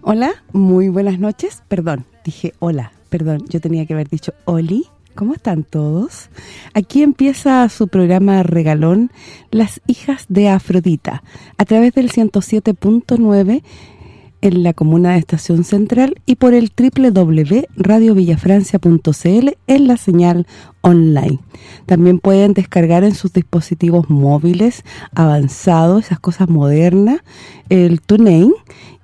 Hola, muy buenas noches. Perdón, dije hola, perdón, yo tenía que haber dicho Oli. ¿Cómo están todos? Aquí empieza su programa regalón Las hijas de Afrodita a través del 107.9 en la comuna de Estación Central y por el www.radiovillafrancia.cl en la señal online. También pueden descargar en sus dispositivos móviles avanzados, esas cosas modernas, el TuneIn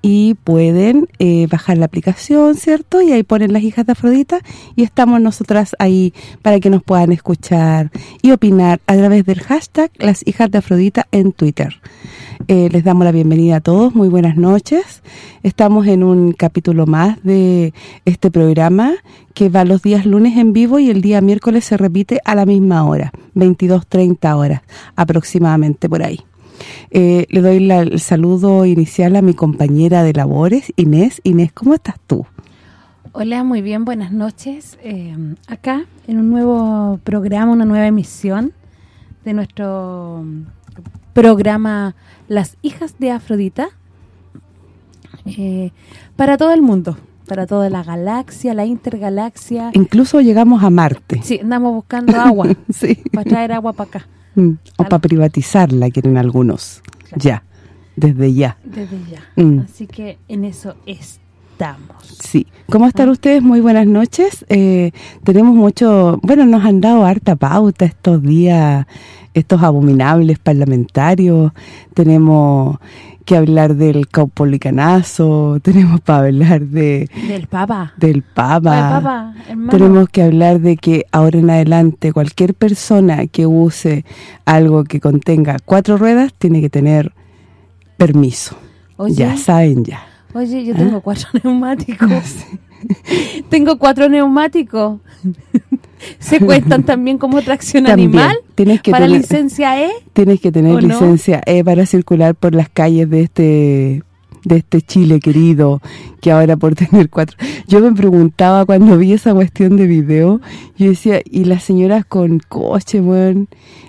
y pueden eh, bajar la aplicación, ¿cierto? Y ahí ponen las hijas de Afrodita y estamos nosotras ahí para que nos puedan escuchar y opinar a través del hashtag las hijas de Afrodita en Twitter. Eh, les damos la bienvenida a todos, muy buenas noches. Estamos en un capítulo más de este programa que va los días lunes en vivo y el día miércoles se repite a la misma hora, 22.30 horas aproximadamente por ahí. Eh, le doy el saludo inicial a mi compañera de labores, Inés. Inés, ¿cómo estás tú? Hola, muy bien, buenas noches. Eh, acá, en un nuevo programa, una nueva emisión de nuestro programa Las Hijas de Afrodita eh, para todo el mundo, para toda la galaxia, la intergalaxia. Incluso llegamos a Marte. Sí, andamos buscando agua, sí. para traer agua para acá. Mm, o para privatizarla, quieren algunos. Ya, desde ya. Desde ya. Mm. Así que en eso estamos. Sí. ¿Cómo están ah. ustedes? Muy buenas noches. Eh, tenemos mucho... Bueno, nos han dado harta pauta estos días, estos abominables parlamentarios. Tenemos que hablar del caupolicanazo, tenemos para hablar de... Del Papa. Del Papa. tenemos que hablar de que ahora en adelante cualquier persona que use algo que contenga cuatro ruedas tiene que tener permiso. ya saben ya. Oye, yo tengo ¿Ah? cuatro neumáticos. tengo cuatro neumáticos. ¿Se cuentan también como tracción animal? Tienes que ¿Para licencia E? Tienes que tener licencia E para circular por las calles de este de este Chile querido, que ahora por tener cuatro... Yo me preguntaba cuando vi esa cuestión de video, yo decía, ¿y las señoras con coche,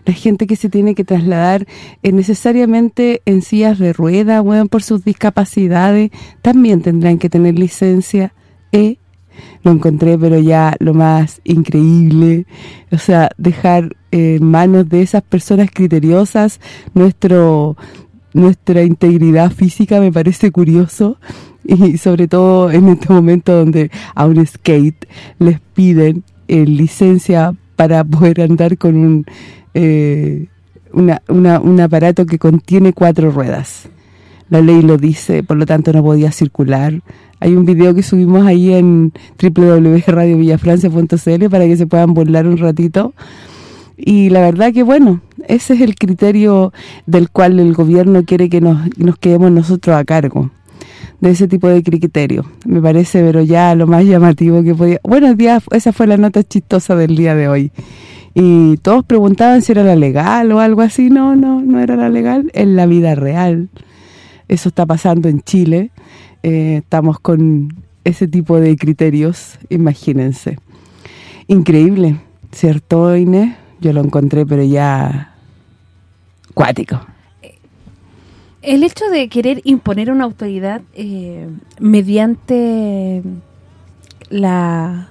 La gente que se tiene que trasladar eh, necesariamente en sillas de rueda, por sus discapacidades, también tendrán que tener licencia E lo encontré pero ya lo más increíble, o sea, dejar en manos de esas personas criteriosas nuestro nuestra integridad física me parece curioso. Y sobre todo en este momento donde a un skate les piden eh, licencia para poder andar con un eh, un aparato que contiene cuatro ruedas. La ley lo dice, por lo tanto no podía circular hay un video que subimos ahí en www.radiovillafrancia.cl para que se puedan burlar un ratito. Y la verdad que bueno, ese es el criterio del cual el gobierno quiere que nos, quedemos nosotros a cargo de ese tipo de criterio. Me parece, pero ya lo más llamativo que podía... Buenos días, esa fue la nota chistosa del día de hoy. Y todos preguntaban si era la legal o algo así. No, no, no era la legal, en la vida real. Eso está pasando en Chile. Eh, estamos con ese tipo de criterios, imagínense. Increíble, ¿cierto, Inés? Yo lo encontré, pero ya cuático. El hecho de querer imponer una autoridad eh, mediante la...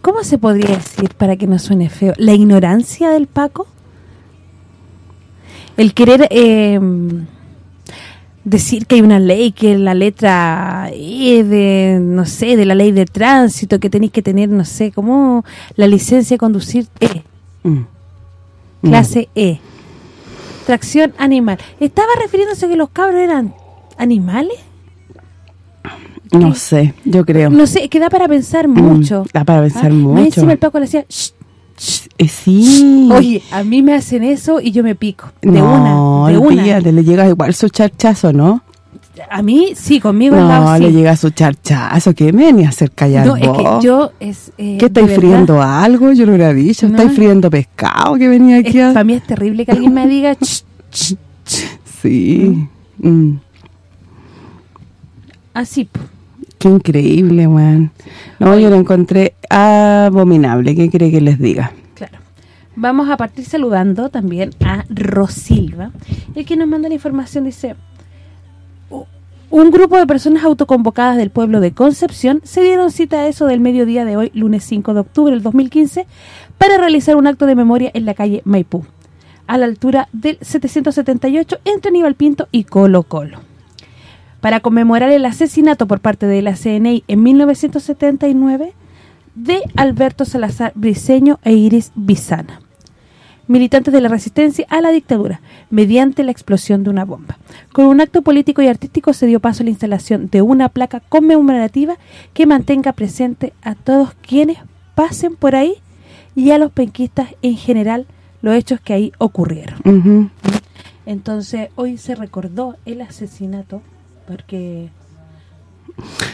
¿Cómo se podría decir para que no suene feo? ¿La ignorancia del Paco? El querer... Eh, decir que hay una ley, que la letra E de, no sé, de la ley de tránsito, que tenéis que tener, no sé, como la licencia de conducir E. Mm. Clase E. Tracción animal. ¿Estaba refiriéndose a que los cabros eran animales? No sé, yo creo. No sé, que da para pensar mucho. Mm, da para pensar ¿Ah? Mucho. encima el Paco le decía, "Shh, sí. Oye, a mí me hacen eso y yo me pico. De no, una, de una. le llega igual su charchazo, ¿no? A mí, sí, conmigo No, lado le sí. llega su charchazo. ¿Qué me venía a hacer callar No, es que yo... Es, eh, ¿Qué estáis friendo algo? Yo lo hubiera dicho. No. ¿Estáis friendo pescado que venía aquí? a- Para mí es terrible que alguien me diga... "Shh, shh". Sí. Mm. Así, po. Qué increíble, weón. No, yo lo encontré abominable. ¿Qué cree que les diga? claro. Vamos a partir saludando también a Rosilva. El que nos manda la información dice... "U- Un grupo de personas autoconvocadas del pueblo de Concepción se dieron cita a eso del mediodía de hoy, lunes 5 de octubre del 2015, para realizar un acto de memoria en la calle Maipú, a la altura del 778 entre Aníbal Pinto y Colo Colo. Para conmemorar el asesinato por parte de la CNI en 1979 de Alberto Salazar Briceño e Iris Bizana, militantes de la resistencia a la dictadura, mediante la explosión de una bomba. Con un acto político y artístico se dio paso a la instalación de una placa conmemorativa que mantenga presente a todos quienes pasen por ahí y a los penquistas en general los hechos que ahí ocurrieron. Ujú. Entonces, hoy se recordó el asesinato porque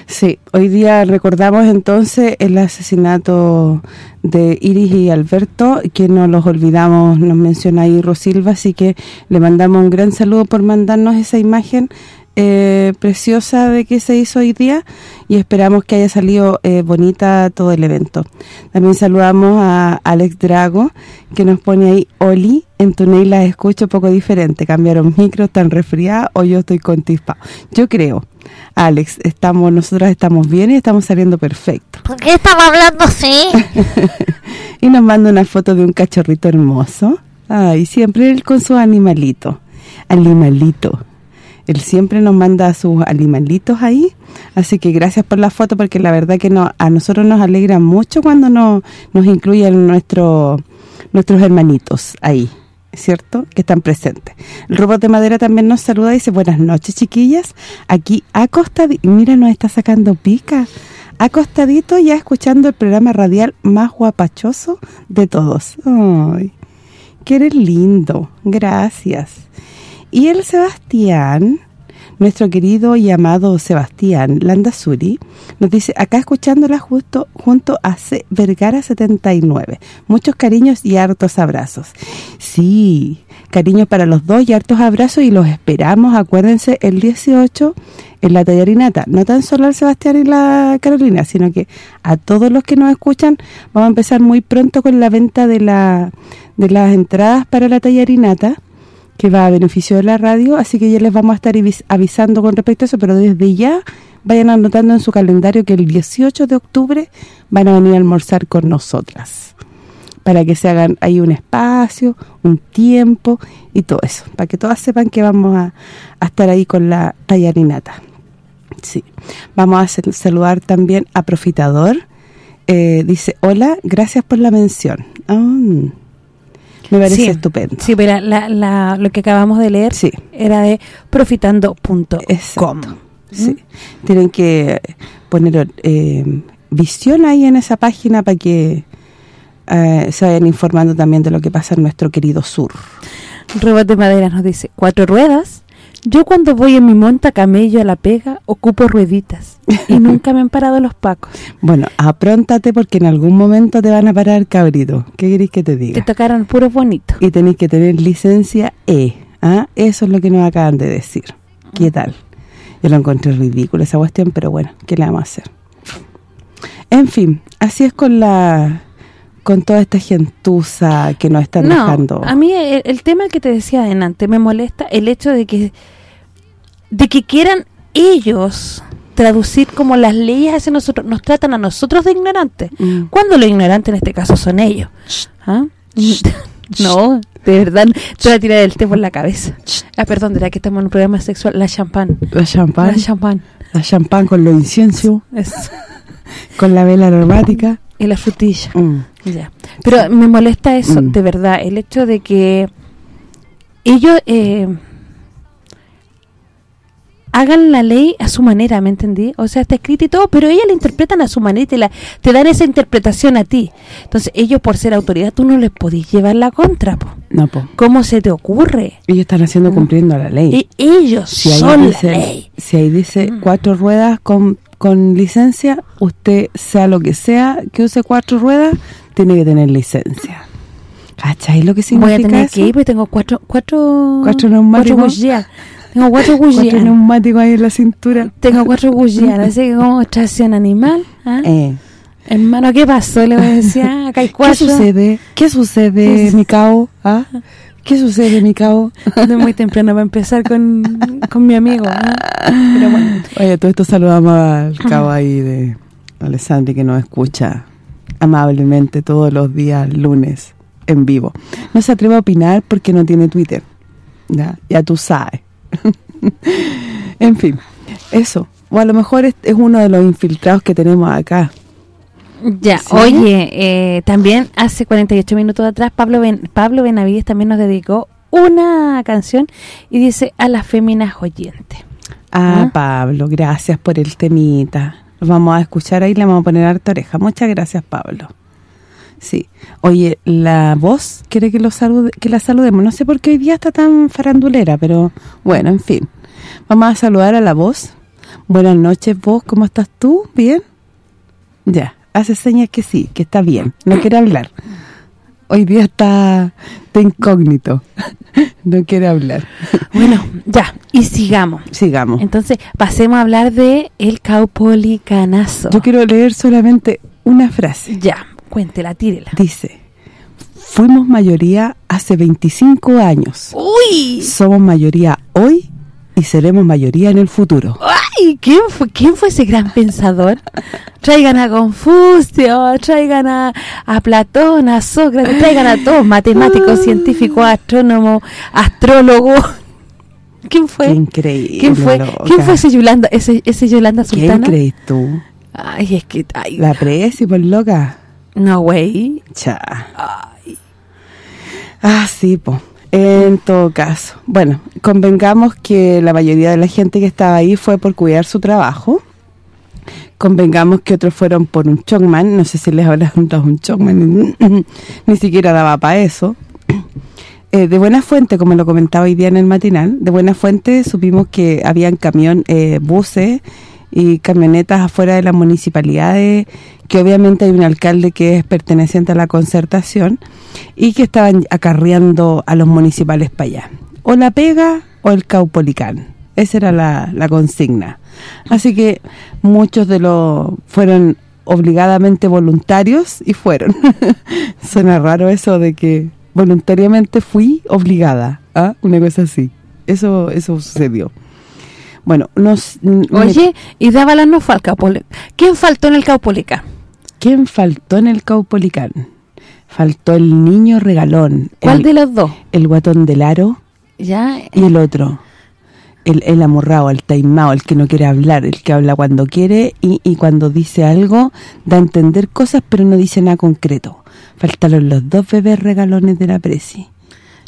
Sí, hoy día recordamos entonces el asesinato de Iris y Alberto, que no los olvidamos, nos menciona ahí Rosilva, así que le mandamos un gran saludo por mandarnos esa imagen eh, preciosa de que se hizo hoy día y esperamos que haya salido eh, bonita todo el evento. También saludamos a Alex Drago, que nos pone ahí, Oli, en tu ney la escucho poco diferente, cambiaron micro, tan resfriada o yo estoy contispado. Yo creo, Alex, estamos nosotras estamos bien y estamos saliendo perfecto. ¿Por qué estaba hablando así? Y nos manda una foto de un cachorrito hermoso. Ay, siempre él con su animalito. Animalito. Él siempre nos manda sus animalitos ahí. Así que gracias por la foto porque la verdad que a nosotros nos alegra mucho cuando no, nos incluyen nuestro, nuestros hermanitos ahí. ¿Cierto? Que están presentes. El robot de madera también nos saluda y dice, buenas noches, chiquillas. Aquí acostadito, mira, nos está sacando pica. Acostadito ya escuchando el programa radial más guapachoso de todos. Ay, que eres lindo. Gracias. Y el Sebastián, nuestro querido y amado Sebastián Landazuri, nos dice, acá escuchándola justo junto a C. Vergara 79. Muchos cariños y hartos abrazos. Sí, cariños para los dos y hartos abrazos y los esperamos, acuérdense, el 18 en la tallarinata. No tan solo al Sebastián y la Carolina, sino que a todos los que nos escuchan, vamos a empezar muy pronto con la venta de la de las entradas para la tallarinata que va a beneficio de la radio, así que ya les vamos a estar avis- avisando con respecto a eso, pero desde ya vayan anotando en su calendario que el 18 de octubre van a venir a almorzar con nosotras, para que se hagan ahí un espacio, un tiempo y todo eso, para que todas sepan que vamos a, a estar ahí con la tallarinata. Sí, vamos a sal- saludar también a Profitador, eh, dice, hola, gracias por la mención. Ah, me parece Sí. estupendo. Sí, pero la, la- lo que acabamos de leer Sí. era de profitando.com. Exacto. Sí. Tienen que poner eh, visión ahí en esa página para que eh, se vayan informando también de lo que pasa en nuestro querido sur. Robot de madera nos dice, cuatro ruedas. Yo cuando voy en mi monta camello a la pega, ocupo rueditas. Y nunca me han parado los pacos. Bueno, apróntate porque en algún momento te van a parar, cabrito. ¿Qué querés que te Te diga? tocaron puros bonitos. Y tenéis que tener licencia E. ¿ah? Eso es lo que nos acaban de decir. ¿Qué tal? Yo lo encontré ridículo esa cuestión, pero bueno, ¿qué le vamos a hacer? En fin, así es con la con toda esta gentuza que nos están No, dejando. a mí el, el tema que te decía adelante, me molesta el hecho de que de que quieran ellos traducir como las leyes hacia nosotros, nos tratan a nosotros de ignorantes. Mm. Cuando los ignorantes en este caso son ellos. ¿Ah? no, de verdad, te voy a tirar el té por la cabeza. Ah, perdón, la que estamos en un programa sexual, la champán. La champán, La champán. la champán con los incienso, con la vela aromática. y la frutilla. Mm. Ya. Pero me molesta eso, Mm. de verdad, el hecho de que ellos eh, hagan la ley a su manera, ¿me entendí? O sea, está escrito y todo, pero ellas la interpretan a su manera y te, la, te dan esa interpretación a ti. Entonces, ellos por ser autoridad, tú no les podés llevar la contra, po. No, po. ¿Cómo se te ocurre? Ellos están haciendo cumpliendo la ley. Y ellos si son dice, la ley. Si ahí dice Mm. cuatro ruedas con, con licencia, usted, sea lo que sea que use cuatro ruedas, tiene que tener licencia. ¿Cachai lo que Voy significa a tener eso? que ir porque tengo cuatro... Cuatro, Cuatro neumáticos. Cuatro. Tengo cuatro Cuatro bujías. neumáticos ahí en la cintura. Tengo cuatro bujías. Así que como tracción animal. ¿ah? Eh, Hermano, ¿qué pasó? Le voy a decir, ah, acá hay ¿Qué cuatro. sucede? ¿Qué sucede, mi cao? ¿Ah? ¿Qué sucede, mi cao? No es muy temprano para empezar con, con mi amigo. ¿ah? Pero bueno. Oye, todo esto saludamos al cabo ahí de Alessandri que nos escucha amablemente todos los días lunes en vivo. No se atreve a opinar porque no tiene Twitter. Ya, ya tú sabes. en fin, eso. O a lo mejor es, es uno de los infiltrados que tenemos acá. Ya, ¿Sí? oye, eh, también hace 48 minutos atrás Pablo ben, Pablo Benavides también nos dedicó una canción y dice a las féminas oyentes. Ah, Ah. Pablo, gracias por el temita. Lo vamos a escuchar ahí, le vamos a poner harta oreja. Muchas gracias, Pablo. Sí. Oye, la voz quiere que lo salude, que la saludemos. No sé por qué hoy día está tan farandulera, pero bueno, en fin. Vamos a saludar a la voz. Buenas noches, vos, ¿cómo estás tú? ¿Bien? Ya, hace señas que sí, que está bien. No quiere hablar. Hoy día está, está incógnito. no quiere hablar. Bueno, ya, y sigamos. Sigamos. Entonces, pasemos a hablar de el caupolicanazo. Yo quiero leer solamente una frase. Ya, cuéntela, tírela. Dice, fuimos mayoría hace 25 años. ¡Uy! Somos mayoría hoy y seremos mayoría en el futuro. ¡Ay! ¿Quién fue, quién fue ese gran pensador? Traigan a Confucio, traigan a, a Platón, a Sócrates, traigan a todos, matemáticos, científicos, astrónomos, astrólogos. ¿Quién fue? Qué increíble, ¿Quién fue? loca. ¿Quién fue ese Yolanda, ese, ese Yolanda ¿Quién Sultana? crees tú? Ay, es que... Ay, La presi, por loca. No, güey. Cha. Ah, sí, po. En todo caso. Bueno, convengamos que la mayoría de la gente que estaba ahí fue por cuidar su trabajo. Convengamos que otros fueron por un chongman. No sé si les habrá juntado un chongman. Ni siquiera daba para eso. Eh, de buena fuente, como lo comentaba hoy día en el matinal, de buena fuente supimos que habían camión, eh, buses y camionetas afuera de las municipalidades, que obviamente hay un alcalde que es perteneciente a la concertación y que estaban acarreando a los municipales para allá. O la pega o el caupolicán. Esa era la, la consigna. Así que muchos de los fueron obligadamente voluntarios y fueron. Suena raro eso de que voluntariamente fui obligada, ¿ah? Una cosa así. Eso eso sucedió. Bueno, nos Oye, y Dávalas no fue al Caupolicán. ¿Quién faltó en el Caupolicán? ¿quién faltó en el Caupolicán? Faltó el niño regalón, ¿Cuál el, de los dos? el guatón del aro Ya, y el otro. El, el amorrado, el taimado, el que no quiere hablar, el que habla cuando quiere y, y cuando dice algo da a entender cosas pero no dice nada concreto. Faltaron los dos bebés regalones de la presi.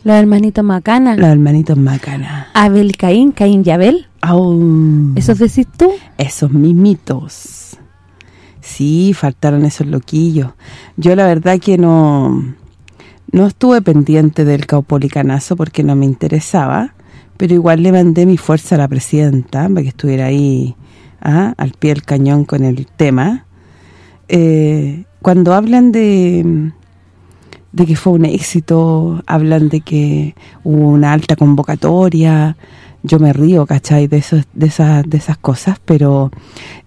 Los hermanitos Macana. Los hermanitos Macana. Abel Caín, Caín y Abel. Au. ¿Eso decís tú? Esos mimitos. Sí, faltaron esos loquillos. Yo la verdad que no no estuve pendiente del caupolicanazo porque no me interesaba, pero igual le mandé mi fuerza a la presidenta para que estuviera ahí ah, al pie del cañón con el tema. Eh, cuando hablan de de que fue un éxito, hablan de que hubo una alta convocatoria, yo me río, ¿cachai? De, esos, de, esas, de esas cosas, pero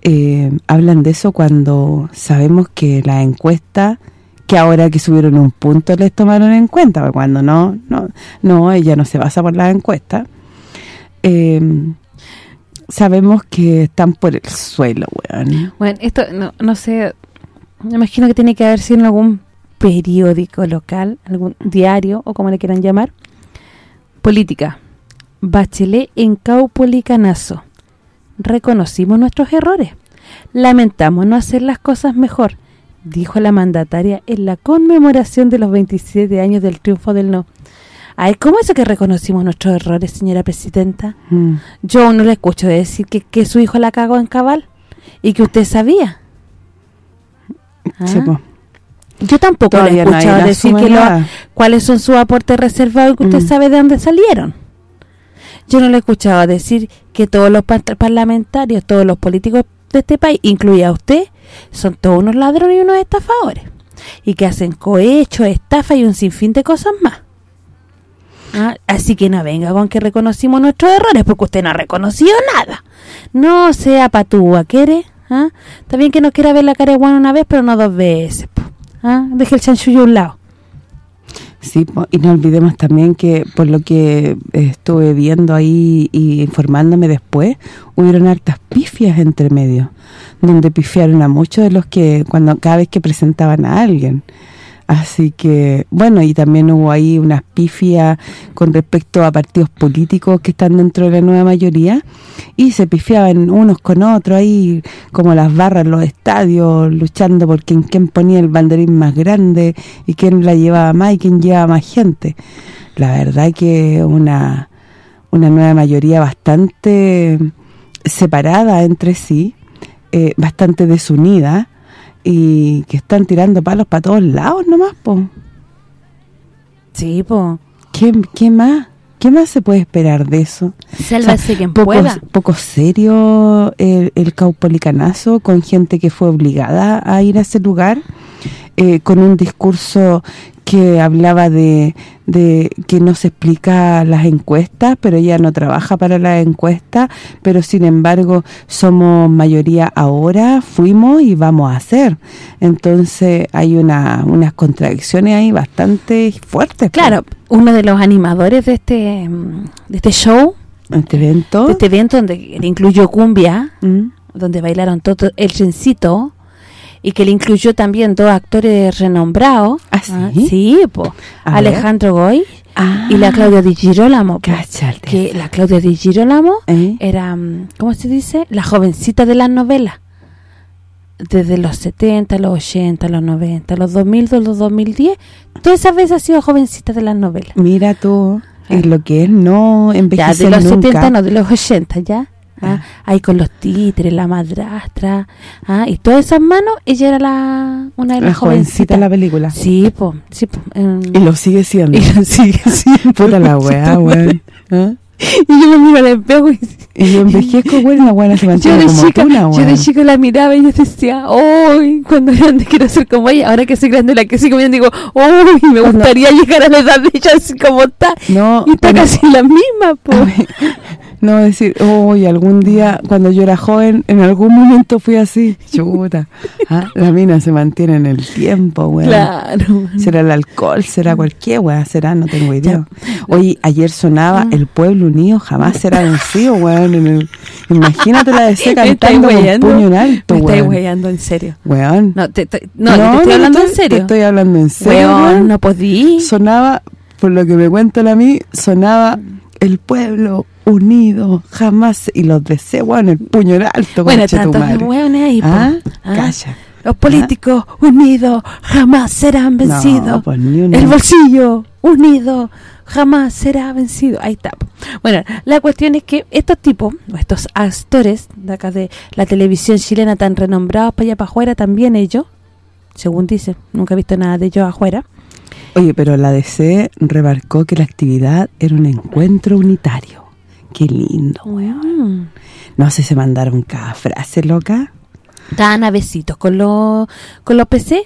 eh, hablan de eso cuando sabemos que la encuesta, que ahora que subieron un punto les tomaron en cuenta, porque cuando no, no, no ella no se basa por la encuesta, eh, sabemos que están por el suelo, weón. Bueno, esto, no, no sé, me imagino que tiene que haber sido en algún periódico local, algún diario, o como le quieran llamar. Política. Bachelet en Caupolicanazo. Reconocimos nuestros errores. Lamentamos no hacer las cosas mejor, dijo la mandataria en la conmemoración de los 27 años del triunfo del no. Ay, ¿cómo es que reconocimos nuestros errores, señora presidenta? Mm. Yo no le escucho decir que, que su hijo la cagó en cabal y que usted sabía. Sí, ¿Ah? Yo tampoco le he escuchado decir que lo- cuáles son sus aportes reservados y que usted Mm. sabe de dónde salieron. Yo no le he escuchado decir que todos los par- parlamentarios, todos los políticos de este país, incluida usted, son todos unos ladrones y unos estafadores. Y que hacen cohecho, estafa y un sinfín de cosas más. Ah, Así que no venga con que reconocimos nuestros errores, porque usted no ha reconocido nada. No sea patúa, ¿quiere? ¿Ah? Está bien que no quiera ver la cara de Juan una vez, pero no dos veces. po. ¿Ah? Deje el chanchullo a un lado. Sí, y no olvidemos también que por lo que estuve viendo ahí y informándome después, hubieron hartas pifias entre medio, donde pifiaron a muchos de los que cuando cada vez que presentaban a alguien. Así que, bueno, y también hubo ahí unas pifias con respecto a partidos políticos que están dentro de la nueva mayoría y se pifiaban unos con otros ahí, como las barras en los estadios, luchando por quién, quién ponía el banderín más grande y quién la llevaba más y quién llevaba más gente. La verdad que una, una nueva mayoría bastante separada entre sí, eh, bastante desunida y que están tirando palos para todos lados nomás, po. Sí, po. ¿Qué, qué más? ¿Qué más se puede esperar de eso? Sálvase quien poco, pueda. poco serio el, el caupolicanazo con gente que fue obligada a ir a ese lugar eh, con un discurso que hablaba de, de que no se explica las encuestas, pero ella no trabaja para las encuestas, pero sin embargo somos mayoría ahora, fuimos y vamos a hacer. Entonces hay una unas contradicciones ahí bastante fuertes. po, Claro, uno de los animadores de este de este show, Este evento. de este evento donde incluyó cumbia, Mm. donde bailaron todo el trencito y que le incluyó también dos actores renombrados. ¿Ah, sí? sí, po. Alejandro Goy Ah, y la Claudia Di Girolamo. po. Que la Claudia Di Girolamo ¿Eh? era, mm, ¿cómo se dice? La jovencita de las novelas. Desde los 70, los 80, los 90, los 2000, los 2010. Todas esas veces ha sido jovencita de las novelas. Mira tú, es lo que es no Ya, envejecer de los nunca. 70, no, de los 80, ¿ya? Ah, Ahí con los títeres, la madrastra, ah, y todas esas manos, ella era la una de La las jovencita jovencitas. de la película. Sí, po, sí, po. em, Y lo sigue siendo. y lo sigue siendo. Puta la weá, weón. ¿Ah? Y yo me miro al espejo y Y yo envejezco, weón, y la buena se yo mantiene de como chica, tuna, yo de chica la miraba y yo decía, ¡Uy! Cuando grande quiero ser como ella. Ahora que soy grande, la que sigo viendo, digo, ¡Uy! Me gustaría llegar a la edad de ella así como está. No, Y está bueno, casi la misma, po. No decir, uy, algún día, cuando yo era joven, en algún momento fui así. Chuta. Ah, La mina se mantiene en el tiempo, weón. Claro. Será el alcohol, será cualquier weá, será, no tengo idea. Oye, ayer sonaba Ah. El Pueblo Unido jamás será vencido, en el- imagínate la Me estáis cantando con puño en alto, Me estáis weyando, en serio. Weón. No, te, te- no, yo te estoy hablando en serio. Te estoy hablando en serio, weón. no podí. Sonaba, por lo que me cuentan a mí, sonaba El Pueblo Unido jamás... Y los DC, weón, el puño en alto, bueno, tantos weones ahí. ¿Ah? Ah. Calla. Los políticos unidos jamás serán vencidos. No, pues. El bolsillo unido jamás será vencido. Ahí está. Bueno, la cuestión es que estos tipos, estos actores de acá de la televisión chilena tan renombrados para allá para afuera, también ellos, según dicen, nunca he visto nada de ellos afuera, Oye, pero la DC remarcó que la actividad era un encuentro unitario. Qué lindo, weón. mm, No sé si se mandaron cada frase, loca. estaban a besitos con los, con los PC.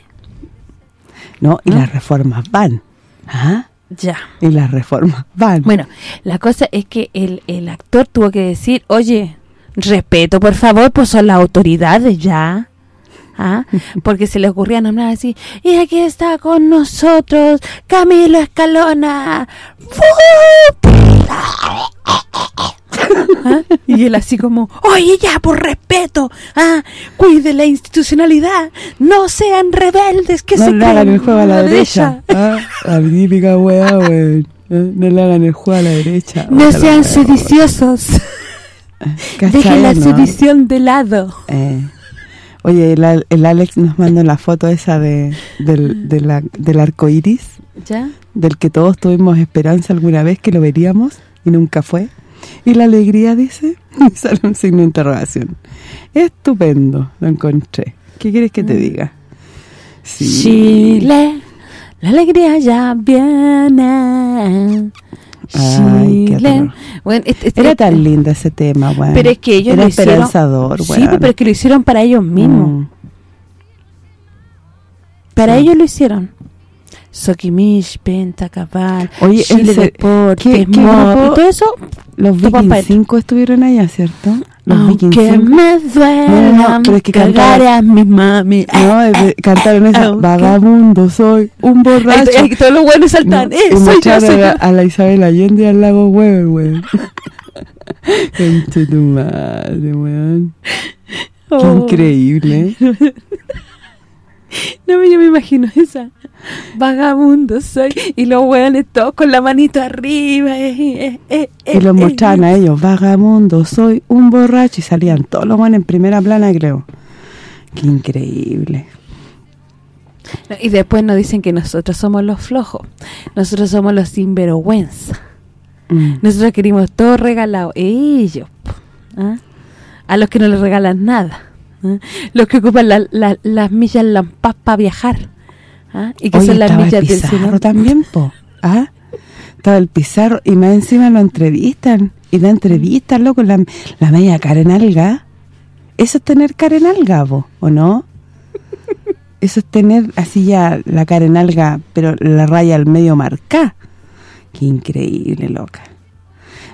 No, y ¿No? las reformas van. ¿Ah? Ya. Y las reformas van. Bueno, la cosa es que el, el actor tuvo que decir, oye, respeto, por favor, pues son las autoridades ya. ¿Ah? Porque se le ocurría nombrar así, y aquí está con nosotros Camilo Escalona. ¿Ah? Y él así como, oye ya, por respeto, ah, cuide la institucionalidad, no sean rebeldes, que no se le hagan el juego a la derecha. ¿Ah? La típica weá, weón. ¿Ah? No le hagan el juego a la derecha. No sean sediciosos. ¿Cachai Dejen la no? sedición de lado. Eh. Oye, el, el Alex nos mandó la foto esa de, del, de la, del arco iris, ¿Ya? Del que todos tuvimos esperanza alguna vez que lo veríamos y nunca fue. Y la alegría, dice, y sale un signo de interrogación. Estupendo, lo encontré. ¿Qué quieres que te diga? Sí. Chile, la alegría ya viene. Ay, qué. Bueno, este- este- Era tan lindo ese tema, weón. Pero es que ellos Era lo hicieron- esperanzador, Sí, pero es que lo hicieron para ellos mismos. Mm. Para Sí. ellos lo hicieron. Sokimish, Penta, Cabal, Oye, Chile Deportes, ¿qué- qué y todo eso. Los Vikings pa' 5 estuvieron allá, ¿cierto? Los Vikings Aunque 5. me duela, No, no, pero es que cantaban- a mi mami. No, de- cantaron esa Aunque- Vagabundo, soy un borracho. ahí todos los buenos saltan. No, eh, y soy yo, soy a, yo. a la Isabel Allende y al lago Weber, weón. Conche tu madre, weón. Qué Oh. increíble. No, yo me imagino esa. Vagabundo soy. Y los hueones todos con la manito arriba. eh, eh, eh, Y los mostraban a ellos, vagabundo, soy un borracho. Y salían todos los buenos en primera plana, creo. Qué increíble. Y después nos dicen que nosotros somos los flojos. Nosotros somos los sinvergüenza. Mm. Nosotros queremos todo regalado. Ellos. ¿ah? A los que no les regalan nada. ¿Ah? Los que ocupan la- la- las millas lampas para viajar. ¿ah? Y que Oye, son las estaba el millas del Pizarro Señor. también, po. ¿Ah? Estaba el Pizarro y más encima lo entrevistan. Y la entrevistan, loco, la, la media cara en alga. Eso es tener cara en alga, po, ¿o no? Eso es tener así ya la cara en alga, pero la raya al medio marcada. Qué increíble, loca.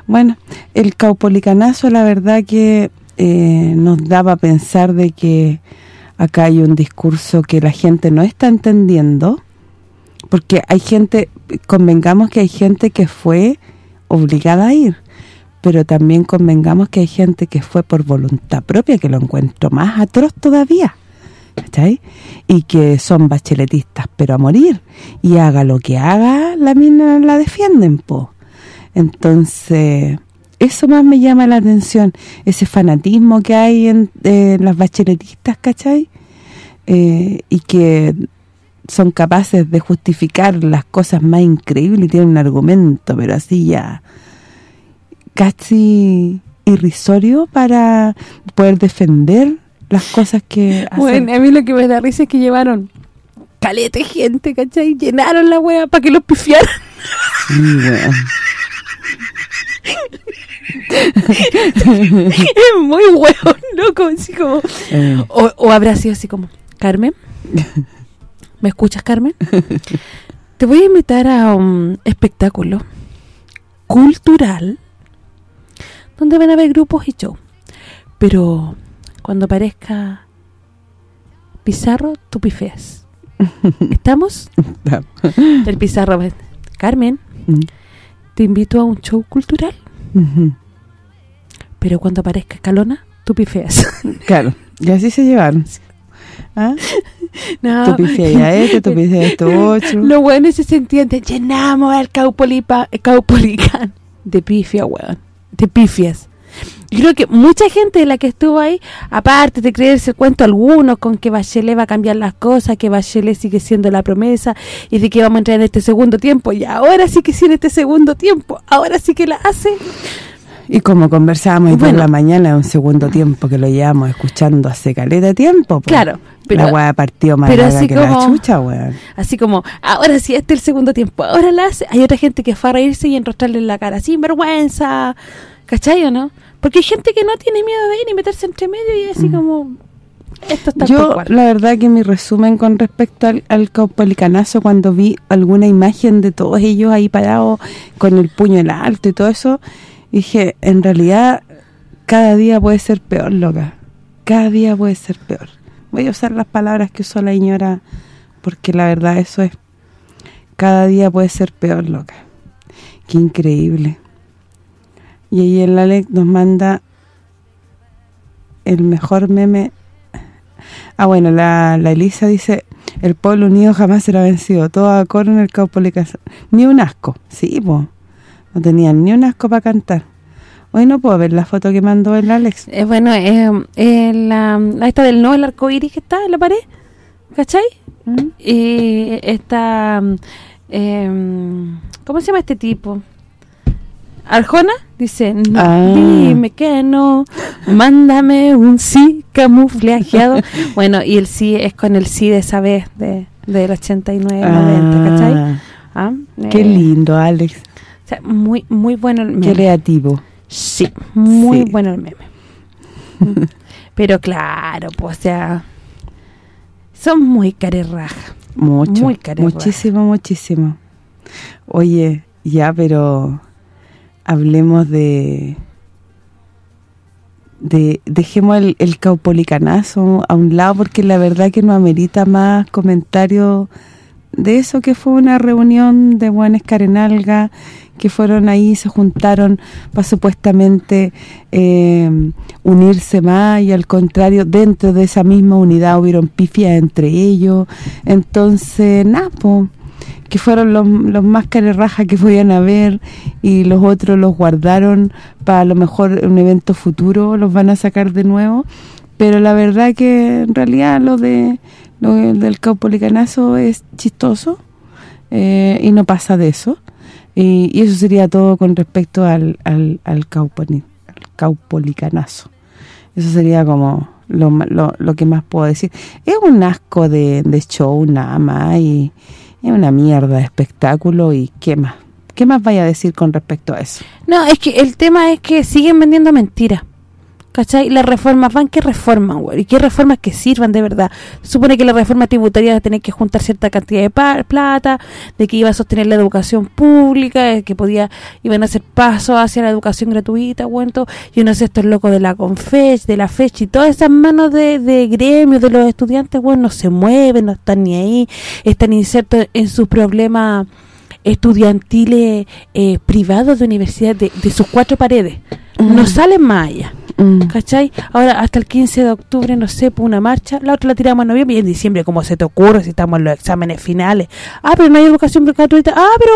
Bueno, el caupolicanazo, la verdad que eh, nos daba a pensar de que acá hay un discurso que la gente no está entendiendo, porque hay gente, convengamos que hay gente que fue obligada a ir, pero también convengamos que hay gente que fue por voluntad propia, que lo encuentro más atroz todavía, ¿cachai? Y que son bacheletistas, pero a morir, y haga lo que haga, la mina la defienden, po. Entonces, eso más me llama la atención, ese fanatismo que hay en eh, las bacheletistas, ¿cachai? Eh, y que son capaces de justificar las cosas más increíbles y tienen un argumento, pero así ya casi irrisorio para poder defender las cosas que hacen. Bueno, a mí lo que me da risa es que llevaron calete gente, ¿cachai? Llenaron la wea para que los pifiaran. Sí, weón. es muy hueón, loco, así como... Eh, O, o habrá sido así como, Carmen, ¿me escuchas, Carmen? Te voy a invitar a un espectáculo cultural donde van a haber grupos y show. Pero cuando aparezca Pizarro, tú pifeas. ¿Estamos? El Pizarro, Carmen, Mm, te invito a un show cultural, pero cuando aparezca Escalona, tú pifeas. Claro, y así se llevaron. ¿Ah? no, Tú pifias a este, tú pifias a este otro. Los buenos se sentían, de, llenamos al Caupolipa, Caupolicán de pifia, weón, de pifias. Yo creo que mucha gente de la que estuvo ahí, aparte de creerse el cuento algunos con que Bachelet va a cambiar las cosas, que Bachelet sigue siendo la promesa y de que vamos a entrar en este segundo tiempo y ahora sí que sí en este segundo tiempo, ahora sí que la hace. Y como conversábamos hoy por Bueno. la mañana, un segundo tiempo que lo llevamos escuchando hace caleta de tiempo. po. Claro, pero- la weá partió más pero así que la como- chucha, weón. Así como, ahora sí, este es el segundo tiempo, ahora la hace. Hay otra gente que fue a reírse y enrostrarle en la cara, sin vergüenza, ¿cachai o no? Porque hay gente que no tiene miedo de ir y meterse entre medio y así como, esto está Yo, la verdad que mi resumen con respecto al, al caupolicanazo, cuando vi alguna imagen de todos ellos ahí parados con el puño en alto y todo eso, dije, en realidad, cada día puede ser peor, loca. Cada día puede ser peor. Voy a usar las palabras que usó la señora, porque la verdad eso es, cada día puede ser peor, loca. Qué increíble. Y ahí el Alex nos manda el mejor meme Ah, bueno, la, la Elisa dice, el pueblo unido jamás será vencido, todo a coro en el Caupolicanazo. Ni un asco, sí, po. No tenían ni un asco para cantar. Hoy no puedo ver la foto que mandó el Alex. Eh, bueno, eh, eh, la, esta del no, el arco iris que está en la pared, ¿cachai? ¿Mm? Y esta, eh, ¿cómo se llama este tipo? Arjona dice, no, Ah. dime que no, mándame un sí camuflajeado. bueno, y el sí es con el sí de esa vez, de, del 89, 90, ¿cachai? Ah, Ah, Qué eh, lindo, Alex. o sea, muy muy bueno el Qué meme. creativo. Sí, muy Sí. bueno el meme. Pero claro, pues, o sea, son muy carerraja. Mucho, Muy carerraja. muchísimo, muchísimo. Oye, ya, pero hablemos de... de Dejemos el, caupolicanazo a un lado porque la verdad que no amerita más comentarios de eso que fue una reunión de buenas carenalga que fueron ahí, se juntaron para supuestamente eh, unirse más y al contrario, dentro de esa misma unidad hubieron pifias entre ellos. Entonces, nada, po, que fueron los, los más carerrajas que podían haber y los otros los guardaron para a lo mejor un evento futuro, los van a sacar de nuevo. Pero la verdad que en realidad lo de lo del caupolicanazo es chistoso eh, y no pasa de eso. Y, y eso sería todo con respecto al, al, al, caupolicanazo. Eso sería como lo, lo, lo que más puedo decir. Es un asco de, de show nada más y es una mierda de espectáculo y qué más. ¿Qué más vaya a decir con respecto a eso? No, es que el tema es que siguen vendiendo mentiras. ¿Cachai? Las reformas van que reforman, güey. ¿Y qué reformas que sirvan de verdad? Se supone que la reforma tributaria va a tener que juntar cierta cantidad de plata, de que iba a sostener la educación pública, de que podía iban a hacer pasos hacia la educación gratuita, güey. Y uno sé estos locos de la Confech, de la FECH y todas esas manos de, de gremios de los estudiantes, güey, no se mueven, no están ni ahí, están insertos en sus problemas estudiantiles eh, privados de universidad de, de sus cuatro paredes. No salen más allá. Mm. ¿Cachai? Ahora, hasta el 15 de octubre, no sé, por una marcha. La otra la tiramos en noviembre y en diciembre, como se te ocurre, si estamos en los exámenes finales. Ah, pero no hay educación gratuita. Ah, pero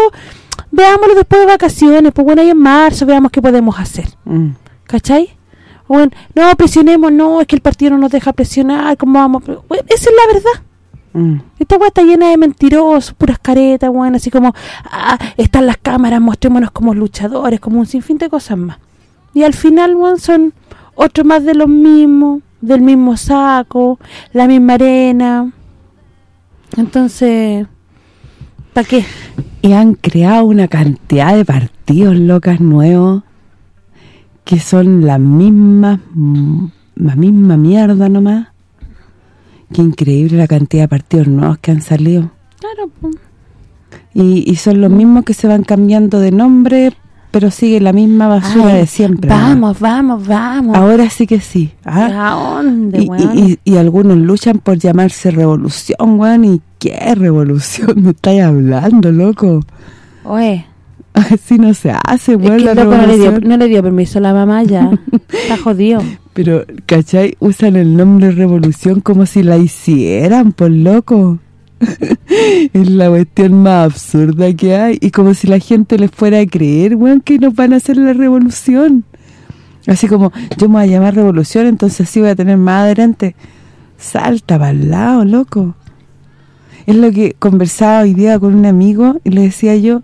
veámoslo después de vacaciones. Pues bueno, ahí en marzo veamos qué podemos hacer. Mm. ¿Cachai? Bueno, no, presionemos, no, es que el partido no nos deja presionar, ¿cómo vamos? Bueno, esa es la verdad. Mm. Esta weá está llena de mentirosos, puras caretas, weón, así como, ah, están las cámaras, mostrémonos como luchadores, como un sinfín de cosas más. Y al final, weón, son otro más de los mismos, del mismo saco, la misma arena. Entonces, ¿para qué? Y han creado una cantidad de partidos locas nuevos que son la misma mm, la misma mierda nomás. Qué increíble la cantidad de partidos nuevos que han salido. Claro. Y, y son los mismos que se van cambiando de nombre, pero sigue la misma basura Ay, de siempre. Vamos, vamos, vamos. Ahora sí que sí. ¿ah? ¿A dónde, Y, y, y- y algunos luchan por llamarse revolución, weón. ¿Y qué revolución me estáis hablando, loco? Oye, Así no se hace, es weón, que la loco no le, dio, no le dio permiso a la mamá ya. Está jodido. Pero, ¿cachai? Usan el nombre revolución como si la hicieran, por loco. es la cuestión más absurda que hay. Y como si la gente les fuera a creer, weón, que nos van a hacer la revolución. Así como, yo me voy a llamar revolución, entonces sí voy a tener más adherentes. Salta para el lado, loco. Es lo que conversaba hoy día con un amigo y le decía yo,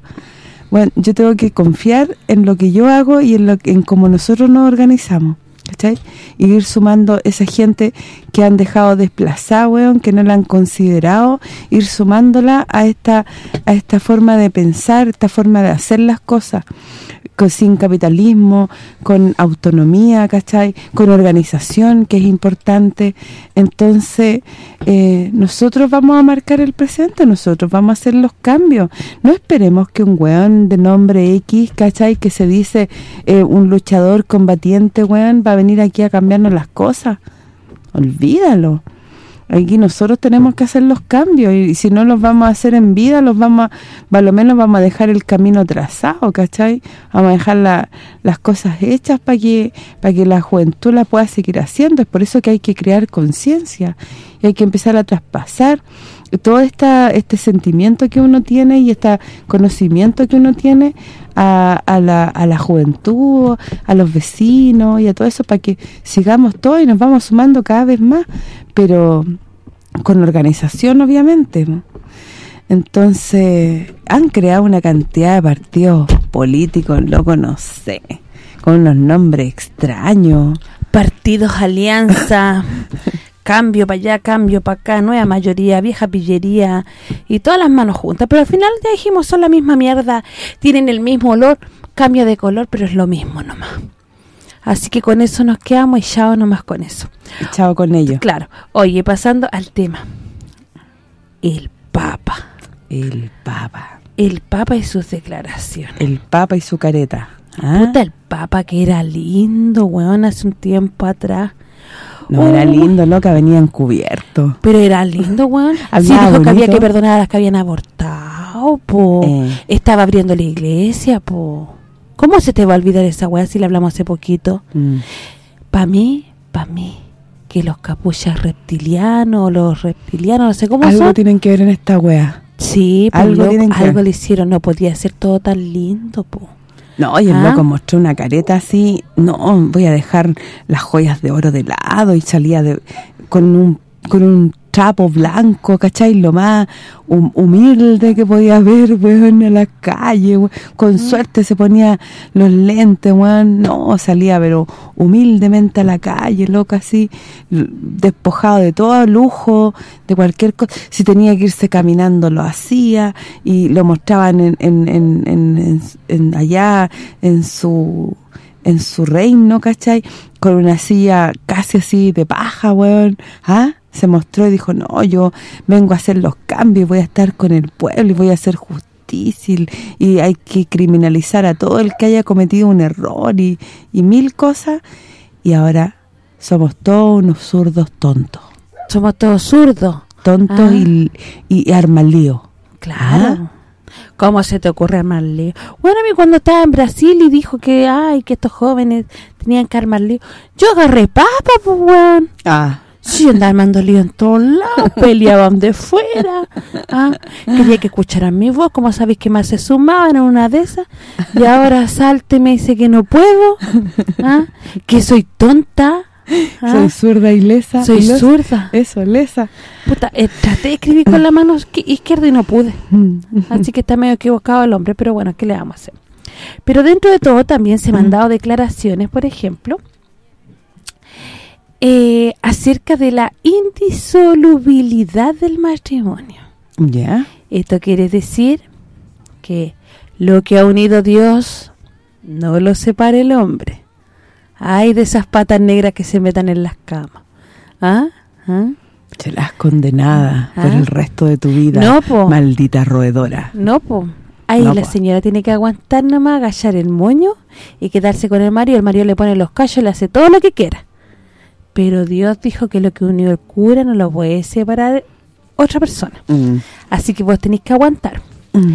bueno, yo tengo que confiar en lo que yo hago y en lo en cómo nosotros nos organizamos, ¿cachai? Y ir sumando esa gente que han dejado desplazada, weón, que no la han considerado, ir sumándola a esta a esta forma de pensar, esta forma de hacer las cosas, con, sin capitalismo, con autonomía, ¿cachai? Con organización, que es importante. Entonces, eh, nosotros vamos a marcar el presente, nosotros vamos a hacer los cambios. No esperemos que un weón de nombre X, ¿cachai? Que se dice eh, un luchador combatiente, weón, va a venir aquí a cambiarnos las cosas. Olvídalo. Aquí nosotros tenemos que hacer los cambios y si no los vamos a hacer en vida, los vamos a, lo menos vamos a dejar el camino trazado, ¿cachai? Vamos a dejar la- las cosas hechas para que para que la juventud la pueda seguir haciendo. Es por eso que hay que crear conciencia y hay que empezar a traspasar todo esta, este sentimiento que uno tiene y este conocimiento que uno tiene a, a, la, a la juventud, a los vecinos y a todo eso para que sigamos todos y nos vamos sumando cada vez más, pero con organización obviamente, Entonces, han creado una cantidad de partidos políticos, loco, no sé, con unos nombres extraños. Partidos, alianza, cambio para allá, cambio para acá, nueva mayoría, vieja pillería y todas las manos juntas. Pero al final ya dijimos, son la misma mierda, tienen el mismo olor, cambio de color, pero es lo mismo nomás. Así que con eso nos quedamos y chao nomás con eso. Y chao con ellos. Claro. Oye, pasando al tema. El Papa. El Papa. El Papa y sus declaraciones. El Papa y su careta. ¿Ah? Puta, el Papa que era lindo, weón, hace un tiempo atrás. No, era lindo, loca, venía encubierto. Pero era lindo, weón. sí, dijo que había que perdonar a las que habían abortado, po. Eh. Estaba abriendo la iglesia, po. ¿Cómo se te va a olvidar esa weá si le hablamos hace poquito? Mm. Para mí, para mí, que los capuchas reptilianos, los reptilianos, no sé cómo Algo tienen que ver en esta weá. Sí, algo, algo le hicieron, no podía ser todo tan lindo, po. No, y el ¿Ah? loco mostró una careta así, no, voy a dejar las joyas de oro de lado y salía de con un con un trapo blanco, ¿cachai? Lo más humilde que podía ver, weón, en la calle, Con mm. suerte se ponía los lentes, weón. No, salía, pero humildemente a la calle, loco, así, despojado de todo lujo, de cualquier cosa. Si tenía que irse caminando, lo hacía y lo mostraban en, en, en, allá, en su en su reino, ¿cachai? Con una silla casi así de paja, weón, ¿ah? se mostró y dijo, no, yo vengo a hacer los cambios, voy a estar con el pueblo y voy a hacer justicia y hay que criminalizar a todo el que haya cometido un error y, mil cosas y ahora somos todos unos zurdos tontos. Somos todos zurdos. Tontos ah. y, y lío. Claro. ¿Ah? ¿Cómo se te ocurre armar lío? Bueno, a mí cuando estaba en Brasil y dijo que ay que estos jóvenes tenían que armar lío, yo agarré papa, pues, weón. Ah. Sí, andaba armando lío en todos lados, peleaban de fuera. ¿ah? Quería que escucharan mi voz, como sabéis que más se sumaban en una de esas. Y ahora salte y me dice que no puedo, ¿ah? que soy tonta. ¿Ah? Soy zurda y lesa. Soy zurda. Eso, lesa. Puta, eh, traté de escribir con la mano izquierda y no pude. Así que está medio equivocado el hombre, pero bueno, ¿qué le vamos a hacer? Pero dentro de todo también se me han dado declaraciones, por ejemplo, eh, acerca de la indisolubilidad del matrimonio. ¿Ya? Esto quiere decir que lo que ha unido Dios no lo separe el hombre. Hay de esas patas negras que se metan en las camas. ¿Ah? ¿Ah? las condenada por ¿Ah? el resto de tu vida, no, po. maldita roedora. No, po. Ahí la señora tiene que aguantar nomás, agachar el moño y quedarse con el marido. El marido le pone los callos y le hace todo lo que quiera. Pero Dios dijo que lo que unió el cura no lo puede separar otra persona. Mm. Así que vos tenéis que aguantar. Mm.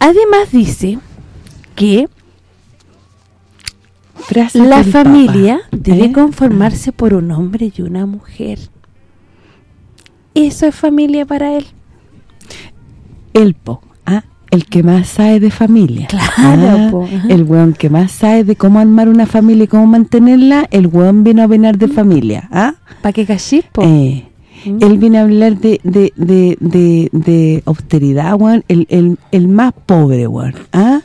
Además dice que la familia debe ¿Eh? conformarse por un hombre y una mujer. Eso es familia para él. El po el que más sabe de familia. Claro, ah, El weón que más sabe de cómo armar una familia y cómo mantenerla, el weón viene a opinar de familia. ¿ah? ¿Para qué cachis, eh, mm. Él viene a hablar de, de, de, de, de austeridad, weón. El, el, el más pobre, weón. ¿ah?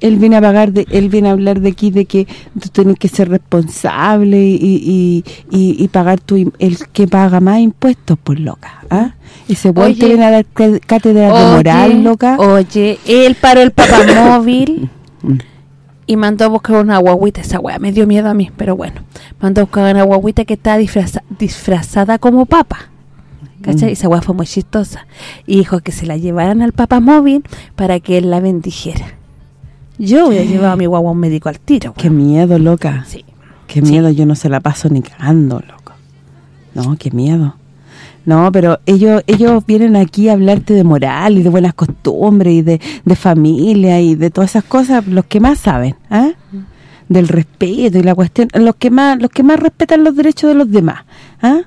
Él viene a pagar de, él viene a hablar de aquí de que tú tienes que ser responsable y, y, y, pagar tu el que paga más impuestos por loca ¿ah? ese weón te viene a dar cátedra de moral loca. Oye él paró el papamóvil y mandó a buscar una guaguita esa weá me dio miedo a mí pero bueno mandó a buscar una guaguita que está disfrazada como papa ¿cachai? Mm. Esa weá fue muy chistosa. Y dijo que se la llevaran al papamóvil para que él la bendijera. Yo hubiera llevado a mi guagua a un médico al tiro. Qué miedo, loca. Sí. Qué miedo, yo no se la paso ni cagando, loco. No, qué miedo. No, pero ellos ellos vienen aquí a hablarte de moral y de buenas costumbres y de, familia y de todas esas cosas, los que más saben, ¿ah? Del respeto y la cuestión, los que más los que más respetan los derechos de los demás, ¿ah?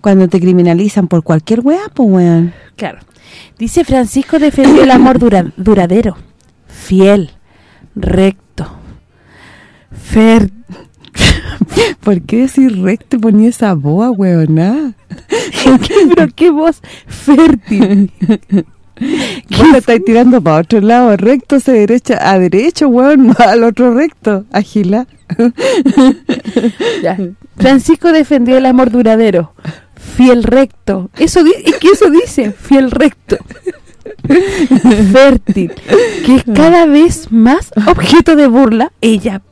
Cuando te criminalizan por cualquier weá, pues weón. Claro. Dice Francisco defendió el amor dura- duradero, fiel, recto, fer... ¿Por qué decir recto ponía esa boa, weona? Pero qué voz fértil. Vos la estáis tirando para otro lado, recto se derecha a derecho, weón, al otro recto, agila. Francisco defendió el amor duradero, fiel recto. Eso es que eso dice, fiel recto. Fértil, que es cada vez más objeto de burla. Ella,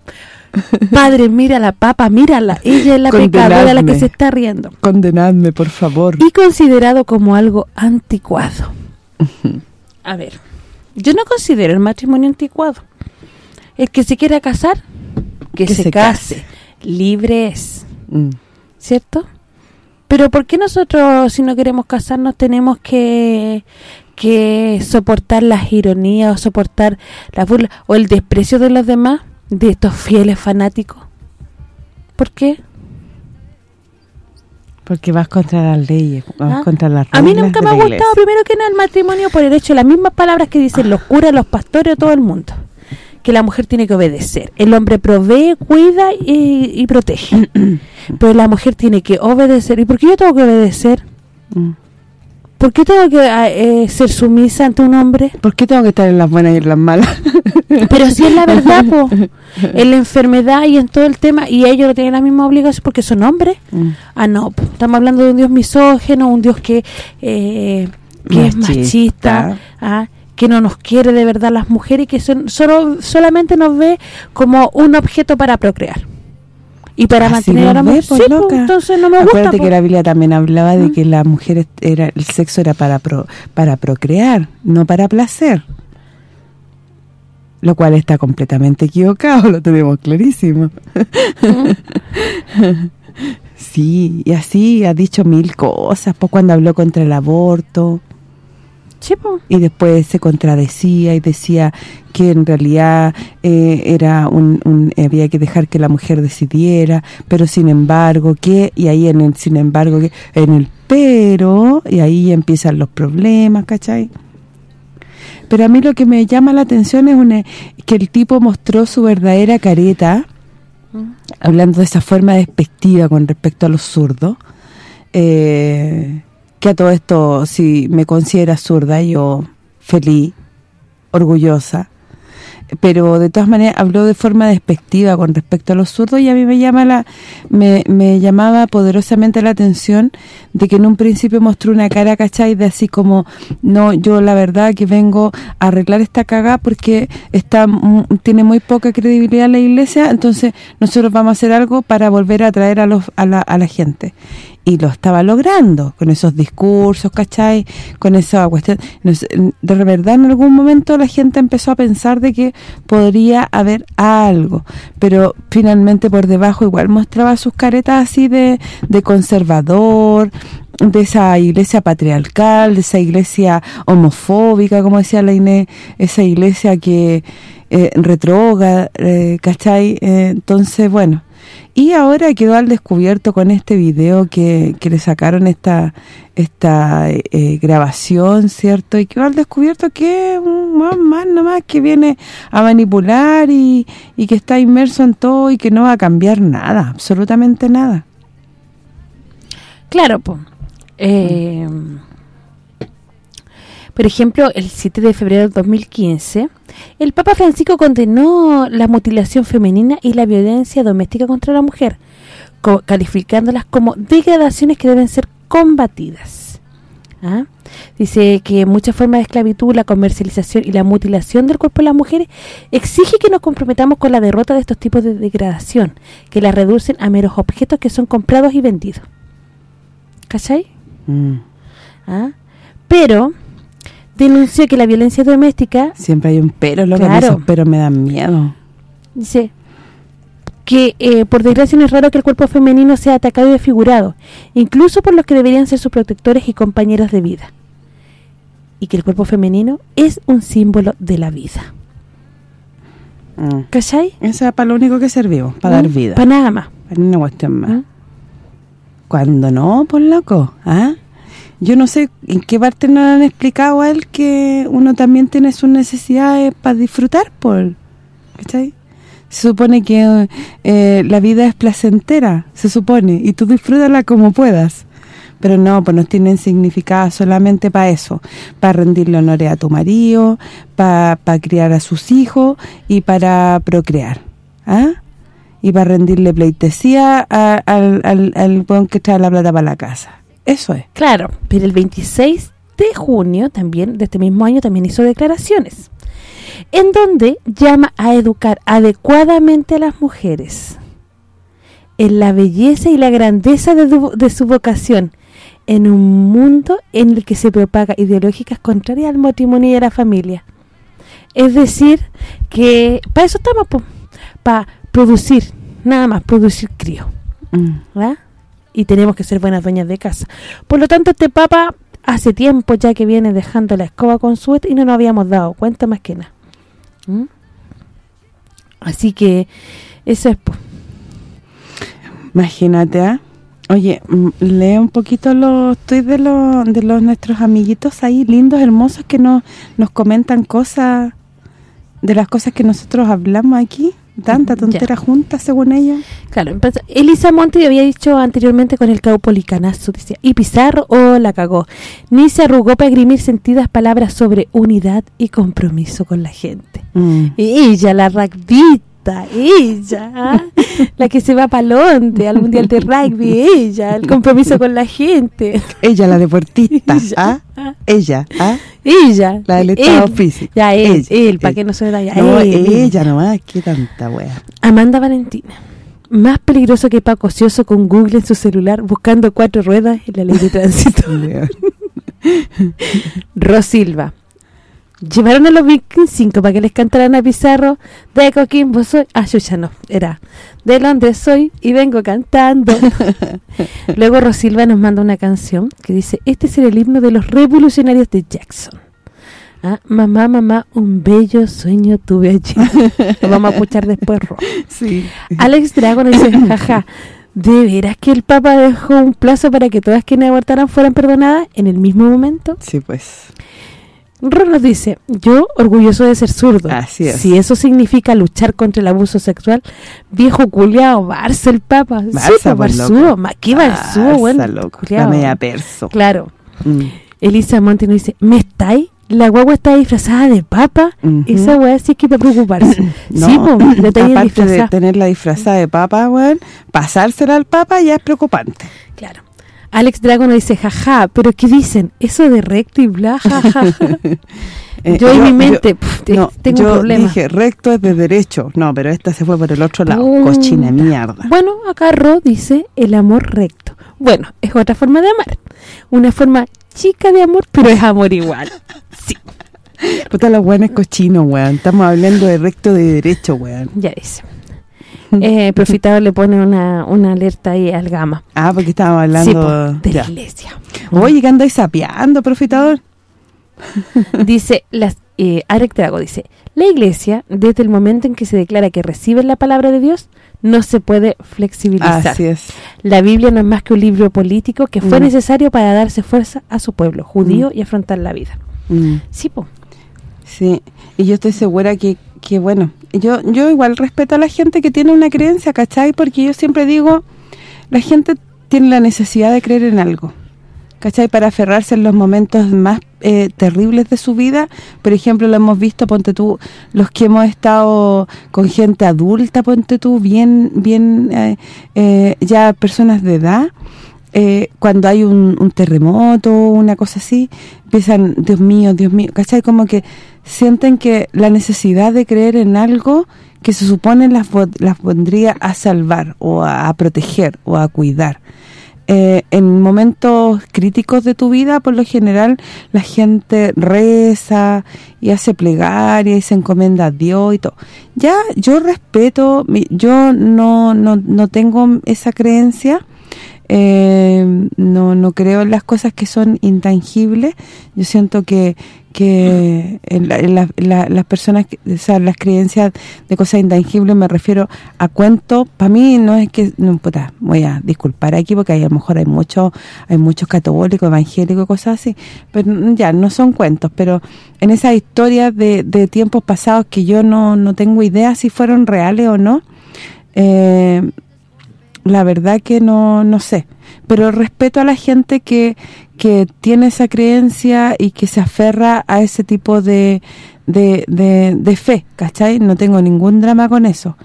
padre, mira la papa, mírala. Ella es la pecadora la que se está riendo. Condenadme, por favor. Y considerado como algo anticuado. A ver, yo no considero el matrimonio anticuado. El que se quiera casar, que, Que se, se case. Libre es. Mm. ¿cierto? Pero ¿por qué nosotros, si no queremos casarnos, tenemos que, que soportar las ironías o soportar la burla o el desprecio de los demás, de estos fieles fanáticos? ¿Por qué? Porque vas contra las leyes, vas ¿Ah? contra las A mí nunca me ha gustado iglesia. primero que nada el matrimonio por el hecho de las mismas palabras que dicen los curas, los pastores, todo el mundo. Que la mujer tiene que obedecer. El hombre provee, cuida y, y protege. Pero la mujer tiene que obedecer. ¿Y por qué yo tengo que obedecer? Mm. ¿Por qué tengo que ah, eh, ser sumisa ante un hombre? ¿Por qué tengo que estar en las buenas y en las malas? Pero si es la verdad, po, en la enfermedad y en todo el tema, y ellos no tienen la misma obligación porque son hombres. Mm. Ah, no, po, estamos hablando de un Dios misógeno, un Dios que, eh, que es Machista. machista, ah, que no nos quiere de verdad las mujeres y que son, solo solamente nos ve como un objeto para procrear. Y para Así mantener a la mujer. pues, Sí, loca. entonces no me gusta. Acuérdate po. que la Biblia también hablaba de ¿Mm? que la mujer era el sexo era para pro- para procrear, no para placer. Lo cual está completamente equivocado, lo tenemos clarísimo. sí, y así ha dicho mil cosas, pues cuando habló contra el aborto Y después se contradecía y decía que en realidad eh, era un, un- había que dejar que la mujer decidiera, pero sin embargo que y ahí en el sin embargo que en el pero y ahí empiezan los problemas, ¿cachai? Pero a mí lo que me llama la atención es una, que el tipo mostró su verdadera careta hablando de esa forma despectiva con respecto a los zurdos, eh, que a todo esto, si me considera zurda, yo feliz, orgullosa, pero de todas maneras habló de forma despectiva con respecto a los zurdos y a mí me llama la me, me llamaba poderosamente la atención de que en un principio mostró una cara, ¿cachai? De así como, no, yo la verdad que vengo a arreglar esta caga porque está tiene muy poca credibilidad la iglesia, entonces nosotros vamos a hacer algo para volver a atraer a, los, a, la, a la gente y lo estaba logrando con esos discursos, ¿cachai? Con esa cuestión. De verdad, en algún momento la gente empezó a pensar de que podría haber algo, pero finalmente por debajo igual mostraba sus caretas así de, de conservador, de esa iglesia patriarcal, de esa iglesia homofóbica, como decía la Inés, esa iglesia que eh, retrógrada, eh, ¿cachai? Eh, entonces, bueno, y ahora quedó al descubierto con este video que, que le sacaron esta esta eh, grabación, ¿cierto? Y quedó al descubierto que es un más, más nomás que viene a manipular y, y que está inmerso en todo y que no va a cambiar nada, absolutamente nada. Claro, po. Eh, por ejemplo, el 7 de febrero del 2015, el Papa Francisco condenó la mutilación femenina y la violencia doméstica contra la mujer, calificándolas como degradaciones que deben ser combatidas. ¿Ah? Dice que muchas formas de esclavitud, la comercialización y la mutilación del cuerpo de las mujeres exige que nos comprometamos con la derrota de estos tipos de degradación, que las reducen a meros objetos que son comprados y vendidos. ¿Cachai? Mm. ¿Ah? Pero denunció que la violencia doméstica, Siempre hay un pero, lo que Claro. esos peros me dan miedo. dice que eh, por desgracia no es raro que el cuerpo femenino sea atacado y desfigurado, incluso por los que deberían ser sus protectores y compañeros de vida. Y que el cuerpo femenino es un símbolo de la vida. Mm. ¿Cachai? Eso es para lo único que servimos, para dar ¿Mm? vida. Para nada más. Para una cuestión más. ¿Mm? Cuando no, por loco, ¿ah? Yo no sé en qué parte nos han explicado a él que uno también tiene sus necesidades para disfrutar, por ¿cachai? Se supone que eh, la vida es placentera, se supone, y tú disfrútala como puedas. Pero no, pues no tienen significado solamente para eso, para rendirle honores a tu marido, para, criar a sus hijos y para procrear. ¿Ah? Y para rendirle pleitesía al, al, al que trae la plata para la casa. Eso es. Claro, pero el 26 de junio también de este mismo año también hizo declaraciones en donde llama a educar adecuadamente a las mujeres en la belleza y la grandeza de, su vocación en un mundo en el que se propaga ideológicas contrarias al matrimonio y a la familia. Es decir, que para eso estamos, para producir, nada más, producir crío. Mm. Y tenemos que ser buenas dueñas de casa. Por lo tanto, este papa hace tiempo ya que viene dejando la escoba con suerte y no nos habíamos dado cuenta más que nada. ¿Mm? Así que eso es... Imagínate, ¿ah? Oye, mm, lee un poquito los tweets de los, de los nuestros amiguitos ahí, lindos, hermosos, que nos, nos comentan cosas, de las cosas que nosotros hablamos aquí. Tanta tontera junta, según ella. Claro, Elisa Monti había dicho anteriormente con el caupolicanazo, decía, y Pizarro, oh, la cagó. Ni se arrugó para grimir sentidas palabras sobre unidad y compromiso con la gente. Mm. Y ella, la rugby ella, la que se va a Londres al Mundial de Rugby, ella, el compromiso con la gente. Ella, la deportista, ella, ¿ah? Ella, ¿ah? Ella. La del estado físico. Ya, él, él, para que no se vea. No, ella nomás, qué tanta wea. Amanda Valentina. Más peligroso que Paco Ocioso con Google en su celular buscando cuatro ruedas en la ley de tránsito. Rosilva. Llevaron a los Vikings 5 para que les cantaran a Pizarro de Coquimbo soy, ah, ya no, era de Londres soy y vengo cantando. Luego Rosilva nos manda una canción que dice, este es el himno de los revolucionarios de Jackson. Ah, mamá, mamá, un bello sueño tuve allí. Lo vamos a escuchar después, Ro. Sí. Alex Dragon dice, jaja, ¿de veras que el Papa dejó un plazo para que todas quienes abortaran fueran perdonadas en el mismo momento? Sí, pues. Ron dice, yo orgulloso de ser zurdo. Así es. Si eso significa luchar contra el abuso sexual, viejo culiao, Barça el Papa. Barça, pues, ¿qué Barça, bueno? loco, la media perso. Claro. Mm. Elisa Monti nos dice, ¿me estáis? La guagua está disfrazada de papa. Esa weá sí que para preocuparse. no, sí, pues, aparte de tenerla disfrazada de papa, weón, pasársela al papa ya es preocupante. Alex Dragon dice, jaja, pero ¿qué dicen? Eso de recto y bla, jaja. Eh, yo en mi mente tengo un problema. Yo dije, recto es de derecho. No, pero esta se fue por el otro lado. Cochina mierda. Bueno, acá Ro dice el amor recto. Bueno, es otra forma de amar. Una forma chica de amor, pero es amor igual. Sí. Puta, los buenos cochinos, weón. Estamos hablando de recto de derecho, weón. Ya dice eh, Profitador le pone una, una alerta ahí al gama. Ah, porque estábamos hablando... de la iglesia. Oye, que andáis sapeando, Profitador. dice, las eh, Arek Trago dice, la iglesia, desde el momento en que se declara que recibe la palabra de Dios, no se puede flexibilizar. Así es. La Biblia no es más que un libro político que fue mm. necesario para darse fuerza a su pueblo judío mm. y afrontar la vida. Mm. Sí, po. Sí, y yo estoy segura que que bueno, yo yo igual respeto a la gente que tiene una creencia, ¿cachai? Porque yo siempre digo, la gente tiene la necesidad de creer en algo, ¿cachai? Para aferrarse en los momentos más eh, terribles de su vida. Por ejemplo, lo hemos visto, ponte tú, los que hemos estado con gente adulta, ponte tú, bien bien eh, eh, ya personas de edad, cuando hay un, un, terremoto, una cosa así, empiezan, Dios mío, Dios mío, ¿cachai? Como que sienten que la necesidad de creer en algo que se supone las, las pondría a salvar o a, proteger o a cuidar. Eh, en momentos críticos de tu vida, por lo general, la gente reza y hace plegaria y se encomienda a Dios y todo. Ya, yo respeto, yo no, no, no tengo esa creencia, eh, no, no creo en las cosas que son intangibles. Yo siento que que en, las personas, o sea, las creencias de cosas intangibles me refiero a cuentos, para mí no es que, no, puta, voy a disculpar aquí porque a lo mejor hay muchos hay muchos católicos, evangélicos, cosas así, pero ya, no son cuentos, pero en esas historias de, de tiempos pasados que yo no, no tengo idea si fueron reales o no, eh, la verdad que no, no sé, pero respeto a la gente que, que tiene esa creencia y que se aferra a ese tipo de, de, de, fe, ¿cachai? No tengo ningún drama con eso.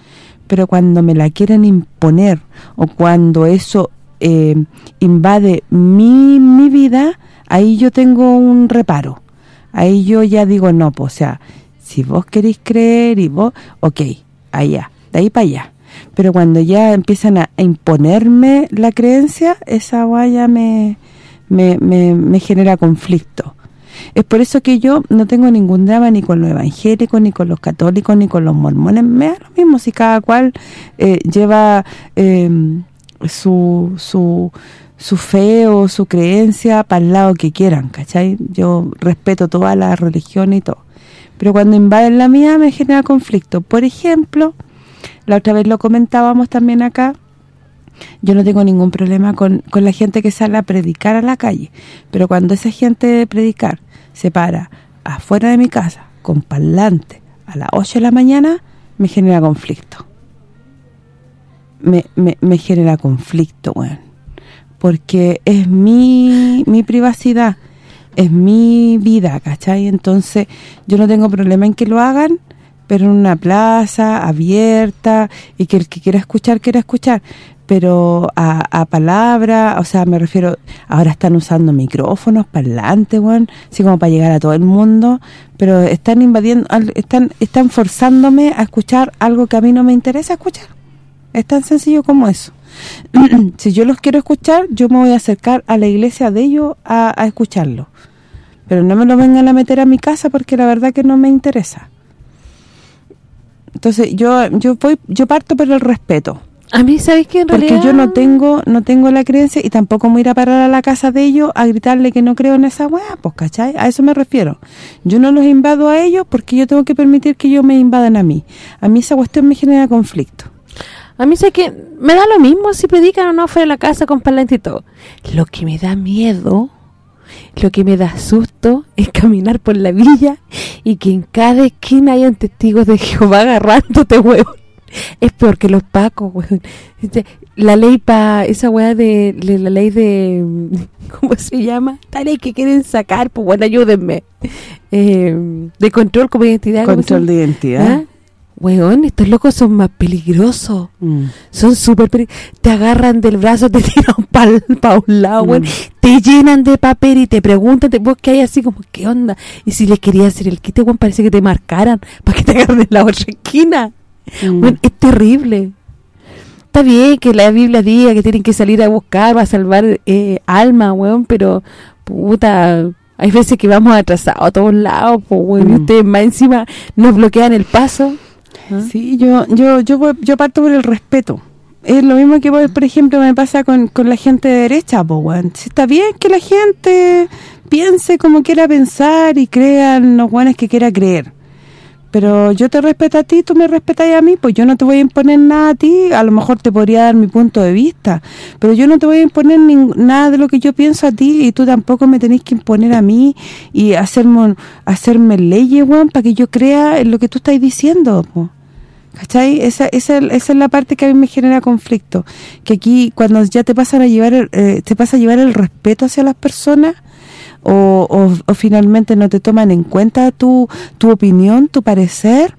Pero cuando me la quieren imponer o cuando eso eh, invade mi, mi vida, ahí yo tengo un reparo. Ahí yo ya digo, no, pues, o sea, si vos queréis creer y vos, ok, allá, de ahí para allá. Pero cuando ya empiezan a, imponerme la creencia, esa guaya me, me, me, genera conflicto. Es por eso que yo no tengo ningún drama ni con los evangélicos, ni con los católicos, ni con los mormones. Me da lo mismo si cada cual eh, lleva em, su, su, su fe o su creencia para el lado que quieran, ¿cachai? Yo respeto toda la religión y todo. Pero cuando invaden la mía me genera conflicto. Por ejemplo, la otra vez lo comentábamos también acá, yo no tengo ningún problema con, la gente que sale a predicar a la calle, pero cuando esa gente de predicar se para afuera de mi casa con parlante a las 8 de la mañana, me genera conflicto. Me, me, genera conflicto, bueno, porque es mi, mi privacidad, es mi vida, ¿cachai? Entonces, yo no tengo problema en que lo hagan, pero en una plaza abierta y que el que quiera escuchar, quiera escuchar pero a, a palabra, o sea, me refiero, ahora están usando micrófonos, parlantes, bueno, así como para llegar a todo el mundo, pero están invadiendo, están están forzándome a escuchar algo que a mí no me interesa escuchar. Es tan sencillo como eso. si yo los quiero escuchar, yo me voy a acercar a la iglesia de ellos a, a escucharlo. Pero no me lo vengan a meter a mi casa porque la verdad que no me interesa. Entonces, yo yo voy yo parto por el respeto a mí, ¿sabéis que en realidad...? Porque yo no tengo no tengo la creencia y tampoco me voy a ir a parar a la casa de ellos a gritarle que no creo en esa weá, pues, ¿cachai? A eso me refiero. Yo no los invado a ellos porque yo tengo que permitir que ellos me invadan a mí. A mí esa cuestión me genera conflicto. A mí sé que me da lo mismo si predican o no fuera de la casa con parlante y todo. Lo que me da miedo, lo que me da susto es caminar por la villa y que en cada esquina hayan testigos de Jehová agarrándote, huevo es peor que los pacos, weón. Este, la ley para esa weá de, la ley de ¿cómo se llama? La ley que quieren sacar, pues bueno, ayúdenme. Eh, de control como identidad. Control de identidad. ¿Ah? Weón, estos locos son más peligrosos. Mm. Son súper peligrosos. Te agarran del brazo, te tiran para un lado, weón. Mm. Te llenan de papel y te preguntan, vos que hay así como, ¿qué onda? Y si les quería hacer el quite, weón, parece que te marcaran para que te agarren en la otra esquina. Mm. es terrible. Está bien que la Biblia diga que tienen que salir a buscar para salvar eh, alma, weón, pero puta, hay veces que vamos atrasados a todos lados, pues, y ustedes más encima nos bloquean el paso. ¿Ah? Sí, yo yo yo yo parto por el respeto. Es lo mismo que, por ejemplo, me pasa con, con la gente de derecha, weón. Está bien que la gente piense como quiera pensar y crean los buenos que quiera creer pero yo te respeto a ti, tú me respetas a mí, pues yo no te voy a imponer nada a ti, a lo mejor te podría dar mi punto de vista, pero yo no te voy a imponer nada de lo que yo pienso a ti y tú tampoco me tenés que imponer a mí y hacerme hacerme leyes, weón, para que yo crea en lo que tú estás diciendo, ¿Cachai? Esa, esa, esa es la parte que a mí me genera conflicto, que aquí cuando ya te pasan a llevar eh, te pasa a llevar el respeto hacia las personas, o, o, finalmente no te toman en cuenta tu, tu opinión, tu parecer,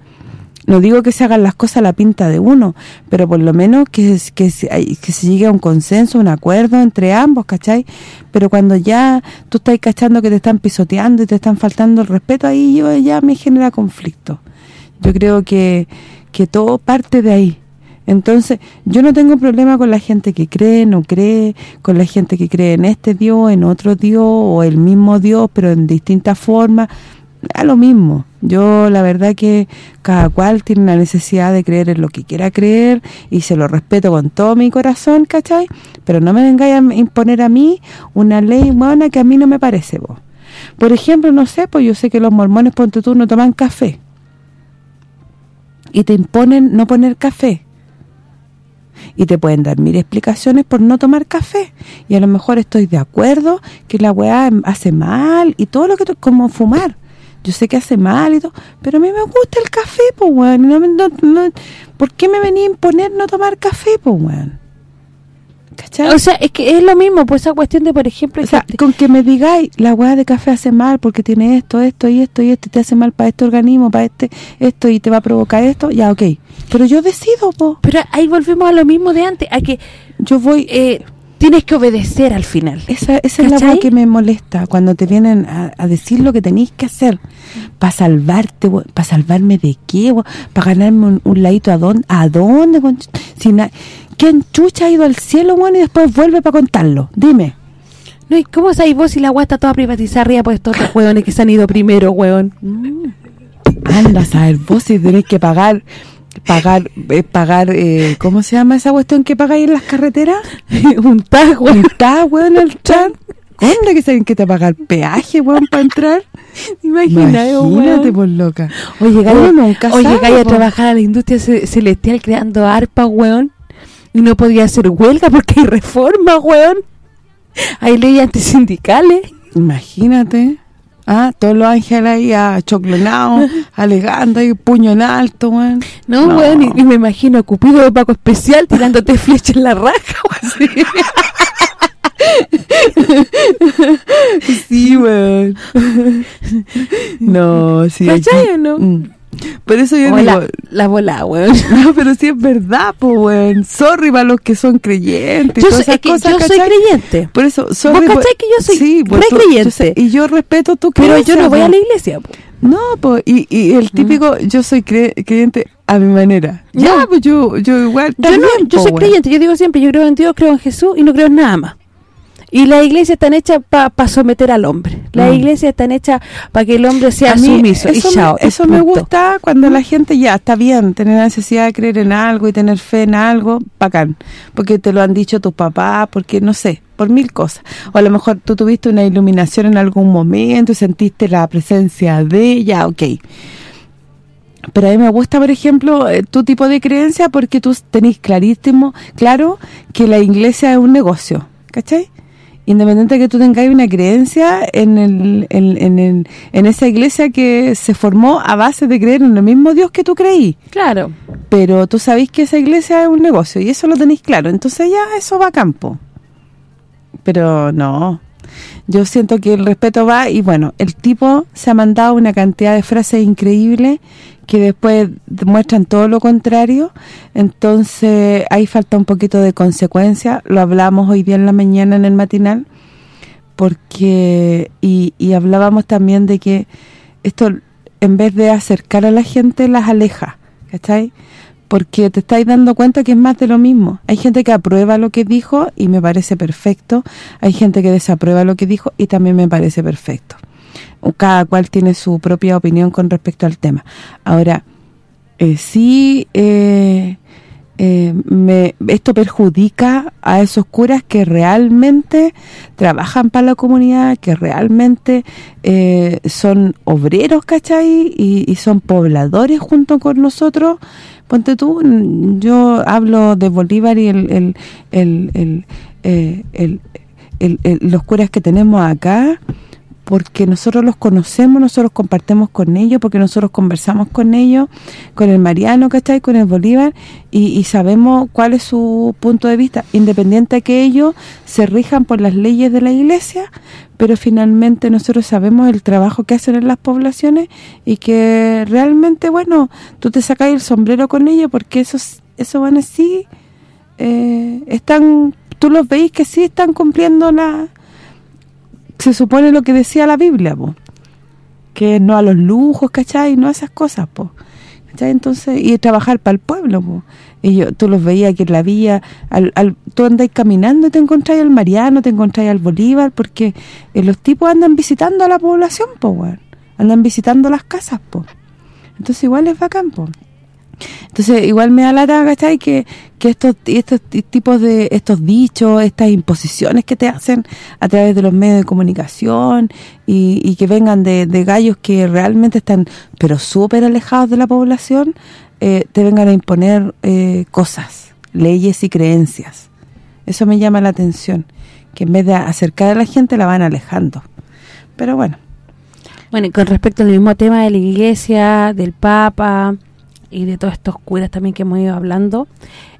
no digo que se hagan las cosas a la pinta de uno, pero por lo menos que, que, que se llegue a un consenso, un acuerdo entre ambos, ¿cachai? Pero cuando ya tú estás cachando que te están pisoteando y te están faltando el respeto, ahí yo ya me genera conflicto. Yo creo que, que todo parte de ahí, entonces, yo no tengo problema con la gente que cree, no cree, con la gente que cree en este Dios, en otro Dios, o el mismo Dios, pero en distintas formas. a lo mismo. Yo la verdad que cada cual tiene la necesidad de creer en lo que quiera creer y se lo respeto con todo mi corazón, ¿cachai? Pero no me vengáis a imponer a mí una ley humana que a mí no me parece, vos. Por ejemplo, no sé, pues yo sé que los mormones, ponte tú, no toman café. Y te imponen no poner café y te pueden dar mil explicaciones por no tomar café. Y a lo mejor estoy de acuerdo que la weá hace mal y todo lo que... como fumar. Yo sé que hace mal y todo, pero a mí me gusta el café, pues, weón. No, ¿Por qué me venía a imponer no tomar café, pues, weón? O sea, es que es lo mismo, pues esa cuestión de, por ejemplo... con que me digáis, la hueá de café hace mal porque tiene esto, esto y esto y esto, y te hace mal para este organismo, para este, esto y te va a provocar esto, ya, ok. Pero yo decido, po. Pero ahí volvemos a lo mismo de antes, a que... Yo voy... Eh, tienes que obedecer al final. Esa, esa es la hueá que me molesta, cuando te vienen a, decir lo que tenéis que hacer para salvarte, para salvarme de qué, para ganarme un, ladito a dónde, a dónde, sin ¿Quién chucha ha ido al cielo, weón, y después vuelve para contarlo? Dime. No, ¿y cómo sabéis vos si la agua está toda privatizada arriba por estos otros hueones que se han ido primero, weón? Mm. Anda a saber vos si tenés que pagar pagar eh, pagar eh, ¿cómo se llama esa cuestión que pagáis en las carreteras? un tag, weón. Un tag, weón, al chat. ¿Dónde que saben que te pagar peaje, weón, para entrar? Imagínate, Imagínate, por loca. Oye, llegáis a trabajar a la industria celestial creando arpa, weón y no podía hacer huelga porque hay reforma, weón. Hay leyes antisindicales. Imagínate. Ah, todos los ángeles ahí achoclonados, alegando ahí, puño en alto, weón. No, weón, y, me imagino a Cupido de Paco Especial tirándote flechas en la raja, weón. Sí, weón. No, sí. ¿Cachai o no? Mm. Por eso yo digo... La, bola, weón. No, pero sí es verdad, pues, weón. Sorry para los que son creyentes. Yo, sé que yo soy creyente. Por eso, sorry. ¿Vos cachai que yo soy sí, creyente? y yo respeto tu creencia. Pero yo no voy a la iglesia, No, pues, y, y el típico, yo soy creyente a mi manera. Ya, pues yo, yo igual Yo no, yo soy creyente, yo digo siempre, yo creo en Dios, creo en Jesús y no creo en nada más. Y la iglesia están hecha para someter al hombre. La mm. iglesia están hecha para que el hombre sea sumiso. Eso, y me, eso me gusta cuando la gente ya está bien, tener la necesidad de creer en algo y tener fe en algo, bacán. Porque te lo han dicho tus papás, porque no sé, por mil cosas. O a lo mejor tú tuviste una iluminación en algún momento y sentiste la presencia de ella, ok. Pero a mí me gusta, por ejemplo, eh, tu tipo de creencia porque tú tenés clarísimo, claro, que la iglesia es un negocio, ¿cachai? Independiente de que tú tengas una creencia en, el, en, en, en, esa iglesia que se formó a base de creer en el mismo Dios que tú creí. Claro. Pero tú sabés que esa iglesia es un negocio y eso lo tenéis claro. Entonces ya eso va a campo. Pero no, yo siento que el respeto va y bueno, el tipo se ha mandado una cantidad de frases increíbles que después demuestran todo lo contrario, entonces ahí falta un poquito de consecuencia, lo hablamos hoy día en la mañana en el matinal, porque y, y hablábamos también de que esto en vez de acercar a la gente las aleja, ¿cachai?, porque te estáis dando cuenta que es más de lo mismo. Hay gente que aprueba lo que dijo y me parece perfecto. Hay gente que desaprueba lo que dijo y también me parece perfecto. Cada cual tiene su propia opinión con respecto al tema. Ahora, eh, sí eh, eh, me, esto perjudica a esos curas que realmente trabajan para la comunidad, que realmente son obreros, ¿cachai? Y, y son pobladores junto con nosotros Ponte tú, yo hablo de Bolívar y el, el, eh, los curas que tenemos acá, porque nosotros los conocemos, nosotros compartimos con ellos, porque nosotros conversamos con ellos, con el Mariano, ¿cachai? Con el Bolívar, y, y, sabemos cuál es su punto de vista, independiente de que ellos se rijan por las leyes de la iglesia, pero finalmente nosotros sabemos el trabajo que hacen en las poblaciones y que realmente, bueno, tú te sacas el sombrero con ellos porque esos eso van así, eh, están, tú los veis que sí están cumpliendo la se supone lo que decía la Biblia, po, que no a los lujos, ¿cachai? No a esas cosas, po. Entonces, y trabajar para el pueblo, po. Y yo, tú los veías aquí en la vía, al, al, tú andáis caminando y te encontráis al Mariano, te encontráis al Bolívar, porque eh, los tipos andan visitando a la población, po, andan visitando las casas, po. Entonces igual es bacán, po. Entonces, igual me da lata, ¿cachai? Que, que estos, estos tipos de, estos dichos, estas imposiciones que te hacen a través de los medios de comunicación y, que vengan de, de, gallos que realmente están, pero súper alejados de la población, eh, te vengan a imponer eh, cosas, leyes y creencias. Eso me llama la atención, que en vez de acercar a la gente la van alejando. Pero bueno. Bueno, y con respecto al mismo tema de la iglesia, del papa y de todos estos curas también que hemos ido hablando.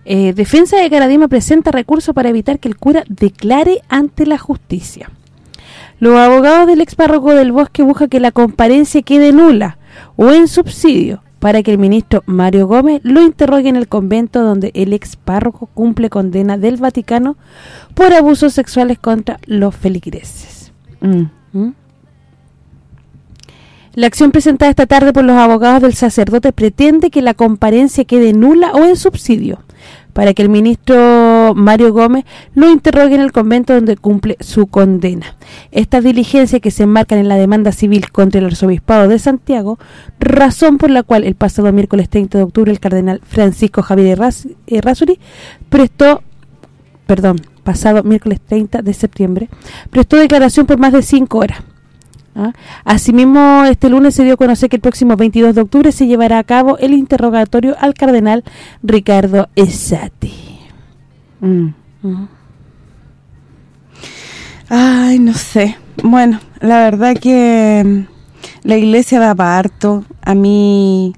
Eh, Defensa de Caradima presenta recursos para evitar que el cura declare ante la justicia. Los abogados del ex párroco del Bosque buscan que la comparencia quede nula o en subsidio para que el ministro Mario Gómez lo interrogue en el convento donde el ex párroco cumple condena del Vaticano por abusos sexuales contra los feligreses. Mm. ¿Mm? La acción presentada esta tarde por los abogados del sacerdote pretende que la comparencia quede nula o en subsidio para que el ministro Mario Gómez lo interrogue en el convento donde cumple su condena. Estas diligencias que se enmarcan en la demanda civil contra el arzobispado de Santiago, razón por la cual el pasado miércoles 30 de octubre el cardenal Francisco Javier Errázuri prestó, perdón, pasado miércoles 30 de septiembre, prestó declaración por más de cinco horas ¿Ah? Asimismo, este lunes se dio a conocer que el próximo 22 de octubre se llevará a cabo el interrogatorio al cardenal Ricardo Esati. Mm. Mm. Ay, no sé. Bueno, la verdad que mm, la iglesia da para harto. A mí...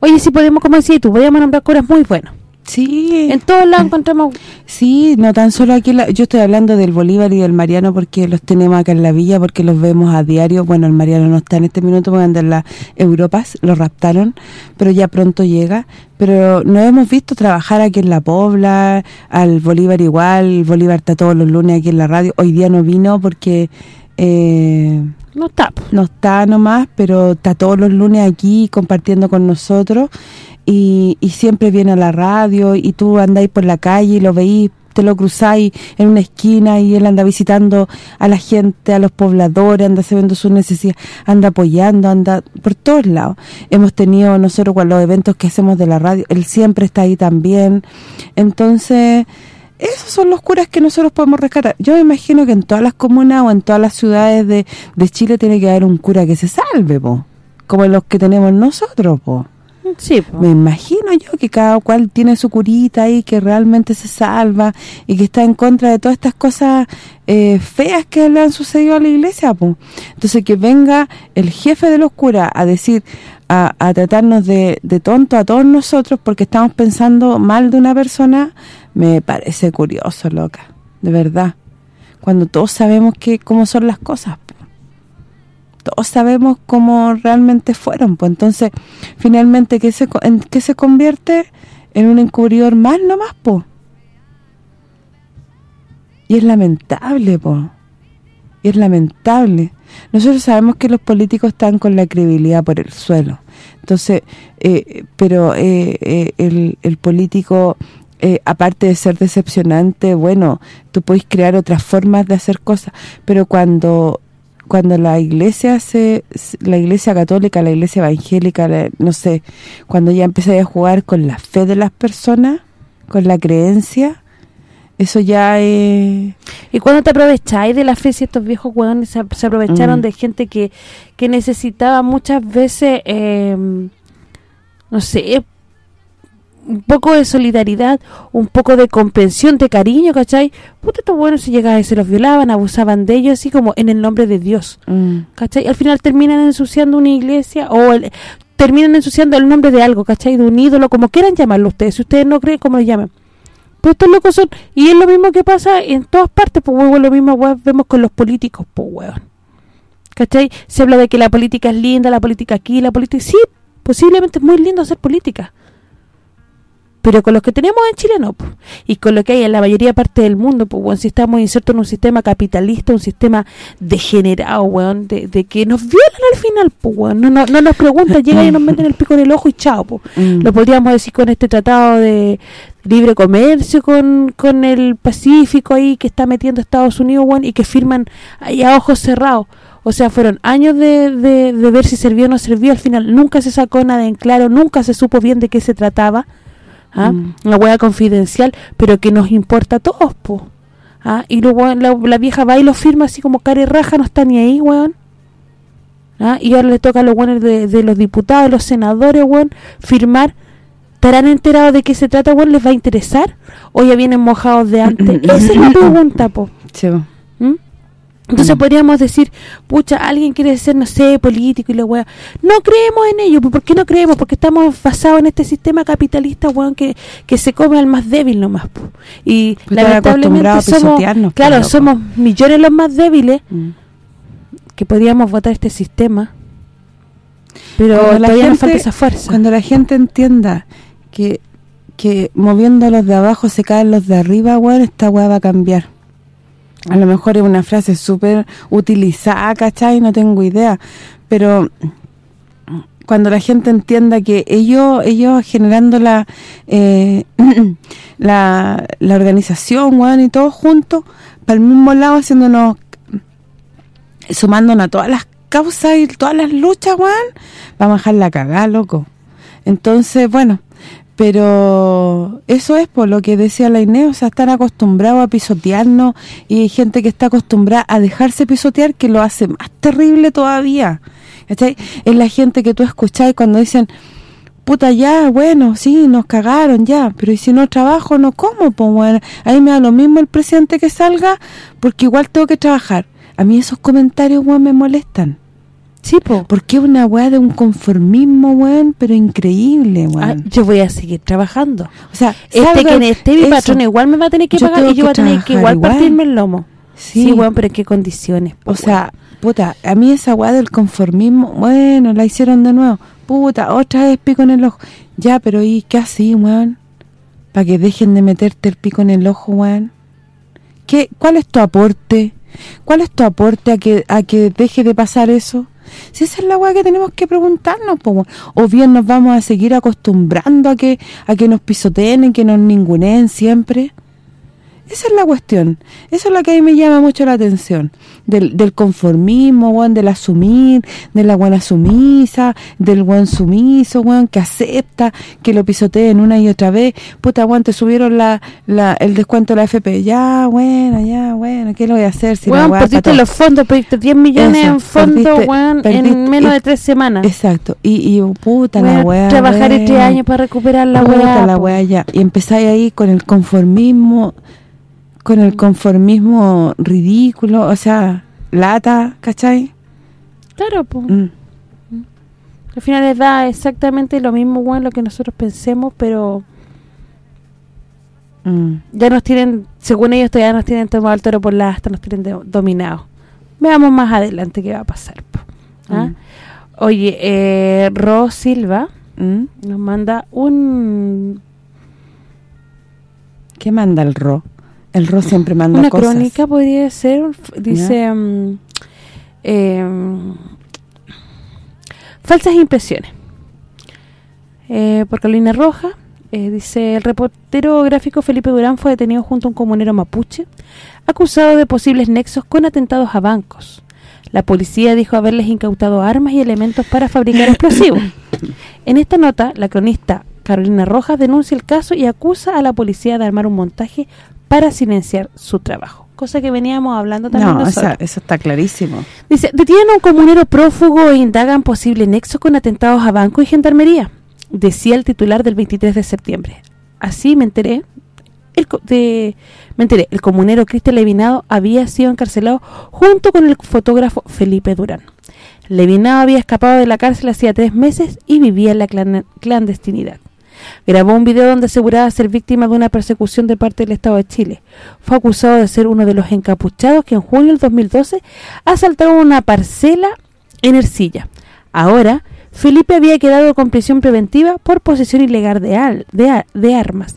Oye, si podemos, como decís tú, podemos nombrar curas muy buenos. Sí. En todos lados encontramos... Sí, no tan solo aquí, yo estoy hablando del Bolívar y del Mariano porque los tenemos acá en la villa, porque los vemos a diario. Bueno, el Mariano no está en este minuto porque anda en las Europas, lo raptaron, pero ya pronto llega. Pero no hemos visto trabajar aquí en La Pobla, al Bolívar igual, el Bolívar está todos los lunes aquí en la radio. Hoy día no vino porque... Eh, no está. No está nomás, pero está todos los lunes aquí compartiendo con nosotros y, y siempre viene a la radio y tú andáis por la calle y lo veís te lo cruzáis en una esquina y él anda visitando a la gente, a los pobladores, anda sabiendo sus necesidades, anda apoyando, anda por todos lados. Hemos tenido nosotros con los eventos que hacemos de la radio, él siempre está ahí también. Entonces, esos son los curas que nosotros podemos rescatar. Yo me imagino que en todas las comunas o en todas las ciudades de, de Chile tiene que haber un cura que se salve, po, como los que tenemos nosotros, po. Sí, Me imagino yo que cada cual tiene su curita ahí que realmente se salva y que está en contra de todas estas cosas eh, feas que le han sucedido a la iglesia. pues Entonces que venga el jefe de los curas a decir, a, a tratarnos de, de tonto a todos nosotros porque estamos pensando mal de una persona, me parece curioso, loca, de verdad. Cuando todos sabemos que cómo son las cosas todos sabemos cómo realmente fueron, pues entonces finalmente ¿qué se en se convierte en un encubridor más nomás, pues. Y es lamentable, pues. Y es lamentable. Nosotros sabemos que los políticos están con la credibilidad por el suelo. Entonces, eh, pero eh, eh, el, el político aparte de ser decepcionante, bueno, tú puedes crear otras formas de hacer cosas, pero cuando cuando la iglesia se la iglesia católica, la iglesia evangélica, no sé, cuando ya empecé a jugar con la fe de las personas, con la creencia, eso ya es... ¿Y cuando te aprovecháis de la fe si estos viejos hueones se, aprovecharon mm. de gente que, que necesitaba muchas veces, eh, no sé, un poco de solidaridad, un poco de comprensión, de cariño, ¿cachai? Puta, estos buenos si llegaban y se los violaban, abusaban de ellos, así como en el nombre de Dios, mm. ¿cachai? Al final terminan ensuciando una iglesia o terminan ensuciando el nombre de algo, ¿cachai? De un ídolo, como quieran llamarlo ustedes, si ustedes no creen, como lo llaman. Pues estos locos son, y es lo mismo que pasa en todas partes, pues huevo, lo mismo vemos con los políticos, pues huevón. ¿Cachai? Se habla de que la política es linda, la política aquí, la política... Sí, posiblemente es muy lindo hacer política pero con los que tenemos en Chile no, y con lo que hay en la mayoría parte del mundo, pues bueno, si estamos insertos en un sistema capitalista, un sistema degenerado, weón, de, que nos violan al final, pues weón, no, no, nos preguntan, llegan y nos meten el pico en el ojo y chao, pues. Lo podríamos decir con este tratado de libre comercio con, con el Pacífico ahí que está metiendo Estados Unidos, weón, y que firman ahí a ojos cerrados. O sea, fueron años de, de, de ver si servía o no servía, al final nunca se sacó nada en claro, nunca se supo bien de qué se trataba. ¿Ah? Mm. Una hueá confidencial, pero que nos importa a todos, po. ¿ah? Y luego la, la vieja va y lo firma así como cara y raja, no está ni ahí, weón. ¿ah? Y ahora le toca a los buenos de, de los diputados, los senadores, weón, firmar. ¿Estarán enterados de qué se trata, weón? ¿Les va a interesar? ¿O ya vienen mojados de antes? Esa es la pregunta, po. Sí. Entonces Mm. podríamos decir, pucha, alguien quiere ser, no sé, político y la weá. No creemos en ello. ¿Por qué no creemos? Porque estamos basados en este sistema capitalista, weón, que, que se come al más débil nomás. po. Y Pues lamentablemente somos, po, claro, somos millones los más débiles Mm. que podríamos votar este sistema. Pero Cuando la nos gente- falta esa fuerza. Cuando la gente entienda que, que moviendo los de abajo se caen los de arriba, weón, esta weá va a cambiar. A lo mejor es una frase súper utilizada, ¿cachai? No tengo idea. Pero cuando la gente entienda que ellos ellos generando la eh, la, la organización, weón, y todos juntos, para el mismo lado, haciéndonos sumándonos a todas las causas y todas las luchas, weón, vamos a dejar la cagada, loco. Entonces, bueno, pero eso es por lo que decía la Inés, o sea, están acostumbrados a pisotearnos y hay gente que está acostumbrada a dejarse pisotear que lo hace más terrible todavía. ¿Cachai? Es la gente que tú escuchás cuando dicen, puta ya, bueno, sí, nos cagaron ya, pero y si no trabajo, no como, pues bueno, ahí me da lo mismo el presidente que salga, porque igual tengo que trabajar. A mí esos comentarios, weón, me molestan. Sí, po. Porque es una weá de un conformismo, weón, pero increíble, Ah, weón. yo voy a seguir trabajando. o sea, Este que esté mi eso. patrón igual me va a tener que Yo pagar y yo voy a tener que igual. partirme el lomo. Sí, Sí, weón, pero ¿en qué condiciones? po, O sea, puta, a mí esa weá del conformismo, bueno, la hicieron de nuevo. Puta, otra vez pico en el ojo. Ya, pero ¿y qué así, weón? Para que dejen de meterte el pico en el ojo, weón. ¿Qué, ¿Cuál es tu aporte? ¿Cuál es tu aporte a que a que deje de pasar eso? Si esa es la weá que tenemos que preguntarnos, o bien nos vamos a seguir acostumbrando a que a que nos pisoteen que nos ninguneen siempre. Esa es la cuestión. Eso es lo que a mí me llama mucho la atención. Del, del conformismo, weón, del asumir, de la buena sumisa, del buen sumiso, weón, que acepta que lo pisoteen una y otra vez. Puta, weón, te subieron la, la el descuento de la FP. Ya, bueno, ya, bueno, ¿qué lo voy a hacer? Si la Weón, perdiste los fondos, perdiste 10 millones Eso, en fondos, weón, perdiste- en menos de tres semanas. Exacto. Y, y puta, la Weón, weá. trabajar weón. este año para recuperar la Puta, weá. la weá ya. Y empezáis ahí con el conformismo, con el conformismo ridículo, o sea, lata, ¿cachai? Claro. Mm. Al final les da exactamente lo mismo, weón, lo que nosotros pensemos, pero Mm. ya nos tienen, según ellos todavía nos tienen tomado el toro por la asta, nos tienen dominados. Veamos más adelante qué va a pasar. ¿Ah? Mm. Oye, eh, Ro Silva nos manda un ¿Qué manda el RO? El RO siempre manda una cosas. crónica, podría ser, dice... mm, em, falsas impresiones. Eh, por Carolina Roja, eh, dice, el reportero gráfico Felipe Durán fue detenido junto a un comunero mapuche, acusado de posibles nexos con atentados a bancos. La policía dijo haberles incautado armas y elementos para fabricar explosivos. En esta nota, la cronista Carolina Rojas denuncia el caso y acusa a la policía de armar un montaje para silenciar su trabajo. Cosa que veníamos hablando también No, nosotros. eso está clarísimo. Dice, detienen a un comunero prófugo e indagan posible nexo con atentados a banco y gendarmería, decía el titular del 23 de septiembre. Así me enteré, el, de, me enteré, el comunero Cristian Levinado había sido encarcelado junto con el fotógrafo Felipe Durán. Levinado había escapado de la cárcel hacía tres meses y vivía en la clan- clandestinidad. Grabó un video donde aseguraba ser víctima de una persecución de parte del Estado de Chile. Fue acusado de ser uno de los encapuchados que en junio del 2012 asaltaron una parcela en Ercilla. Ahora, Felipe había quedado con prisión preventiva por posesión ilegal de, armas.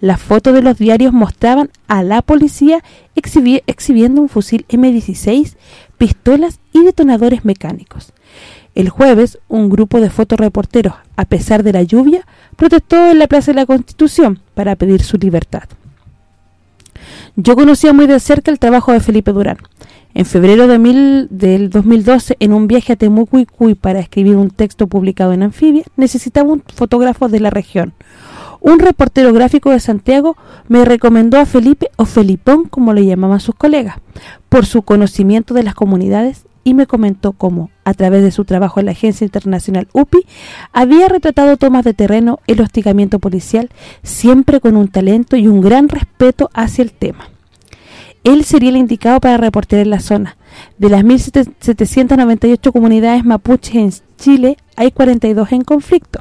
Las fotos de los diarios mostraban a la policía exhibi- exhibiendo un fusil M16, pistolas y detonadores mecánicos. El jueves, un grupo de fotoreporteros, a pesar de la lluvia, protestó en la Plaza de la Constitución para pedir su libertad. Yo conocía muy de cerca el trabajo de Felipe Durán. En febrero de del 2012, en un viaje a Temucuicuy para escribir un texto publicado en Anfibia, necesitaba un fotógrafo de la región. Un reportero gráfico de Santiago me recomendó a Felipe, o Felipón, como le llamaban sus colegas, por su conocimiento de las comunidades y me comentó cómo, a través de su trabajo en la agencia internacional UPI, había retratado tomas de terreno, el hostigamiento policial, siempre con un talento y un gran respeto hacia el tema. Él sería el indicado para reportear en la zona. De las 1.798 comunidades mapuches en Chile, hay 42 en conflicto.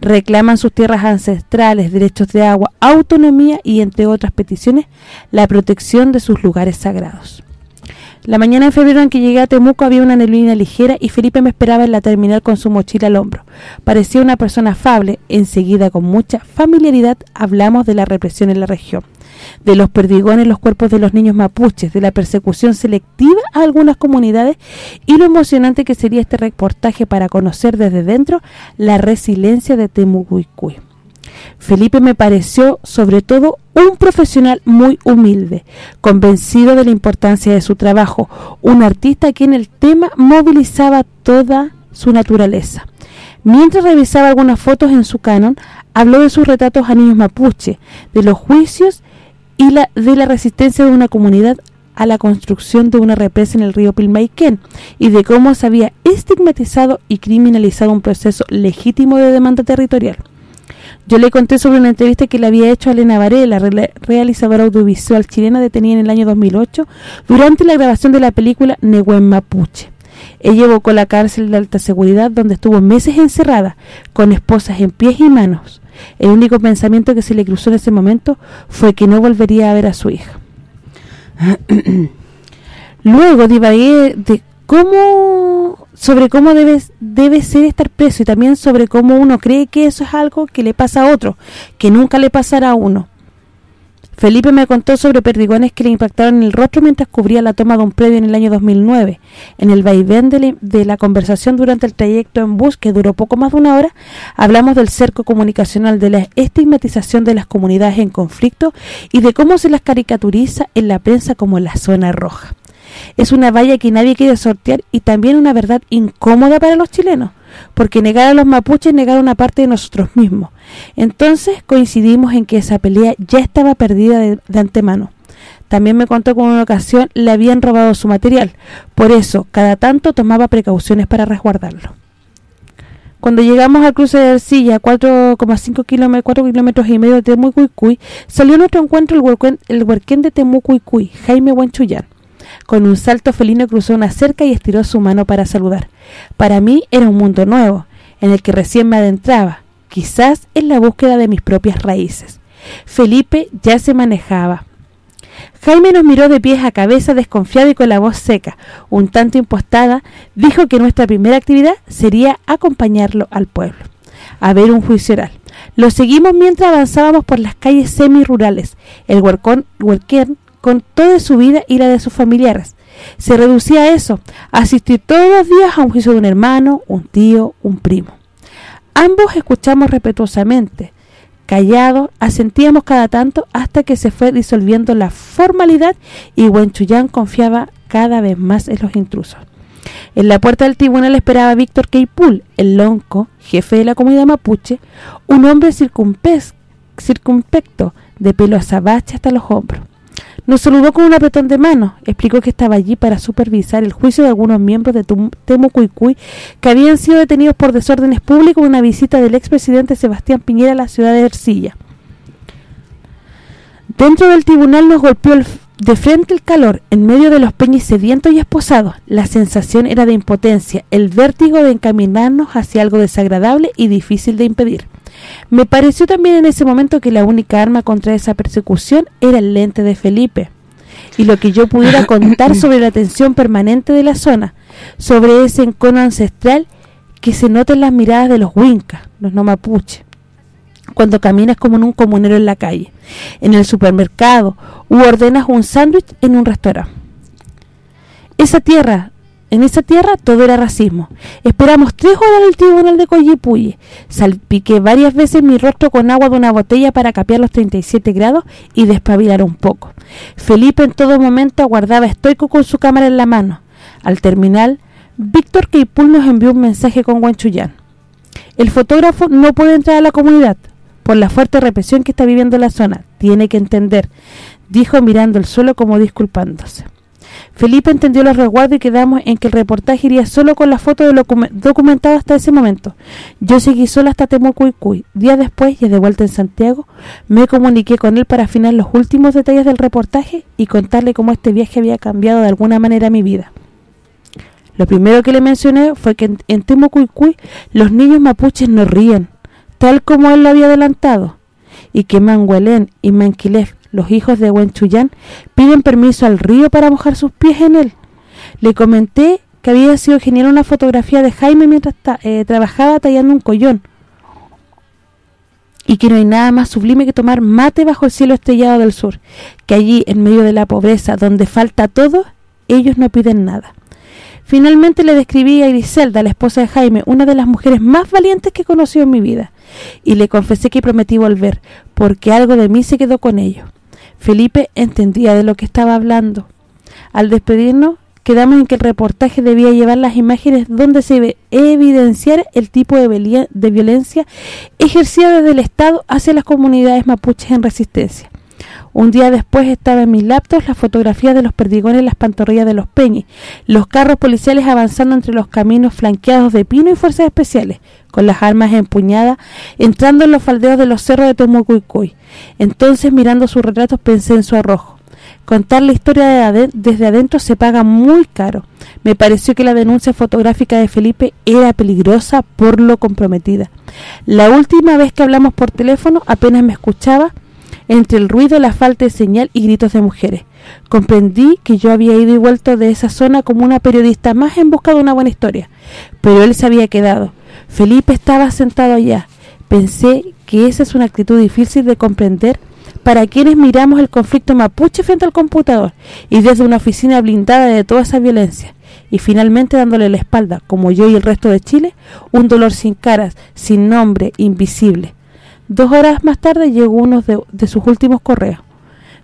Reclaman sus tierras ancestrales, derechos de agua, autonomía y, entre otras peticiones, la protección de sus lugares sagrados. La mañana de febrero en que llegué a Temuco había una neblina ligera y Felipe me esperaba en la terminal con su mochila al hombro. Parecía una persona afable. Enseguida, con mucha familiaridad, hablamos de la represión en la región, de los perdigones los cuerpos de los niños mapuches, de la persecución selectiva a algunas comunidades y lo emocionante que sería este reportaje para conocer desde dentro la resiliencia de Temucuicuy. Felipe me pareció, sobre todo, un profesional muy humilde, convencido de la importancia de su trabajo, un artista a quien el tema movilizaba toda su naturaleza. Mientras revisaba algunas fotos en su canon, habló de sus retratos a niños mapuche, de los juicios y la, de la resistencia de una comunidad a la construcción de una represa en el río Pilmaiquén y de cómo se había estigmatizado y criminalizado un proceso legítimo de demanda territorial. Yo le conté sobre una entrevista que le había hecho a Elena Varela, realizadora audiovisual chilena detenida en el año 2008 durante la grabación de la película Nehuen Mapuche. Ella evocó la cárcel de alta seguridad donde estuvo meses encerrada, con esposas en pies y manos. El único pensamiento que se le cruzó en ese momento fue que no volvería a ver a su hija. Luego divagué de cómo sobre cómo debe, debe ser estar preso y también sobre cómo uno cree que eso es algo que le pasa a otro, que nunca le pasará a uno. Felipe me contó sobre perdigones que le impactaron en el rostro mientras cubría la toma de un predio en el año 2009. En el vaivén de, de la conversación durante el trayecto en bus, que duró poco más de una hora, hablamos del cerco comunicacional, de la estigmatización de las comunidades en conflicto y de cómo se las caricaturiza en la prensa como la zona roja. Es una valla que nadie quiere sortear y también una verdad incómoda para los chilenos, porque negar a los mapuches es negar una parte de nosotros mismos. Entonces coincidimos en que esa pelea ya estaba perdida de, antemano. También me contó que en una ocasión le habían robado su material, por eso cada tanto tomaba precauciones para resguardarlo. Cuando llegamos al cruce de Arcilla, 4,5 kilómetros, 4 kilómetros y medio de Temucuicuy, salió nuestro encuentro el huerquén, el huerquén de Temucuicuy, Jaime Huanchuyán. Con un salto felino cruzó una cerca y estiró su mano para saludar. Para mí era un mundo nuevo, en el que recién me adentraba, quizás en la búsqueda de mis propias raíces. Felipe ya se manejaba. Jaime nos miró de pies a cabeza desconfiado y con la voz seca, un tanto impostada, dijo que nuestra primera actividad sería acompañarlo al pueblo, a ver un juicio oral. Lo seguimos mientras avanzábamos por las calles semi-rurales. El huercón, huerquén con toda su vida y la de sus familiares. Se reducía a eso, asistir todos los días a un juicio de un hermano, un tío, un primo. Ambos escuchamos respetuosamente, callados, asentíamos cada tanto hasta que se fue disolviendo la formalidad y Huenchuyán confiaba cada vez más en los intrusos. En la puerta del tribunal esperaba Víctor Keipul, el lonco, jefe de la comunidad mapuche, un hombre circunspecto, de pelo azabache hasta los hombros. Nos saludó con un apretón de mano. Explicó que estaba allí para supervisar el juicio de algunos miembros de Temucuicuy que habían sido detenidos por desórdenes públicos en una visita del expresidente Sebastián Piñera a la ciudad de Ercilla. Dentro del tribunal nos golpeó de frente el calor, en medio de los peñas sedientos y esposados. La sensación era de impotencia, el vértigo de encaminarnos hacia algo desagradable y difícil de impedir. Me pareció también en ese momento que la única arma contra esa persecución era el lente de Felipe y lo que yo pudiera contar sobre la tensión permanente de la zona, sobre ese encono ancestral que se nota en las miradas de los huincas, los no mapuche, cuando caminas como en un comunero en la calle, en el supermercado, u ordenas un sándwich en un restaurante. Esa tierra en esa tierra todo era racismo. Esperamos tres horas en el tribunal de Coyipuye. Salpiqué varias veces mi rostro con agua de una botella para capear los 37 grados y despabilar un poco. Felipe en todo momento aguardaba estoico con su cámara en la mano. Al terminar, Víctor Keipul nos envió un mensaje con Guanchuyán. El fotógrafo no puede entrar a la comunidad por la fuerte represión que está viviendo la zona. Tiene que entender, dijo mirando el suelo como disculpándose. Felipe entendió los resguardos y quedamos en que el reportaje iría solo con la foto de lo documentado hasta ese momento. Yo seguí sola hasta Temucuicuy. Días después, ya de vuelta en Santiago, me comuniqué con él para afinar los últimos detalles del reportaje y contarle cómo este viaje había cambiado de alguna manera mi vida. Lo primero que le mencioné fue que en, en los niños mapuches no ríen, tal como él lo había adelantado, y que Manguelén y Manquilef los hijos de Huenchuyán, piden permiso al río para mojar sus pies en él. Le comenté que había sido genial una fotografía de Jaime mientras eh, trabajaba tallando un collón y que no hay nada más sublime que tomar mate bajo el cielo estrellado del sur, que allí, en medio de la pobreza, donde falta todo, ellos no piden nada. Finalmente le describí a Griselda, la esposa de Jaime, una de las mujeres más valientes que he conocido en mi vida, y le confesé que prometí volver, porque algo de mí se quedó con ellos. Felipe entendía de lo que estaba hablando. Al despedirnos, quedamos en que el reportaje debía llevar las imágenes donde se evidenciara el tipo de, de violencia ejercida desde el Estado hacia las comunidades mapuches en resistencia. Un día después estaba en mis laptops la fotografía de los perdigones en las pantorrillas de los Peñis, los carros policiales avanzando entre los caminos flanqueados de pino y fuerzas especiales, con las armas empuñadas, entrando en los faldeos de los cerros de Tomocuicuy. Entonces, mirando sus retratos, pensé en su arrojo. Contar la historia desde adentro se paga muy caro. Me pareció que la denuncia fotográfica de Felipe era peligrosa por lo comprometida. La última vez que hablamos por teléfono apenas me escuchaba entre el ruido, la falta de señal y gritos de mujeres. Comprendí que yo había ido y vuelto de esa zona como una periodista más en busca de una buena historia, pero él se había quedado. Felipe estaba sentado allá. Pensé que esa es una actitud difícil de comprender para quienes miramos el conflicto mapuche frente al computador y desde una oficina blindada de toda esa violencia y finalmente dándole la espalda, como yo y el resto de Chile, un dolor sin caras, sin nombre, invisible. Dos horas más tarde llegó uno de, sus últimos correos.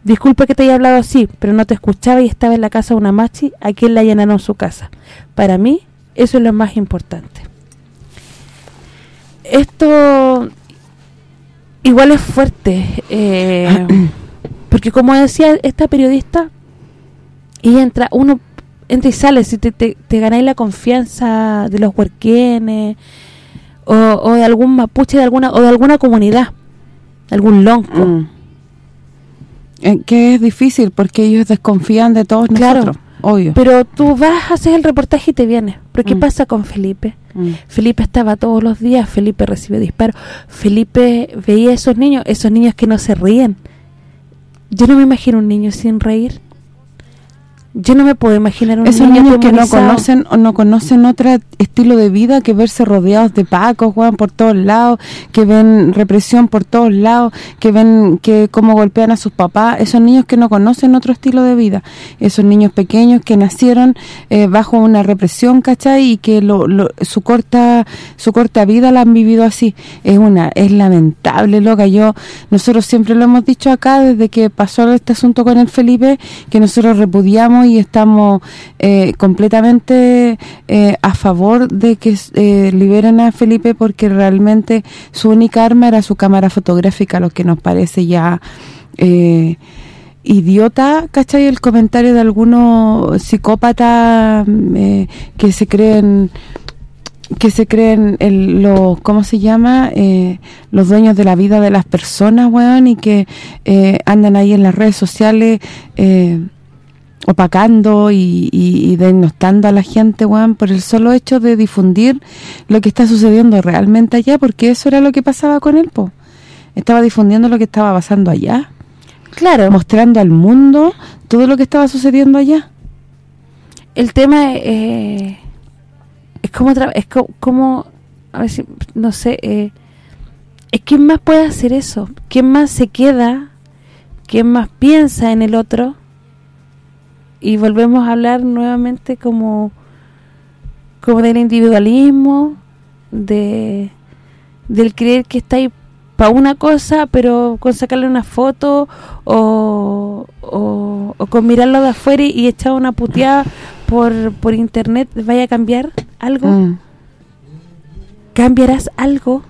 Disculpe que te haya hablado así, pero no te escuchaba y estaba en la casa de una machi a quien la llenaron su casa. Para mí, eso es lo más importante. Esto igual es fuerte, eh, porque como decía esta periodista, y entra, uno entra y sale, si te, te, te ganáis la confianza de los huerquienes, o, de algún mapuche de alguna o de alguna comunidad, algún lonco. Mm. Eh, que es difícil porque ellos desconfían de todos nosotros, obvio. Pero tú vas, haces el reportaje y te vienes. ¿Pero qué mm. pasa con Felipe? Mm. Felipe estaba todos los días, Felipe recibe disparos. Felipe veía a esos niños, esos niños que no se ríen. Yo no me imagino un niño sin reír. Yo no me puedo imaginar un Esos niños que no conocen o no conocen otro estilo de vida que verse rodeados de pacos, juegan por todos lados, que ven represión por todos lados, que ven que cómo golpean a sus papás, esos niños que no conocen otro estilo de vida, esos niños pequeños que nacieron eh, bajo una represión, ¿cachai? Y que su corta su corta vida la han vivido así. Es una es lamentable, loca. Yo nosotros siempre lo hemos dicho acá desde que pasó este asunto con el Felipe, que nosotros repudiamos y estamos eh, completamente eh, a favor de que eh, liberen a Felipe porque realmente su única arma era su cámara fotográfica, lo que nos parece ya idiota, ¿cachai? El comentario de algunos psicópatas que se creen que se creen los ¿cómo se llama? los dueños de la vida de las personas, weón, y que andan ahí en las redes sociales opacando y, y, denostando a la gente, weón, por el solo hecho de difundir lo que está sucediendo realmente allá, porque eso era lo que pasaba con él, po. Estaba difundiendo lo que estaba pasando allá. Claro. Mostrando al mundo todo lo que estaba sucediendo allá. El tema eh, es como es como a ver si no sé, eh, es quién más puede hacer eso, quién más se queda, quién más piensa en el otro y volvemos a hablar nuevamente como como del individualismo, de del creer que está ahí para una cosa, pero con sacarle una foto o, o, con mirarlo de afuera y echar una puteada por, por internet, ¿vaya a cambiar algo? Mm. ¿Cambiarás algo?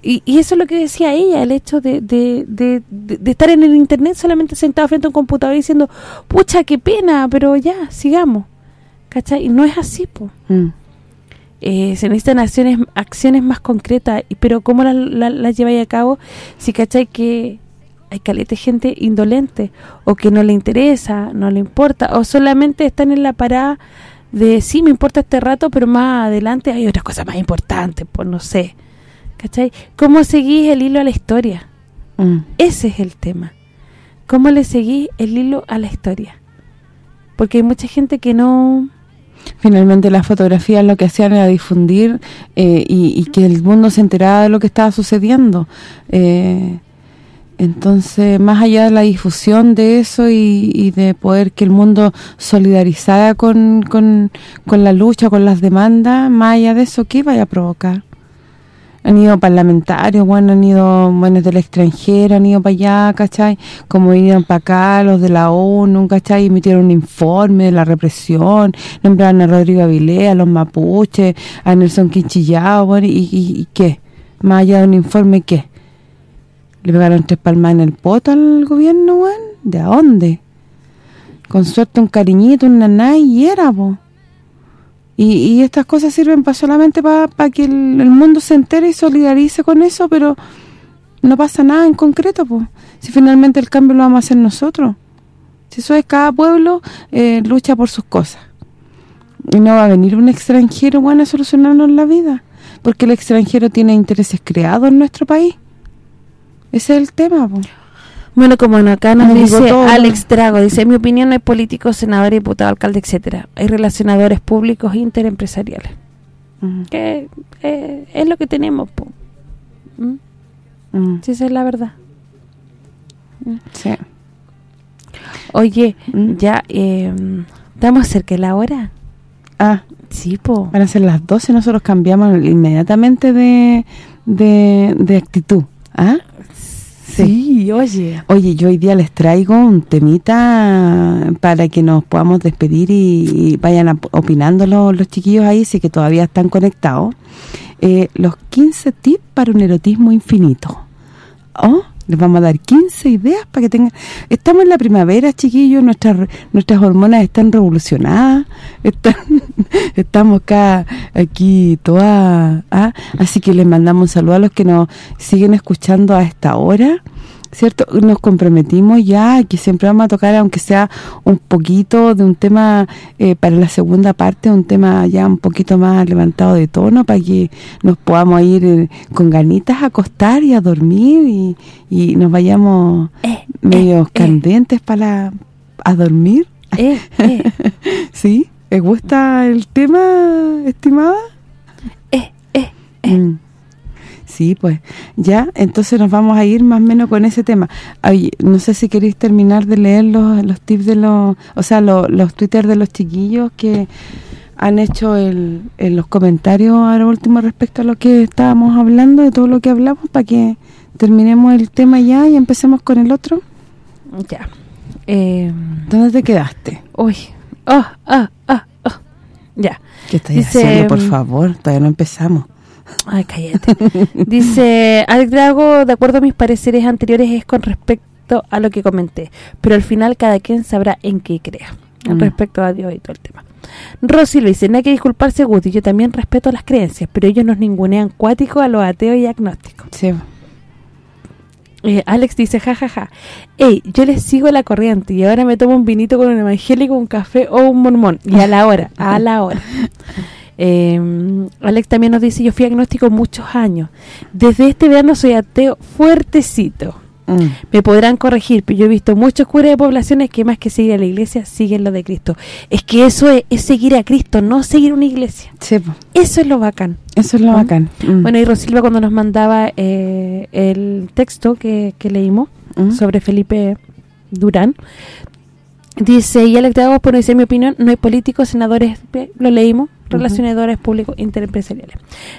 Y, y, eso es lo que decía ella, el hecho de, de, de, estar en el internet solamente sentado frente a un computador diciendo, pucha, qué pena, pero ya, sigamos. ¿Cachai? Y no es así, po. Mm. Eh, se necesitan acciones acciones más concretas, pero ¿cómo las la, lleváis a cabo si cachai que hay caleta gente indolente o que no le interesa, no le importa o solamente están en la parada de sí, me importa este rato, pero más adelante hay otras cosas más importantes, pues no sé. ¿Cachai? ¿Cómo seguís el hilo a la historia? Mm. Ese es el tema. ¿Cómo le seguís el hilo a la historia? Porque hay mucha gente que no finalmente las fotografías lo que hacían era difundir eh, y, que el mundo se enterara de lo que estaba sucediendo. Eh, entonces, más allá de la difusión de eso y, de poder que el mundo solidarizara con, con, con la lucha, con las demandas, más allá de eso, ¿qué vaya a provocar? Han ido parlamentarios, bueno, han ido buenos del extranjero, han ido para allá, ¿cachai? Como vinieron para acá los de la ONU, ¿cachai? Emitieron un informe de la represión, nombraron a Rodrigo Avilés, a los mapuches, a Nelson Quinchillao, bueno, y, y, ¿qué? Más allá de un informe, ¿qué? ¿Le pegaron tres palmas en el poto al gobierno, bueno? ¿De dónde? Con suerte un cariñito, un naná y era, po. Y, estas cosas sirven para solamente para que el, mundo se entere y solidarice con eso, pero no pasa nada en concreto, pues. Si finalmente el cambio lo vamos a hacer nosotros. Si eso es cada pueblo eh, lucha por sus cosas. Y no va a venir un extranjero bueno a solucionarnos la vida, porque el extranjero tiene intereses creados en nuestro país. Ese es el tema, pues. Bueno, como acá nos dice Alex Drago, dice, en mi opinión no hay políticos, senadores, diputados, alcalde, etcétera. Hay relacionadores públicos interempresariales. Que eh, es lo que tenemos, ¿Mm? Sí, esa es la verdad. Sí. Oye, ya eh, estamos cerca de la hora. Ah, sí, po. Van a ser las 12, nosotros cambiamos inmediatamente de, de, de actitud. ¿Ah? Sí. oye. Oye, yo hoy día les traigo un temita para que nos podamos despedir y, vayan opinando los, chiquillos ahí, si que todavía están conectados. Eh, los 15 tips para un erotismo infinito. ¿Oh? Les vamos a dar 15 ideas para que tengan... Estamos en la primavera, chiquillos, nuestras nuestras hormonas están revolucionadas, están, estamos acá, aquí, todas... ¿ah? Así que les mandamos un saludo a los que nos siguen escuchando a esta hora. ¿Cierto? Nos comprometimos ya que siempre vamos a tocar, aunque sea un poquito de un tema eh, para la segunda parte, un tema ya un poquito más levantado de tono para que nos podamos ir eh, con ganitas a acostar y a dormir y, nos vayamos eh, medio candentes para a dormir. ¿Sí? ¿Les gusta el tema, estimada? Eh, eh, eh. Mm. Sí, pues, ya, entonces nos vamos a ir más o menos con ese tema. no sé si queréis terminar de leer los, los tips de los, o sea, los, los Twitter de los chiquillos que han hecho el, los comentarios ahora último respecto a lo que estábamos hablando, de todo lo que hablamos, para que terminemos el tema ya y empecemos con el otro. Ya. Eh, ¿Dónde te quedaste? Uy, oh, ah, ah, ah. Ya. ¿Qué estás haciendo, por mm, favor? Todavía no empezamos. Ay, cállate. Dice, Alex Drago, de acuerdo a mis pareceres anteriores, es con respecto a lo que comenté. Pero al final cada quien sabrá en qué crea. Mm. Respecto a Dios y todo el tema. Rosy lo dice, no hay que disculparse, Guti. Yo también respeto las creencias, pero ellos nos ningunean cuáticos a los ateos y agnósticos. Sí. Eh, Alex dice, jajaja, ja, ja. Ey, yo les sigo la corriente y ahora me tomo un vinito con un evangélico, un café o un mormón. Y a la hora, a la hora. Eh, Alex también nos dice, yo fui agnóstico muchos años. Desde este verano soy ateo fuertecito. Mm. Me podrán corregir, pero yo he visto muchos curas de poblaciones que más que seguir a la iglesia, siguen lo de Cristo. Es que eso es, seguir a Cristo, no seguir una iglesia. Eso es lo bacán. Eso es lo bacán. Mm. Bueno, y Rosilva cuando nos mandaba eh, el texto que, leímos mm. sobre Felipe Durán, Dice, y Alex de por decir mi opinión, no hay políticos, senadores, lo leímos, relacionadores públicos interempresariales.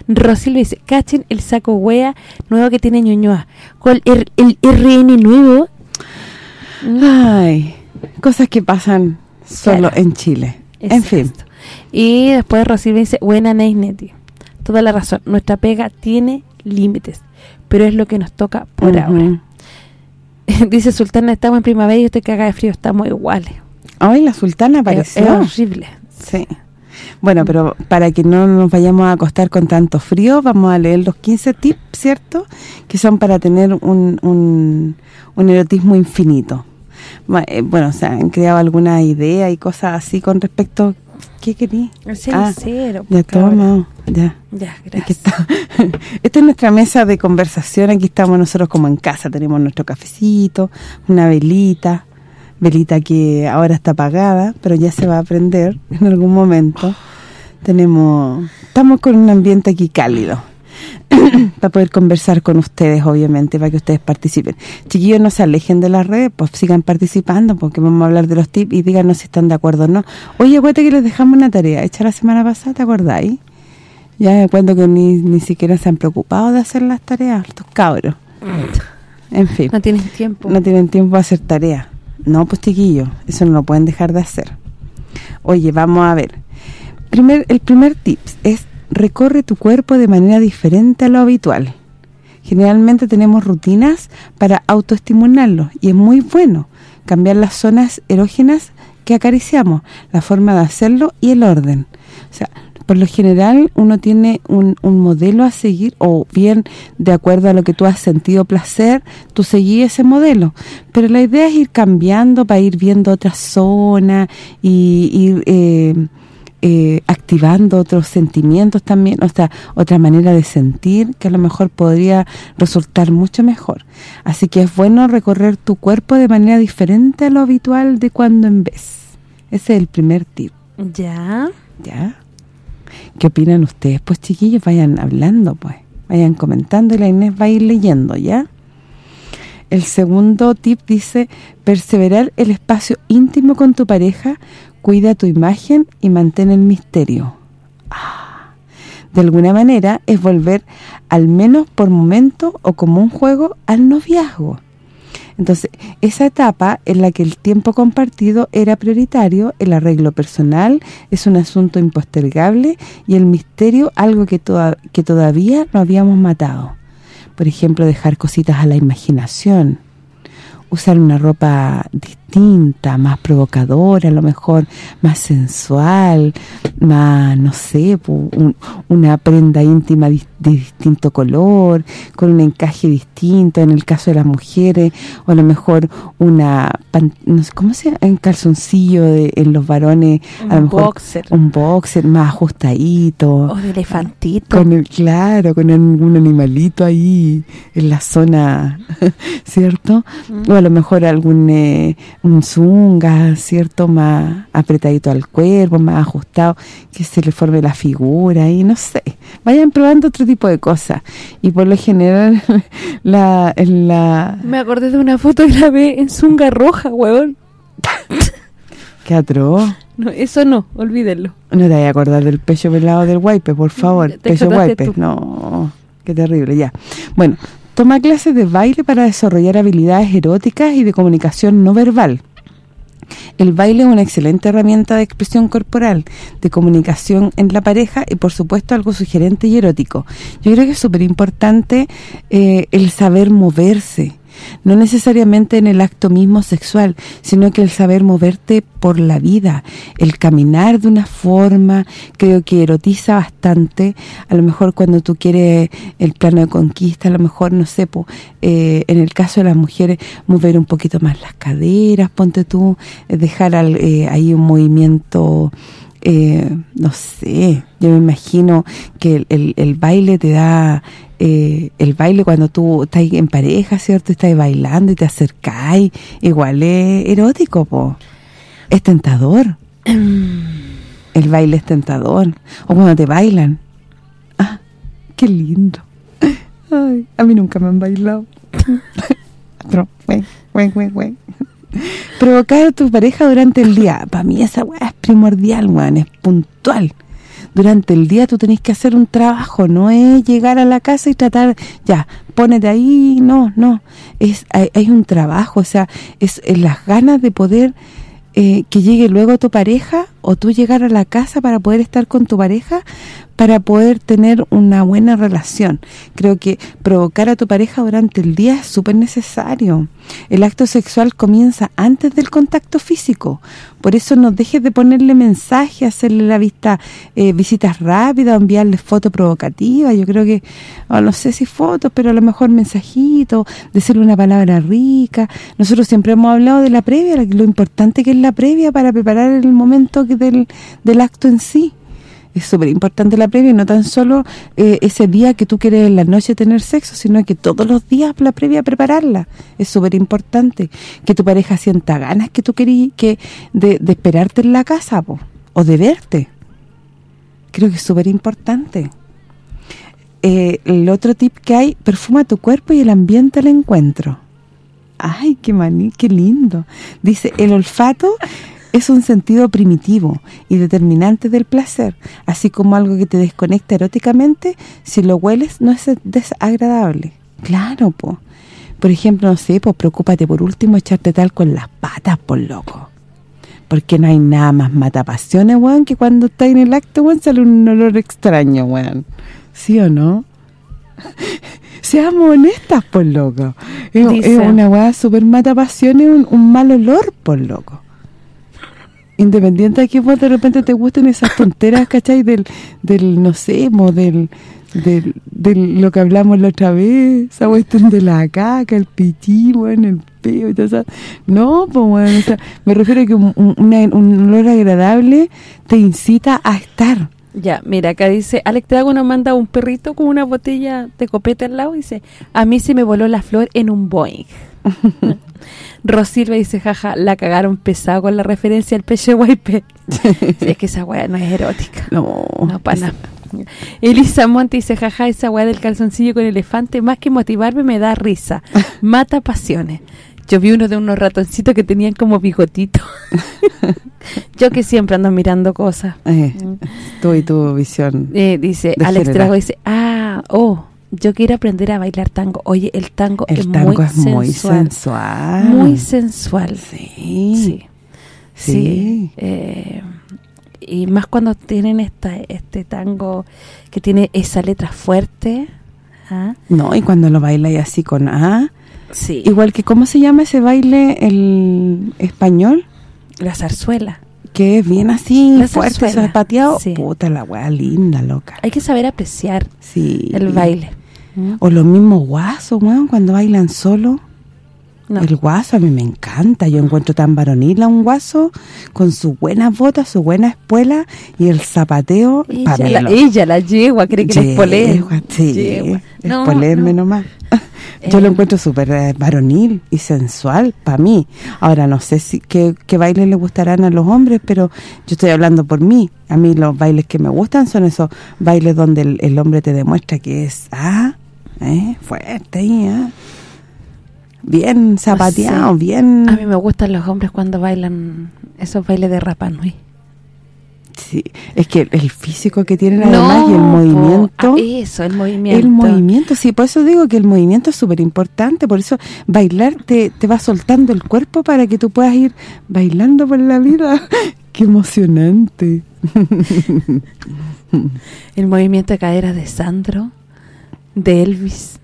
Rosilva dice, cachen el saco wea nuevo que tiene Ñuñoa. ¿Cuál? El, el RN nuevo. Ay, cosas que pasan solo Claro. en Chile. En fin. Y después Rosilva dice, buena Neisneti. Toda la razón. Nuestra pega tiene límites, pero es lo que nos toca por ahora. dice Sultana, estamos en primavera y usted caga de frío, estamos iguales. Hoy la sultana Es, apareció. es horrible. Sí. Bueno, pero para que no nos vayamos a acostar con tanto frío, vamos a leer los 15 tips, ¿cierto? Que son para tener un, un, un erotismo infinito. Eh, Bueno, o sea, han creado alguna idea y cosas así con respecto... ¿Qué querí? Ah, cenicero, Ya toma, ya. Ya, gracias. Esta es nuestra mesa de conversación, aquí estamos nosotros como en casa, tenemos nuestro cafecito, una velita, velita que ahora está apagada, pero ya se va a prender en algún momento. Tenemos estamos con un ambiente aquí cálido. para poder conversar con ustedes, obviamente, para que ustedes participen. Chiquillos, no se alejen de las redes, pues sigan participando, porque vamos a hablar de los tips y díganos si están de acuerdo o no. Oye, acuérdate que les dejamos una tarea hecha la semana pasada, ¿te acordáis? Ya me cuento que ni, ni siquiera se han preocupado de hacer las tareas, estos cabros. En fin, No tienes tiempo. no tienen tiempo de hacer tareas. No, pues chiquillos, eso no lo pueden dejar de hacer. Oye, vamos a ver. Primer, el primer tip es recorre tu cuerpo de manera diferente a lo habitual. Generalmente tenemos rutinas para autoestimularlos y es muy bueno cambiar las zonas erógenas que acariciamos, la forma de hacerlo y el orden. O sea, por lo general uno tiene un, un modelo a seguir o bien de acuerdo a lo que tú has sentido placer, tú seguís ese modelo. Pero la idea es ir cambiando para ir viendo otras zonas y ir eh, eh, activando otros sentimientos también, o sea, otra manera de sentir que a lo mejor podría resultar mucho mejor. Así que es bueno recorrer tu cuerpo de manera diferente a lo habitual de cuando en vez. Ese es el primer tip. Ya. ¿Ya? ¿Qué opinan ustedes? Pues chiquillos, vayan hablando, pues. Vayan comentando y la Inés va a ir leyendo, ¿ya? El segundo tip dice, perseverar el espacio íntimo con tu pareja, cuida tu imagen y mantén el misterio. Ah, de alguna manera es volver, al menos por momento o como un juego, al noviazgo. Entonces, esa etapa en la que el tiempo compartido era prioritario, el arreglo personal es un asunto impostergable y el misterio algo que, que todavía no habíamos matado. Por ejemplo, dejar cositas a la imaginación, usar una ropa distinta, más provocadora, a lo mejor más sensual, más, no sé, un- una prenda íntima de distinto color, con un encaje distinto en el caso de las mujeres, o a lo mejor una, no sé, ¿cómo se llama? Un calzoncillo de, en los varones, a lo Un mejor boxer. un boxer más ajustadito, O de elefantito. con el claro, con algún animalito ahí en la zona, ¿cierto? O a lo mejor algún eh, zunga, ¿cierto? Más apretadito al cuerpo, más ajustado, que se le forme la figura y no sé. Vayan probando otro tipo de cosas. Y por lo general la la Me acordé de una foto que grabé en Zunga Roja, huevón. qué atroz. No, eso no, olvídenlo. No te vayas a acordar del pecho pelado del wipe, por favor. Te Pecho tú. No, qué terrible, ya. Bueno, toma clases de baile para desarrollar habilidades eróticas y de comunicación no verbal. El baile es una excelente herramienta de expresión corporal, de comunicación en la pareja y por supuesto algo sugerente y erótico. Yo creo que es súper importante eh, el saber moverse, no necesariamente en el acto mismo sexual, sino que el saber moverte por la vida, el caminar de una forma, creo que erotiza bastante, a lo mejor cuando tú quieres el plano de conquista, a lo mejor, no sé, po, eh, en el caso de las mujeres, mover un poquito más las caderas, ponte tú, dejar al, eh, ahí un movimiento... Eh, no sé, yo me imagino que el, el, el baile te da eh, el baile cuando tú estás en pareja, ¿cierto? Estás bailando y te acercáis, igual es erótico, po. Es tentador. el baile es tentador. O cuando te bailan. Ah, qué lindo. Ay, a mí nunca me han bailado. Pero, güey, güey, güey, güey. Provocar a tu pareja durante el día. Para mí esa weá es primordial, weón, es puntual. Durante el día tú tenés que hacer un trabajo, no es llegar a la casa y tratar, ya, ponete ahí, no, no, es hay, un trabajo, o sea, es, es las ganas de poder eh, que llegue luego tu pareja o tú llegar a la casa para poder estar con tu pareja para poder tener una buena relación. Creo que provocar a tu pareja durante el día es súper necesario. El acto sexual comienza antes del contacto físico. Por eso no dejes de ponerle mensaje, hacerle la vista eh, visitas rápidas, enviarle fotos provocativas. Yo creo que, oh, no sé si fotos, pero a lo mejor mensajitos, decirle una palabra rica. Nosotros siempre hemos hablado de la previa, lo importante que es la previa para preparar el momento del, del acto en sí es súper importante la previa no tan solo eh, ese día que tú quieres en la noche tener sexo, sino que todos los días la previa prepararla. Es súper importante. Que tu pareja sienta ganas que tú querías que de, esperarte en la casa o de verte. Creo que es súper importante. Eh, el otro tip que hay, perfuma tu cuerpo y el ambiente al encuentro. Ay, qué maní, qué lindo. Dice, el olfato es un sentido primitivo y determinante del placer, así como algo que te desconecta eróticamente, si lo hueles no es desagradable. Claro, po. Por ejemplo, no sé, pues preocúpate por último echarte tal con las patas, por loco. Porque no hay nada más matapasiones, weón, que cuando estás en el acto, weón, sale un olor extraño, weón. ¿Sí o no? Seamos honestas, por loco. Es, una weá súper matapasiones, un, un mal olor, por loco independiente de que vos de repente te gusten esas tonteras, ¿cachai? Del, del no sé, del, del, lo que hablamos la otra vez, esa cuestión de la caca, el pichí, bueno, el peo y todo eso. No, pues bueno, me refiero a que un, un olor agradable te incita a estar. Ya, mira, acá dice, Alex Drago nos manda un perrito con una botella de copete al lado y dice, a mí se me voló la flor en un Boeing. Rosilva dice, jaja, la cagaron pesado con la referencia al peche guaype. es que esa weá no es erótica. No. No, para Elisa Monte dice, jaja, esa weá del calzoncillo con elefante, más que motivarme, me da risa. Mata pasiones. Yo vi uno de unos ratoncitos que tenían como bigotito. Yo que siempre ando mirando cosas. Eh, tú y tu visión. Eh, dice, Alex Drago dice, ah, oh, yo quiero aprender a bailar tango. Oye, el tango, es, muy, sensual. muy sensual. Sí. Sí. Eh, y más cuando tienen esta este tango que tiene esa letra fuerte. ¿ah? No, y cuando lo baila y así con A. Sí. Igual que, ¿cómo se llama ese baile el español? La zarzuela. Que es bien así, fuerte, pateado. Puta, la weá linda, loca. Hay que saber apreciar sí. el baile. O los mismos guasos, weón, cuando bailan solo. El guaso a mí me encanta. Yo encuentro tan varonil a un guaso con sus buenas botas, su buena espuela y el zapateo. Ella, la, ella, la yegua, cree que es espolé. Sí, espolerme nomás. Yo lo eh. encuentro súper eh, varonil y sensual para mí. Ahora, no sé si qué, bailes le gustarán a los hombres, pero yo estoy hablando por mí. A mí los bailes que me gustan son esos bailes donde el, el hombre te demuestra que es... ah ¿eh? Fuerte ¿eh? Bien zapateado, bien... A mí me gustan los hombres cuando bailan esos bailes de Rapa Sí, es que el físico que tienen además y el movimiento... Ah, eso, el movimiento. El movimiento, sí, por eso digo que el movimiento es súper importante, por eso bailar te, te va soltando el cuerpo para que tú puedas ir bailando por la vida. ¡Qué emocionante! el movimiento de cadera de Sandro de Elvis.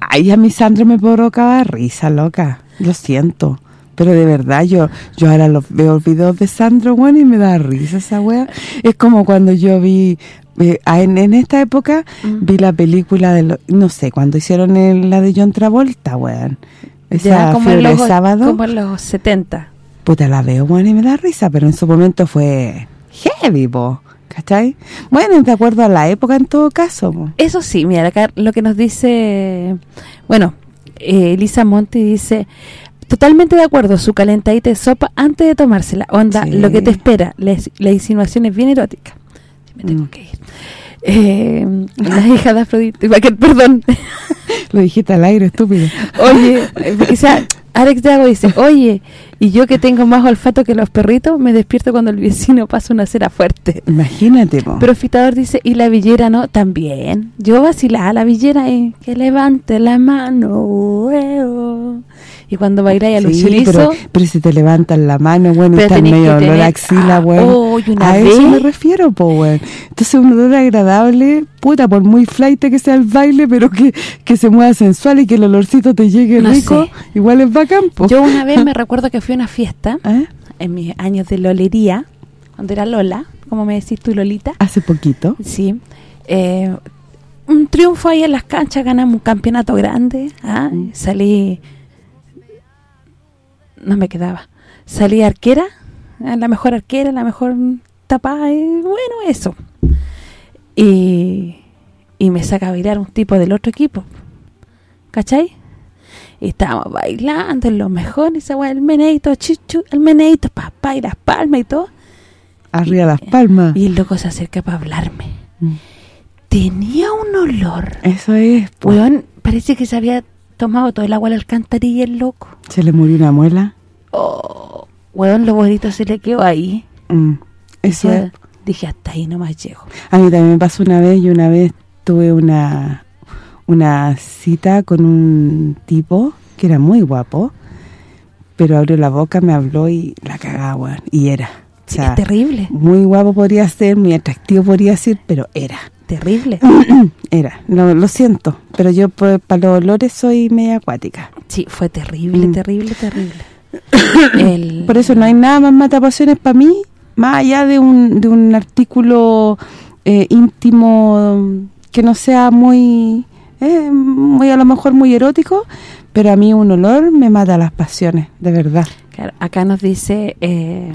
Ay, a mi Sandro me provocaba risa, loca. Lo siento. Pero de verdad, yo yo ahora los veo videos de Sandro, bueno, y me da risa esa wea. Es como cuando yo vi, eh, en, esta época, vi la película de, no sé, cuando hicieron la de John Travolta, weón. Esa como en sábado. Como en los 70. Puta, la veo, bueno, y me da risa, pero en su momento fue heavy, po. ¿Cachai? Bueno, de acuerdo a la época en todo caso. Eso sí, mira, acá lo que nos dice, bueno, eh, Elisa Monti dice, totalmente de acuerdo, su calentadita de sopa antes de tomársela, onda, lo que te espera, la, insinuación es bien erótica. Me tengo mm. que ir. Eh, la hija de Afrodita, perdón. lo dijiste al aire, estúpido. Oye, porque sea, Alex Dago dice, oye, y yo que tengo más olfato que los perritos, me despierto cuando el vecino pasa una cera fuerte. Imagínate, po. Profitador dice, y la villera no, también. Yo vacilaba la villera y que levante la mano. ueo. Y cuando bailáis al Sí, chorizo, pero, pero si te levantan la mano, bueno, está medio olor a axila, ah, oh, a eso me refiero, po, weón. Entonces un olor agradable, puta, por muy flight que sea el baile, pero que, que se mueva sensual y que el olorcito te llegue No rico, sé. igual es bacán, po. yo una vez me recuerdo que fui a una fiesta, ¿Eh? en mis años de lolería, cuando era Lola, como me decís tú, Lolita, Hace poquito. Sí. Eh, un triunfo ahí en las canchas, ganamos un campeonato grande. ah, Mm. Salí... No me quedaba. Salí arquera, ah, la mejor arquera, la mejor tapada, y bueno, eso. Y, y me saca a bailar un tipo del otro equipo. ¿Cachai? Y estábamos bailando en lo mejor, y esa weá, el meneito, chichu, el meneito, papá, y las palmas y todo. Arriba las palmas. Y el loco se acerca para hablarme. Mm. Tenía un olor. Eso es, po. Weón, parece que se había tomado todo el agua de la alcantarilla el loco. Se le murió una muela. Oh, weón, lo bonito se le quedó ahí. Mm. Eso es. Dije, hasta ahí nomás llego. A mí también me pasó una vez y una vez tuve una una cita con un tipo que era muy guapo, pero abrió la boca, me habló y la cagaba, y era. O Sí, sea, es terrible, muy guapo podría ser, muy atractivo podría ser, pero era. terrible. Era, lo, lo siento, pero yo pues, para los olores soy media acuática. Sí, fue terrible, Mm. terrible, terrible. El- Por eso no hay nada más matapasiones para mí, más allá de un, de un artículo eh, íntimo que no sea muy, eh, muy a lo mejor muy erótico, pero a mí un olor me mata las pasiones, de verdad. Claro, acá nos dice... Eh,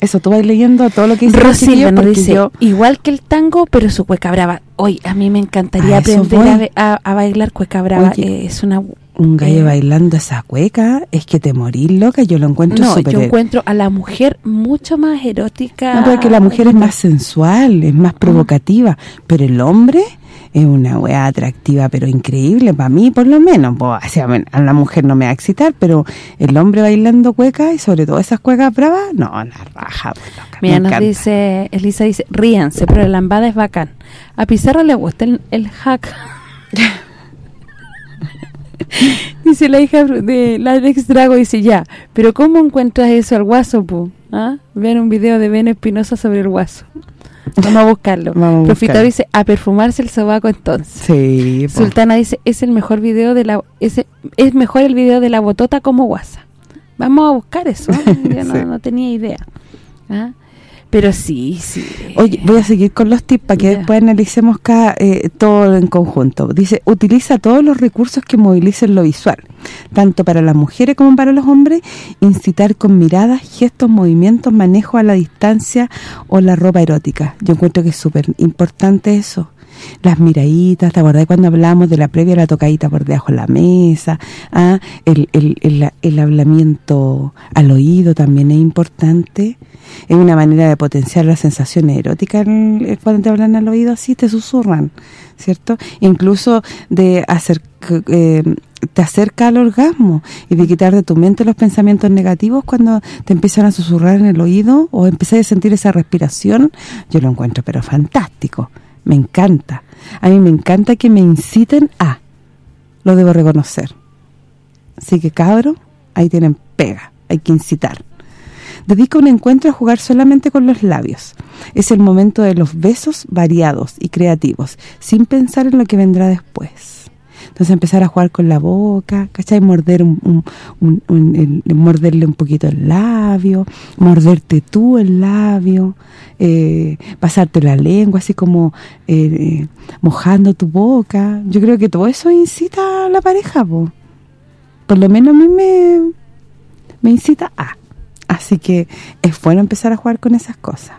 Eso, tú vas leyendo todo lo que dice chiquillos, nos dice, yo- igual que el tango, pero su cueca brava. Hoy a mí me encantaría aprender a, a- a bailar cueca brava. Oye, Eh, es una... un gallo eh, bailando esa cueca, es que te morís loca, yo lo encuentro No, súper... yo encuentro a la mujer mucho más erótica. No, porque la mujer es más sensual, es más provocativa, pero el hombre es una weá atractiva, pero increíble, para mí por lo menos. po. O sea, bueno, a la mujer no me va a excitar, pero el hombre bailando cueca y sobre todo esas cuecas bravas, no, la raja. pues, loca, Mira, nos encanta. dice, Elisa dice, ríanse, pero la lambada es bacán. A Pizarro le gusta el, el hack. dice la hija de la ex Drago, dice, ya, pero ¿cómo encuentras eso al guaso, pu? ¿Ah? Vean un video de Ben Espinosa sobre el guaso. Vamos a buscarlo. Vamos dice, a perfumarse el sobaco entonces. Sí, po. Sultana dice, es el mejor video de la ese, es mejor el video de la botota como guasa. Vamos a buscar eso, ¿eh? yo no, Sí. no tenía idea. ¿Ah? Pero sí, sí. Oye, voy a seguir con los tips para que después analicemos cada, eh, todo en conjunto. Dice, utiliza todos los recursos que movilicen lo visual, tanto para las mujeres como para los hombres, incitar con miradas, gestos, movimientos, manejo a la distancia o la ropa erótica. Yo encuentro que es súper importante eso. Las miraditas, ¿te acordás cuando hablamos de la previa la tocadita por debajo de la mesa? Ah, el, el, el, el hablamiento al oído también es importante. Es una manera de potenciar las sensaciones eróticas el cuando te hablan al oído así, te susurran, ¿cierto? Incluso de hacer eh, te acerca al orgasmo y de quitar de tu mente los pensamientos negativos cuando te empiezan a susurrar en el oído o empiezas a sentir esa respiración, yo lo encuentro pero fantástico, me encanta. A mí me encanta que me inciten a, lo debo reconocer. Así que cabro, ahí tienen pega, hay que incitar. Dedica un encuentro a jugar solamente con los labios. Es el momento de los besos variados y creativos, sin pensar en lo que vendrá después. Entonces empezar a jugar con la boca, ¿cachai? Morder morderle un poquito el labio, morderte tú el labio, eh, pasarte la lengua, así como eh, mojando tu boca. Yo creo que todo eso incita a la pareja, po. Por lo menos a mí me incita a. Así que es bueno empezar a jugar con esas cosas.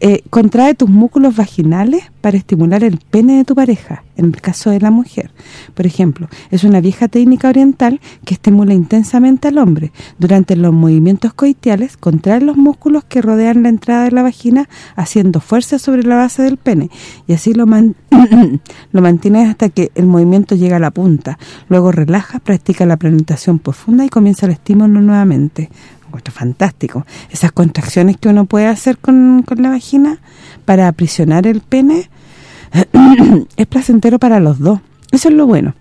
eh, contrae tus músculos vaginales para estimular el pene de tu pareja, en el caso de la mujer. Por ejemplo, es una vieja técnica oriental que estimula intensamente al hombre. Durante los movimientos coitiales, contrae los músculos que rodean la entrada de la vagina, haciendo fuerza sobre la base del pene. Y así lo, lo mantienes hasta que el movimiento llega a la punta. Luego relaja, practica la penetración profunda y comienza el estímulo nuevamente encuentro fantástico. Esas contracciones que uno puede hacer con, la vagina para aprisionar el pene es placentero para los dos. Eso es lo bueno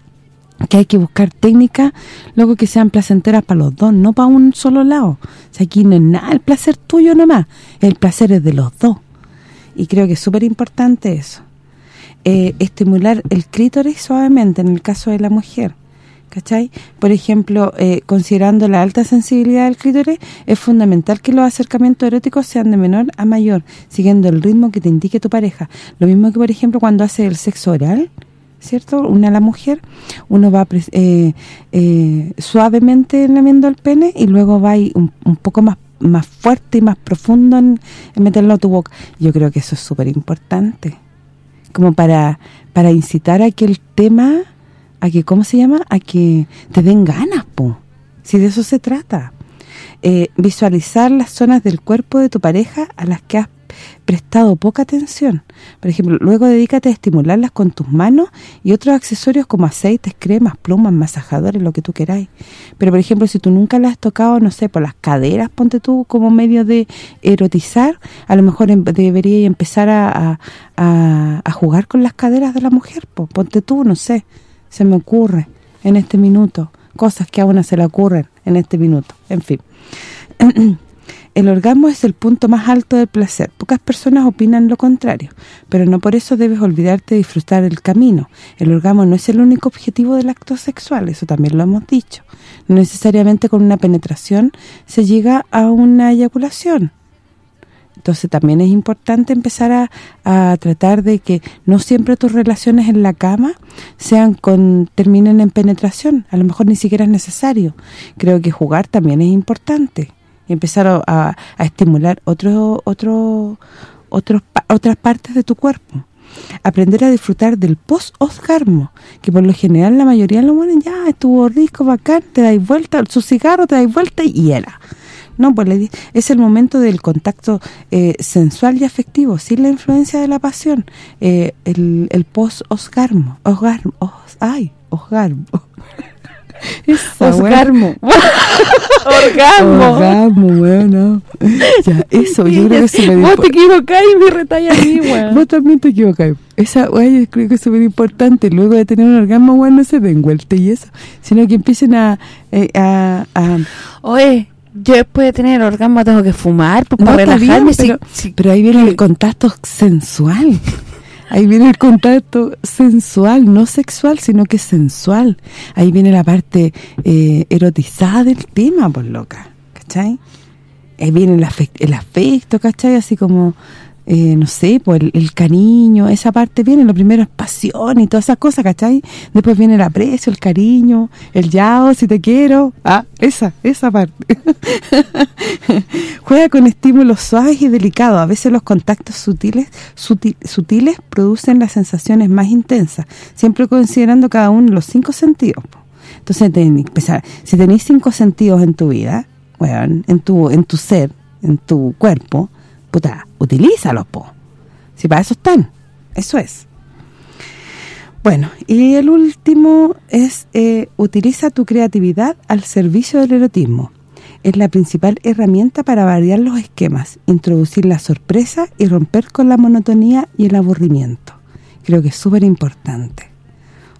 que hay que buscar técnicas luego que sean placenteras para los dos, no para un solo lado. O sea, aquí no es nada el placer tuyo nomás, el placer es de los dos. Y creo que es súper importante eso. Eh, estimular el clítoris suavemente en el caso de la mujer. ¿Cachai? Por ejemplo, eh, considerando la alta sensibilidad del clítoris, es fundamental que los acercamientos eróticos sean de menor a mayor, siguiendo el ritmo que te indique tu pareja. Lo mismo que, por ejemplo, cuando hace el sexo oral, ¿cierto? Una a la mujer, uno va eh, eh, suavemente lamiendo el pene y luego va un, un poco más más fuerte y más profundo en, en meterlo a tu boca. Yo creo que eso es súper importante. Como para para incitar a que el tema a que, ¿cómo se llama? A que te den ganas, po. Si de eso se trata. Eh, visualizar las zonas del cuerpo de tu pareja a las que has prestado poca atención. Por ejemplo, luego dedícate a estimularlas con tus manos y otros accesorios como aceites, cremas, plumas, masajadores, lo que tú queráis. Pero, por ejemplo, si tú nunca las has tocado, no sé, por las caderas, ponte tú como medio de erotizar, a lo mejor em, deberías empezar a, a, jugar con las caderas de la mujer, ponte tú, no sé se me ocurre en este minuto, cosas que a una se le ocurren en este minuto, en fin. El orgasmo es el punto más alto del placer. Pocas personas opinan lo contrario, pero no por eso debes olvidarte de disfrutar el camino. El orgasmo no es el único objetivo del acto sexual, eso también lo hemos dicho. No necesariamente con una penetración se llega a una eyaculación. Entonces también es importante empezar a, tratar de que no siempre tus relaciones en la cama sean con terminen en penetración, a lo mejor ni siquiera es necesario. Creo que jugar también es importante, empezar a, estimular otro, otro, otros otras partes de tu cuerpo. Aprender a disfrutar del post-osgarmo, que por lo general la mayoría lo bueno ya estuvo rico, bacán, te dais vuelta, su cigarro te dais vuelta y era no, pues es el momento del contacto eh, sensual y afectivo, sin la influencia de la pasión. Eh, el, el post-osgarmo. Osgarmo. ay, osgarmo. Osgarmo. Orgasmo. Orgasmo, bueno. Ya, eso, yo creo que se me Vos te equivocás y me retalla a mí, weón. Vos también te equivocás. Esa, güey, creo que es súper importante. Luego de tener un orgasmo, bueno, no se den vuelta y eso. Sino que empiecen a... Eh, a, a Oye, yo después de tener orgasmo tengo que fumar pues, para relajarme. pero, ahí viene el contacto sensual. Ahí viene el contacto sensual, no sexual, sino que sensual. Ahí viene la parte eh, erotizada del tema, por pues, loca, ¿cachai? Ahí viene el afecto, el afecto, ¿cachai? Así como eh, no sé, pues el, cariño, esa parte viene, lo primero es pasión y todas esas cosas, ¿cachai? Después viene el aprecio, el cariño, el yao, si te quiero. Ah, esa, esa parte. Juega con estímulos suaves y delicados. A veces los contactos sutiles sutiles producen las sensaciones más intensas, siempre considerando cada uno los cinco sentidos. Entonces, si tenéis cinco sentidos en tu vida, bueno, en tu en tu ser, en tu cuerpo, puta, utilízalos, po. Si para eso están. Eso es. Bueno, y el último es eh, utiliza tu creatividad al servicio del erotismo. Es la principal herramienta para variar los esquemas, introducir la sorpresa y romper con la monotonía y el aburrimiento. Creo que es súper importante.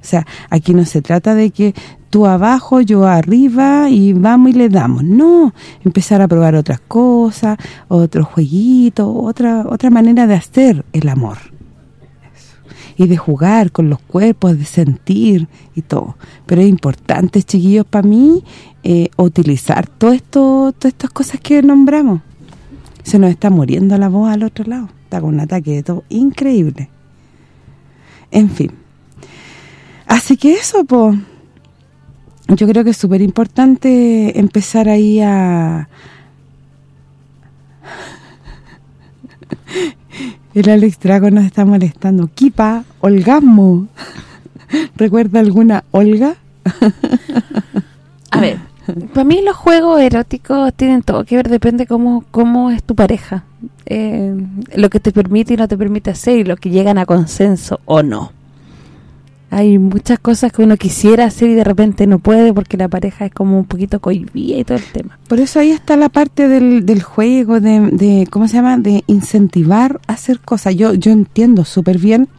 O sea, aquí no se trata de que tú abajo, yo arriba y vamos y le damos. No, empezar a probar otras cosas, otro jueguito, otra otra manera de hacer el amor. Y de jugar con los cuerpos, de sentir y todo. Pero es importante, chiquillos, para mí, eh, utilizar todo esto, todas estas cosas que nombramos. Se nos está muriendo la voz al otro lado. Está con un ataque de todo increíble. En fin. Así que eso, pues yo creo que es súper importante empezar ahí a... El Alex Drago nos está molestando. Kipa, holgasmo. ¿Recuerda alguna Olga? A ver, para mí los juegos eróticos tienen todo que ver, depende cómo, cómo es tu pareja. Eh, lo que te permite y no te permite hacer y lo que llegan a consenso o no. Hay muchas cosas que uno quisiera hacer y de repente no puede porque la pareja es como un poquito cohibida y todo el tema. Por eso ahí está la parte del, del juego, de, de, ¿cómo se llama? De incentivar a hacer cosas. Yo yo entiendo súper bien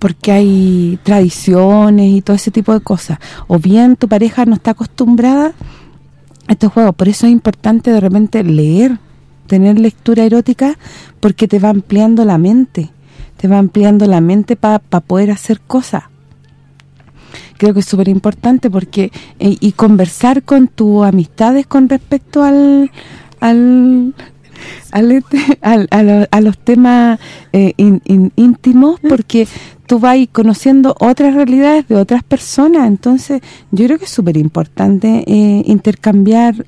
porque hay tradiciones y todo ese tipo de cosas. O bien tu pareja no está acostumbrada a estos juegos. Por eso es importante de repente leer, tener lectura erótica, porque te va ampliando la mente te va ampliando la mente para poder hacer cosas. Creo que es súper importante porque eh, y conversar con tus amistades con respecto al al este, a, los temas eh, íntimos porque tú vas conociendo otras realidades de otras personas entonces yo creo que es súper importante eh, intercambiar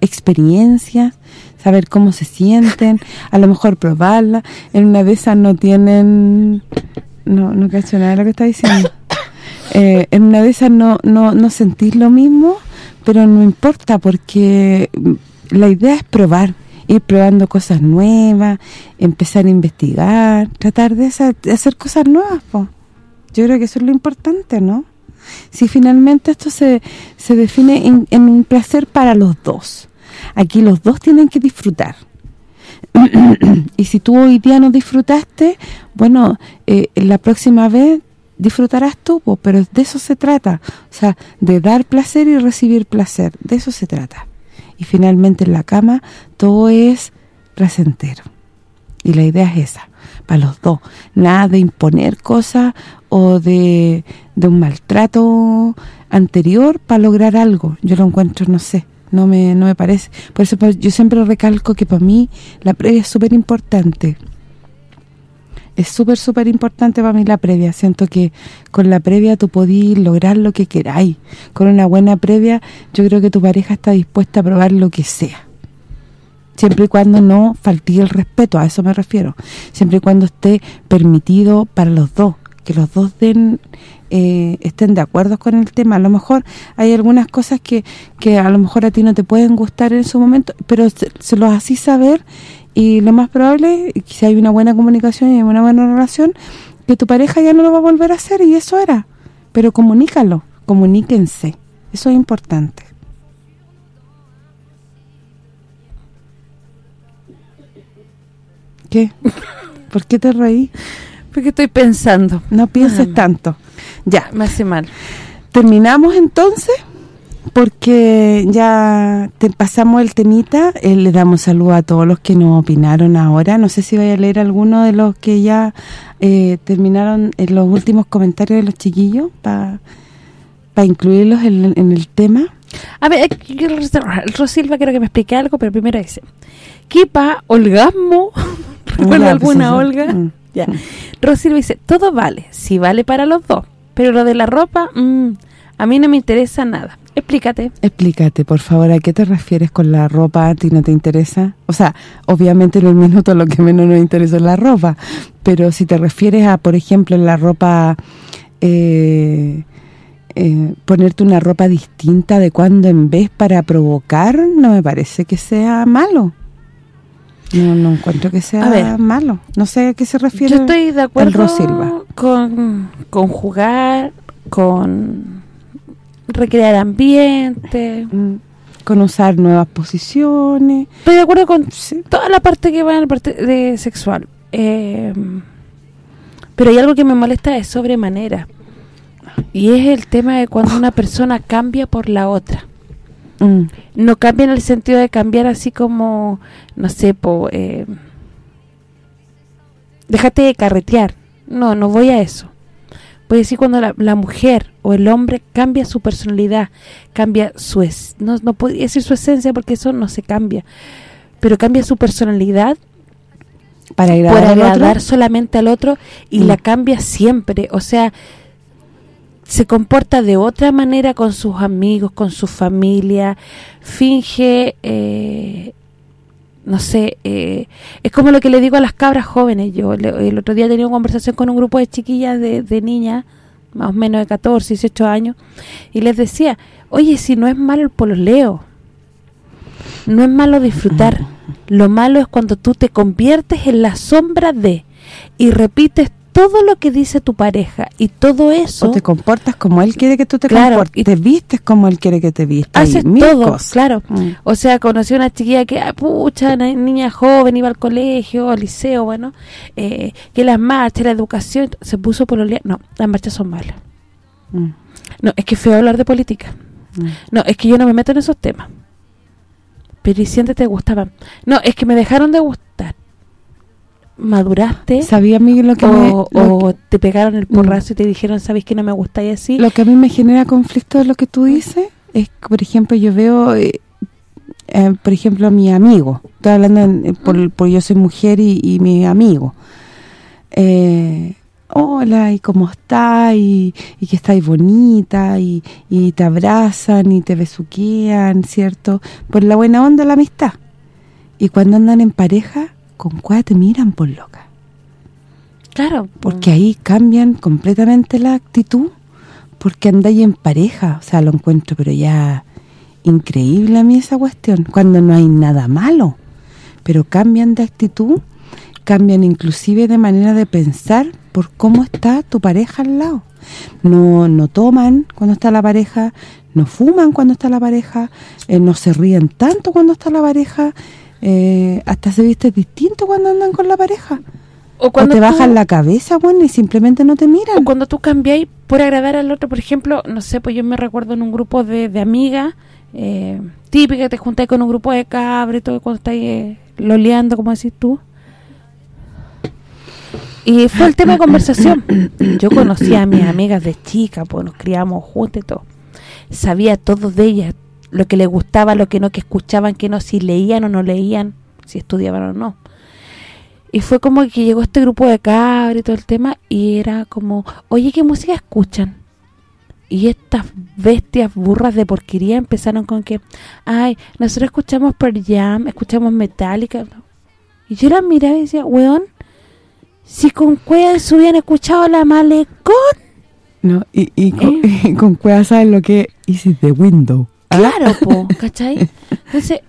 experiencias saber cómo se sienten, a lo mejor probarla. En una de esas no tienen... No, no cacho nada de lo que está diciendo. Eh, en una de esas no, no, no sentís lo mismo, pero no importa porque la idea es probar, ir probando cosas nuevas, empezar a investigar, tratar de hacer, cosas nuevas, Yo creo que eso es lo importante, ¿no? Si finalmente esto se, se define en un placer para los dos. Aquí los dos tienen que disfrutar. y si tú hoy día no disfrutaste, bueno, eh, la próxima vez disfrutarás tú, pero de eso se trata. O sea, de dar placer y recibir placer. De eso se trata. Y finalmente en la cama todo es placentero. Y la idea es esa, para los dos. Nada de imponer cosas o de, de un maltrato anterior para lograr algo. Yo lo encuentro, no sé, no me, no me parece. Por eso pues, yo siempre recalco que para mí la previa es súper importante. Es súper, súper importante para mí la previa. Siento que con la previa tú podís lograr lo que queráis. Con una buena previa yo creo que tu pareja está dispuesta a probar lo que sea. Siempre y cuando no falte el respeto, a eso me refiero. Siempre y cuando esté permitido para los dos. Que los dos den eh, estén de acuerdo con el tema. A lo mejor hay algunas cosas que, que a lo mejor a ti no te pueden gustar en su momento, pero se, se los así saber y lo más probable, si hay una buena comunicación y una buena relación, que tu pareja ya no lo va a volver a hacer y eso era. Pero comunícalo, comuníquense. Eso es importante. ¿Qué? ¿Por qué te reí? Porque estoy pensando. No pienses tanto. Ya. Me hace mal. Terminamos entonces porque ya te pasamos el temita, eh, le damos saludo a todos los que nos opinaron ahora, no sé si voy a leer alguno de los que ya eh, terminaron en los últimos comentarios de los chiquillos para incluirlos en, el tema. A ver, Rosilva quiero que me explique algo, pero primero dice, ¿Kipa, holgasmo? ¿Recuerda alguna Olga? Mm. Ya. Rosilva dice, todo vale, si vale para los dos. Pero lo de la ropa, mmm, a mí no me interesa nada. Explícate. Explícate, por favor, ¿a qué te refieres con la ropa? ¿A ti no te interesa? O sea, obviamente en un minuto lo que menos nos interesa es la ropa. Pero si te refieres a, por ejemplo, en la ropa... Eh, eh, ponerte una ropa distinta de cuando en vez para provocar, no me parece que sea malo. No, no encuentro que sea malo. No sé a qué se refiere Yo estoy de acuerdo con, con jugar, con recrear ambiente... Mm, con usar nuevas posiciones. Estoy de acuerdo con toda la parte que va en la parte de sexual. Eh, pero hay algo que me molesta de sobremanera. Y es el tema de cuando una persona cambia por la otra. Mm. No cambia en el sentido de cambiar así como, no sé, po, eh, déjate de carretear. No, no voy a eso. Puede decir cuando la, mujer o el hombre cambia su personalidad, cambia su... Es, no, no puedo decir su esencia porque eso no se cambia, pero cambia su personalidad para agradar, solamente al otro y la mm. cambia siempre. O sea, se comporta de otra manera con sus amigos, con su familia, finge, eh, no sé, eh, es como lo que le digo a las cabras jóvenes. Yo el otro día tenía una conversación con un grupo de chiquillas, de, de niñas, más o menos de 14, 18 años, y les decía, oye, si no es malo el pololeo, no es malo disfrutar, lo malo es cuando tú te conviertes en la sombra de y repites todo lo que dice tu pareja y todo eso... O te comportas como él quiere que tú te Claro, comportes, y- te vistes como él quiere que te vistas. haces y todo, cosas. claro. Mm. O sea, conocí a una chiquilla que, ah, pucha, una niña joven, iba al colegio, al liceo, bueno, eh, que las marchas, la educación, se puso por los No, las marchas son malas. Mm. No, es que feo hablar de política. Mm. No, es que yo no me meto en esos temas. Pero y si antes te gustaban. No, es que me dejaron de gustar. Maduraste ¿Sabía, Miguel, lo que, me, o, lo, o te pegaron el porrazo y te dijeron, ¿sabes que no me gusta y así? lo que a mí me genera conflicto de lo que tú dices es que, por ejemplo, yo veo, eh, eh, por ejemplo, a mi amigo. Estoy hablando en- eh, por, por yo soy mujer y, y mi amigo. Eh, hola, ¿y cómo está? Y, y que estáis bonita, y, y te abrazan y te besuquean, ¿cierto? Por la buena onda, la amistad. Y cuando andan en pareja, con cuál te miran por loca. Claro, Porque ahí cambian completamente la actitud, porque andáis en pareja, o sea, lo encuentro, pero ya increíble a mí esa cuestión, cuando no hay nada malo, pero cambian de actitud, cambian inclusive de manera de pensar por cómo está tu pareja al lado. No no toman cuando está la pareja, no fuman cuando está la pareja, eh, no se ríen tanto cuando está la pareja, eh, hasta se viste distinto cuando andan con la pareja. o O cuando te tú- bajan la cabeza, bueno, y simplemente no te miran. O cuando tú cambiáis por agradar al otro, por ejemplo, no sé, pues yo me recuerdo en un grupo de, de amigas, eh, típica te juntáis con un grupo de cabros y todo, cuando estáis eh, loleando, como decís tú. Y fue el tema de conversación. Yo conocía a mis amigas de chica, pues nos criamos juntas y todo. Sabía todo de ellas, lo que les gustaba, lo que no, que escuchaban, que no, si leían o no leían, si estudiaban o no. Y fue como que llegó este grupo de cabros y todo el tema y era como, oye, ¿qué música escuchan? Y estas bestias burras de porquería empezaron con que, ay, nosotros escuchamos Pearl Jam, escuchamos Metallica. Y yo las miraba y decía, weón, si con Cueva se hubieran escuchado la malecón, No, y, y con, Eh. y con cueva saben lo que es Easy the window. Claro, po, ¿cachai? Entonces,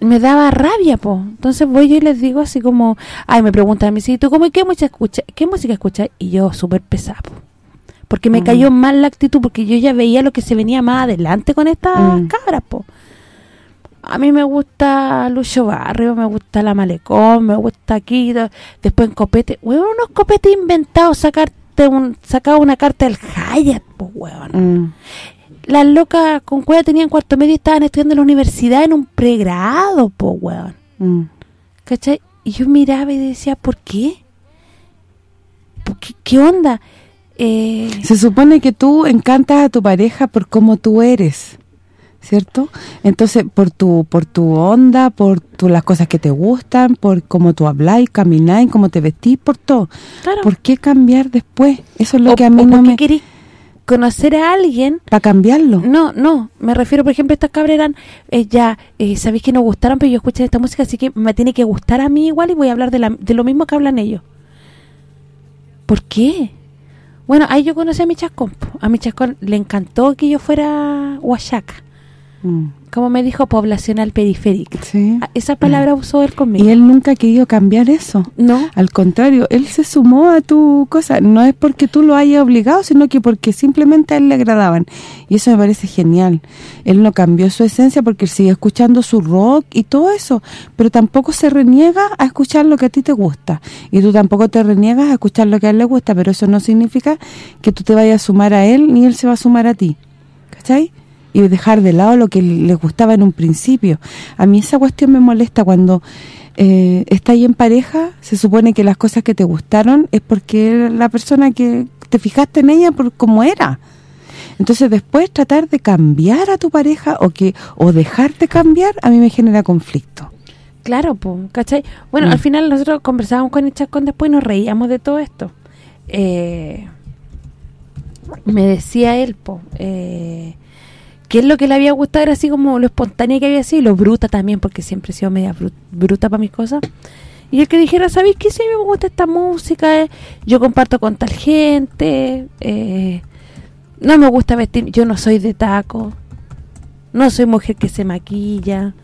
me daba rabia, po. Entonces voy yo y les digo así como, ay, me preguntan a mí, si tú como, ¿qué música escuchas? ¿Qué música escuchas? Y yo, súper pesada, po. Porque me Mm. cayó mal la actitud, porque yo ya veía lo que se venía más adelante con estas Mm. cabras, po. A mí me gusta Lucho Barrio, me gusta La Malecón, me gusta Quito, después en Copete. Weón, unos copetes inventados, sacarte un sacaba una carta del Hayat, po, weón Mm. Las locas con cueva tenían cuarto medio y estaban estudiando en la universidad en un pregrado, po, weón. Mm. ¿Cachai? Y yo miraba y decía, ¿por qué? ¿Por qué, qué onda? Eh, Se supone que tú encantas a tu pareja por cómo tú eres, ¿cierto? Entonces, por tu por tu onda, por tu, las cosas que te gustan, por cómo tú habláis, camináis, cómo te vestís, por todo. claro. ¿Por qué cambiar después? Eso es lo o, que a mí no me... conocer a alguien Para cambiarlo. No, no, me refiero, por ejemplo, estas cabras eran, eh, ya, eh, sabéis que no gustaron, pero yo escuché esta música, así que me tiene que gustar a mí igual y voy a hablar de, la, de lo mismo que hablan ellos. ¿Por qué? Bueno, ahí yo conocí a mi chascón. A mi chascón le encantó que yo fuera huachaca. Mm. Como me dijo, poblacional periférica. Sí. Ah, Esa palabra usó él conmigo. Y él nunca ha querido cambiar eso. No, Al contrario, él se sumó a tu cosa. No es porque tú lo hayas obligado, sino que porque simplemente a él le agradaban. Y eso me parece genial. Él no cambió su esencia porque él sigue escuchando su rock y todo eso. Pero tampoco se reniega a escuchar lo que a ti te gusta. Y tú tampoco te reniegas a escuchar lo que a él le gusta. Pero eso no significa que tú te vayas a sumar a él, ni él se va a sumar a ti. ¿Cachai? Y dejar de lado lo que les gustaba en un principio. A mí esa cuestión me molesta cuando eh, está ahí en pareja, se supone que las cosas que te gustaron es porque la persona que te fijaste en ella por cómo era. Entonces después tratar de cambiar a tu pareja o que o dejarte cambiar, a mí me genera conflicto. claro, po, ¿cachai? Bueno, Mm. al final nosotros conversábamos con el chascón después y nos reíamos de todo esto. Eh, me decía él, po, eh, qué es lo que le había gustado era así como lo espontánea que había sido y lo bruta también, porque siempre he sido media bruta para mis cosas. Y el que dijera, ¿sabéis qué? Si me gusta esta música, eh, yo comparto con tal gente, eh, no me gusta vestir, yo no soy de taco, no soy mujer que se maquilla,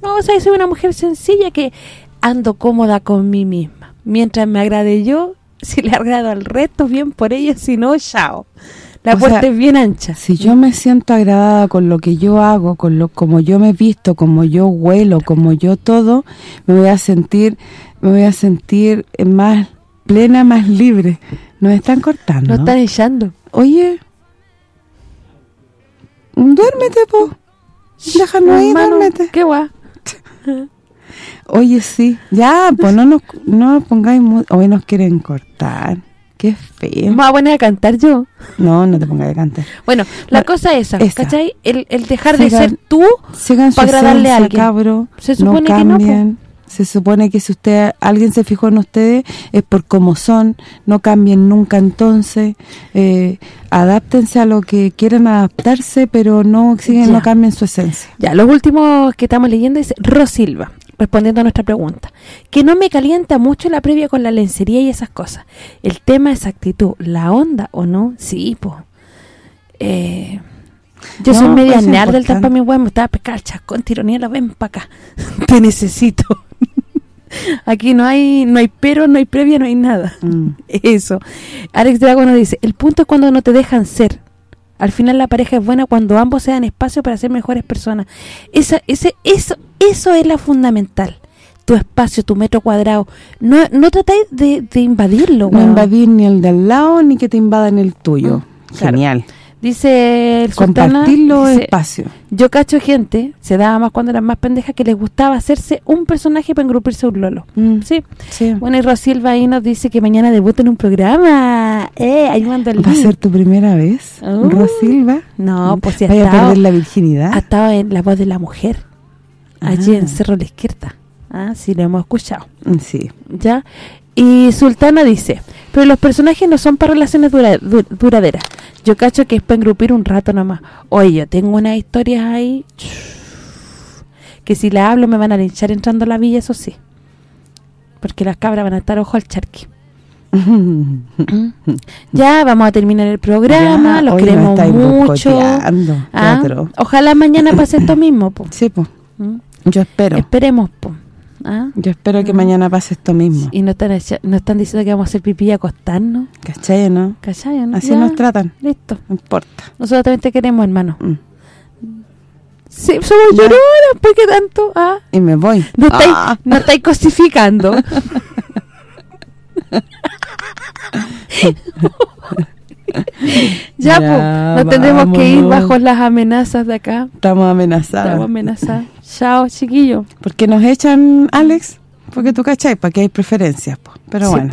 no, o sea, soy una mujer sencilla que ando cómoda con mí misma. Mientras me agrade yo, si le agrado al resto, bien por ella, si no, chao. La puerta es bien ancha. Si yo me siento agradada con lo que yo hago, con lo como yo me he visto, como yo huelo, como yo todo, me voy a sentir me voy a sentir más plena, más libre. Nos están cortando. Nos están echando. Oye, duérmete, po. Déjanos ahí, duérmete. Qué guay. Oye, sí. Ya, pues no nos, no pongáis... Hoy nos quieren cortar. Qué feo. Me voy a cantar yo. No, no te pongas a cantar. Bueno, la cosa es esa, ¿cachai? El, el dejar de ser tú para agradarle a alguien. Cabro, se supone que no, Se supone que si usted alguien se fijó en ustedes es por cómo son, no cambien nunca entonces, eh, adáptense a lo que quieran adaptarse, pero no siguen, no cambien su esencia. Ya, los últimos que estamos leyendo es Rosilva respondiendo a nuestra pregunta, que no me calienta mucho la previa con la lencería y esas cosas. El tema es actitud, la onda o no, sí, pues. Eh, yo soy media nerd del tapa mi weón, me estaba a pescar chascón, tironía, ven para acá. Te necesito. Aquí no hay no hay pero, no hay previa, no hay nada. Mm. Eso. Alex Drago nos dice, el punto es cuando no te dejan ser. Al final la pareja es buena cuando ambos se dan espacio para ser mejores personas. Esa, ese, eso, eso es la fundamental. Tu espacio, tu metro cuadrado. No, no tratáis de, invadirlo. No invadir ni el de al lado ni que te invadan el tuyo. Mm, Genial. Dice el Compartir los espacios. Yo cacho gente, se daba más cuando eran más pendejas, que les gustaba hacerse un personaje para engrupirse un lolo. Mm, ¿Sí? ¿Sí? Bueno, y Rosilva ahí nos dice que mañana debuta en un programa. Eh, ahí manda el ¿Va a ser tu primera vez, uh, Rosilva? No, pues si ha ¿Vaya a perder la virginidad? Ha estado en La Voz de la Mujer, allí en ah. Cerro la Izquierda. Ah, sí, lo hemos escuchado. Mm, sí. ¿Ya? Y Sultana dice, pero los personajes no son para relaciones duraderas. Yo cacho que es para engrupir un rato nomás. Oye, yo tengo unas historias ahí que si la hablo me van a linchar entrando a la villa, eso sí. Porque las cabras van a estar ojo al charqui. ya, vamos a terminar el programa, los queremos mucho. Ah, ojalá mañana pase esto mismo, Sí, pues. Yo espero. Esperemos, pues. ¿Ah? Yo espero que mañana pase esto mismo. Y no están no están diciendo que vamos a hacer pipí y acostarnos. ¿Cachai, no? ¿Cachai, no? Así nos tratan. Listo. No importa. Nosotros también te queremos, hermano. Mm. Sí, somos lloronas, ¿por qué tanto? ¿Ah? Y me voy. No estáis, ah. no estáis cosificando. ya, pues, no tendremos que ir bajo las amenazas de acá. Estamos amenazados. Estamos amenazados. Chao, chiquillo. ¿Por qué nos echan, Alex? Porque tú cachai, para que hay preferencias, pero bueno.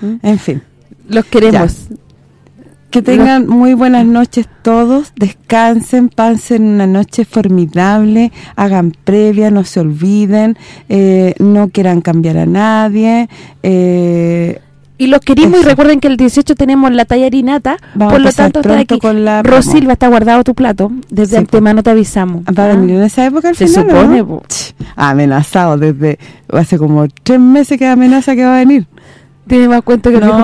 ¿Mm? En fin. Los queremos. Que tengan muy buenas noches todos, descansen, pasen una noche formidable, hagan previa, no se olviden, eh, no quieran cambiar a nadie, eh, y los querimos y recuerden que el 18 tenemos la tallarinata, por lo tanto está aquí. Con la Rosilva está guardado tu plato, desde antemano te avisamos. ¿Va a venir en esa época al Se supone, Amenazado desde hace como tres meses que amenaza que va a venir. Tiene más cuenta que no,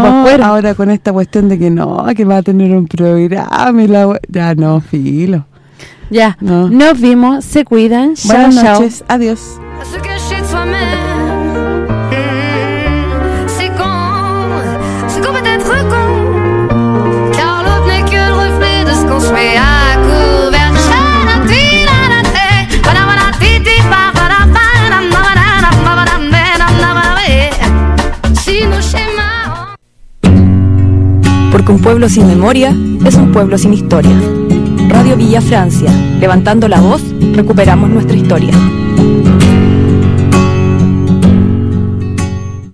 ahora con esta cuestión de que no, que va a tener un programa y la... Ya, no, filo. Ya, nos vimos, se cuidan. Buenas noches, adiós. Un pueblo sin memoria es un pueblo sin historia. Radio Villa Francia, levantando la voz, recuperamos nuestra historia.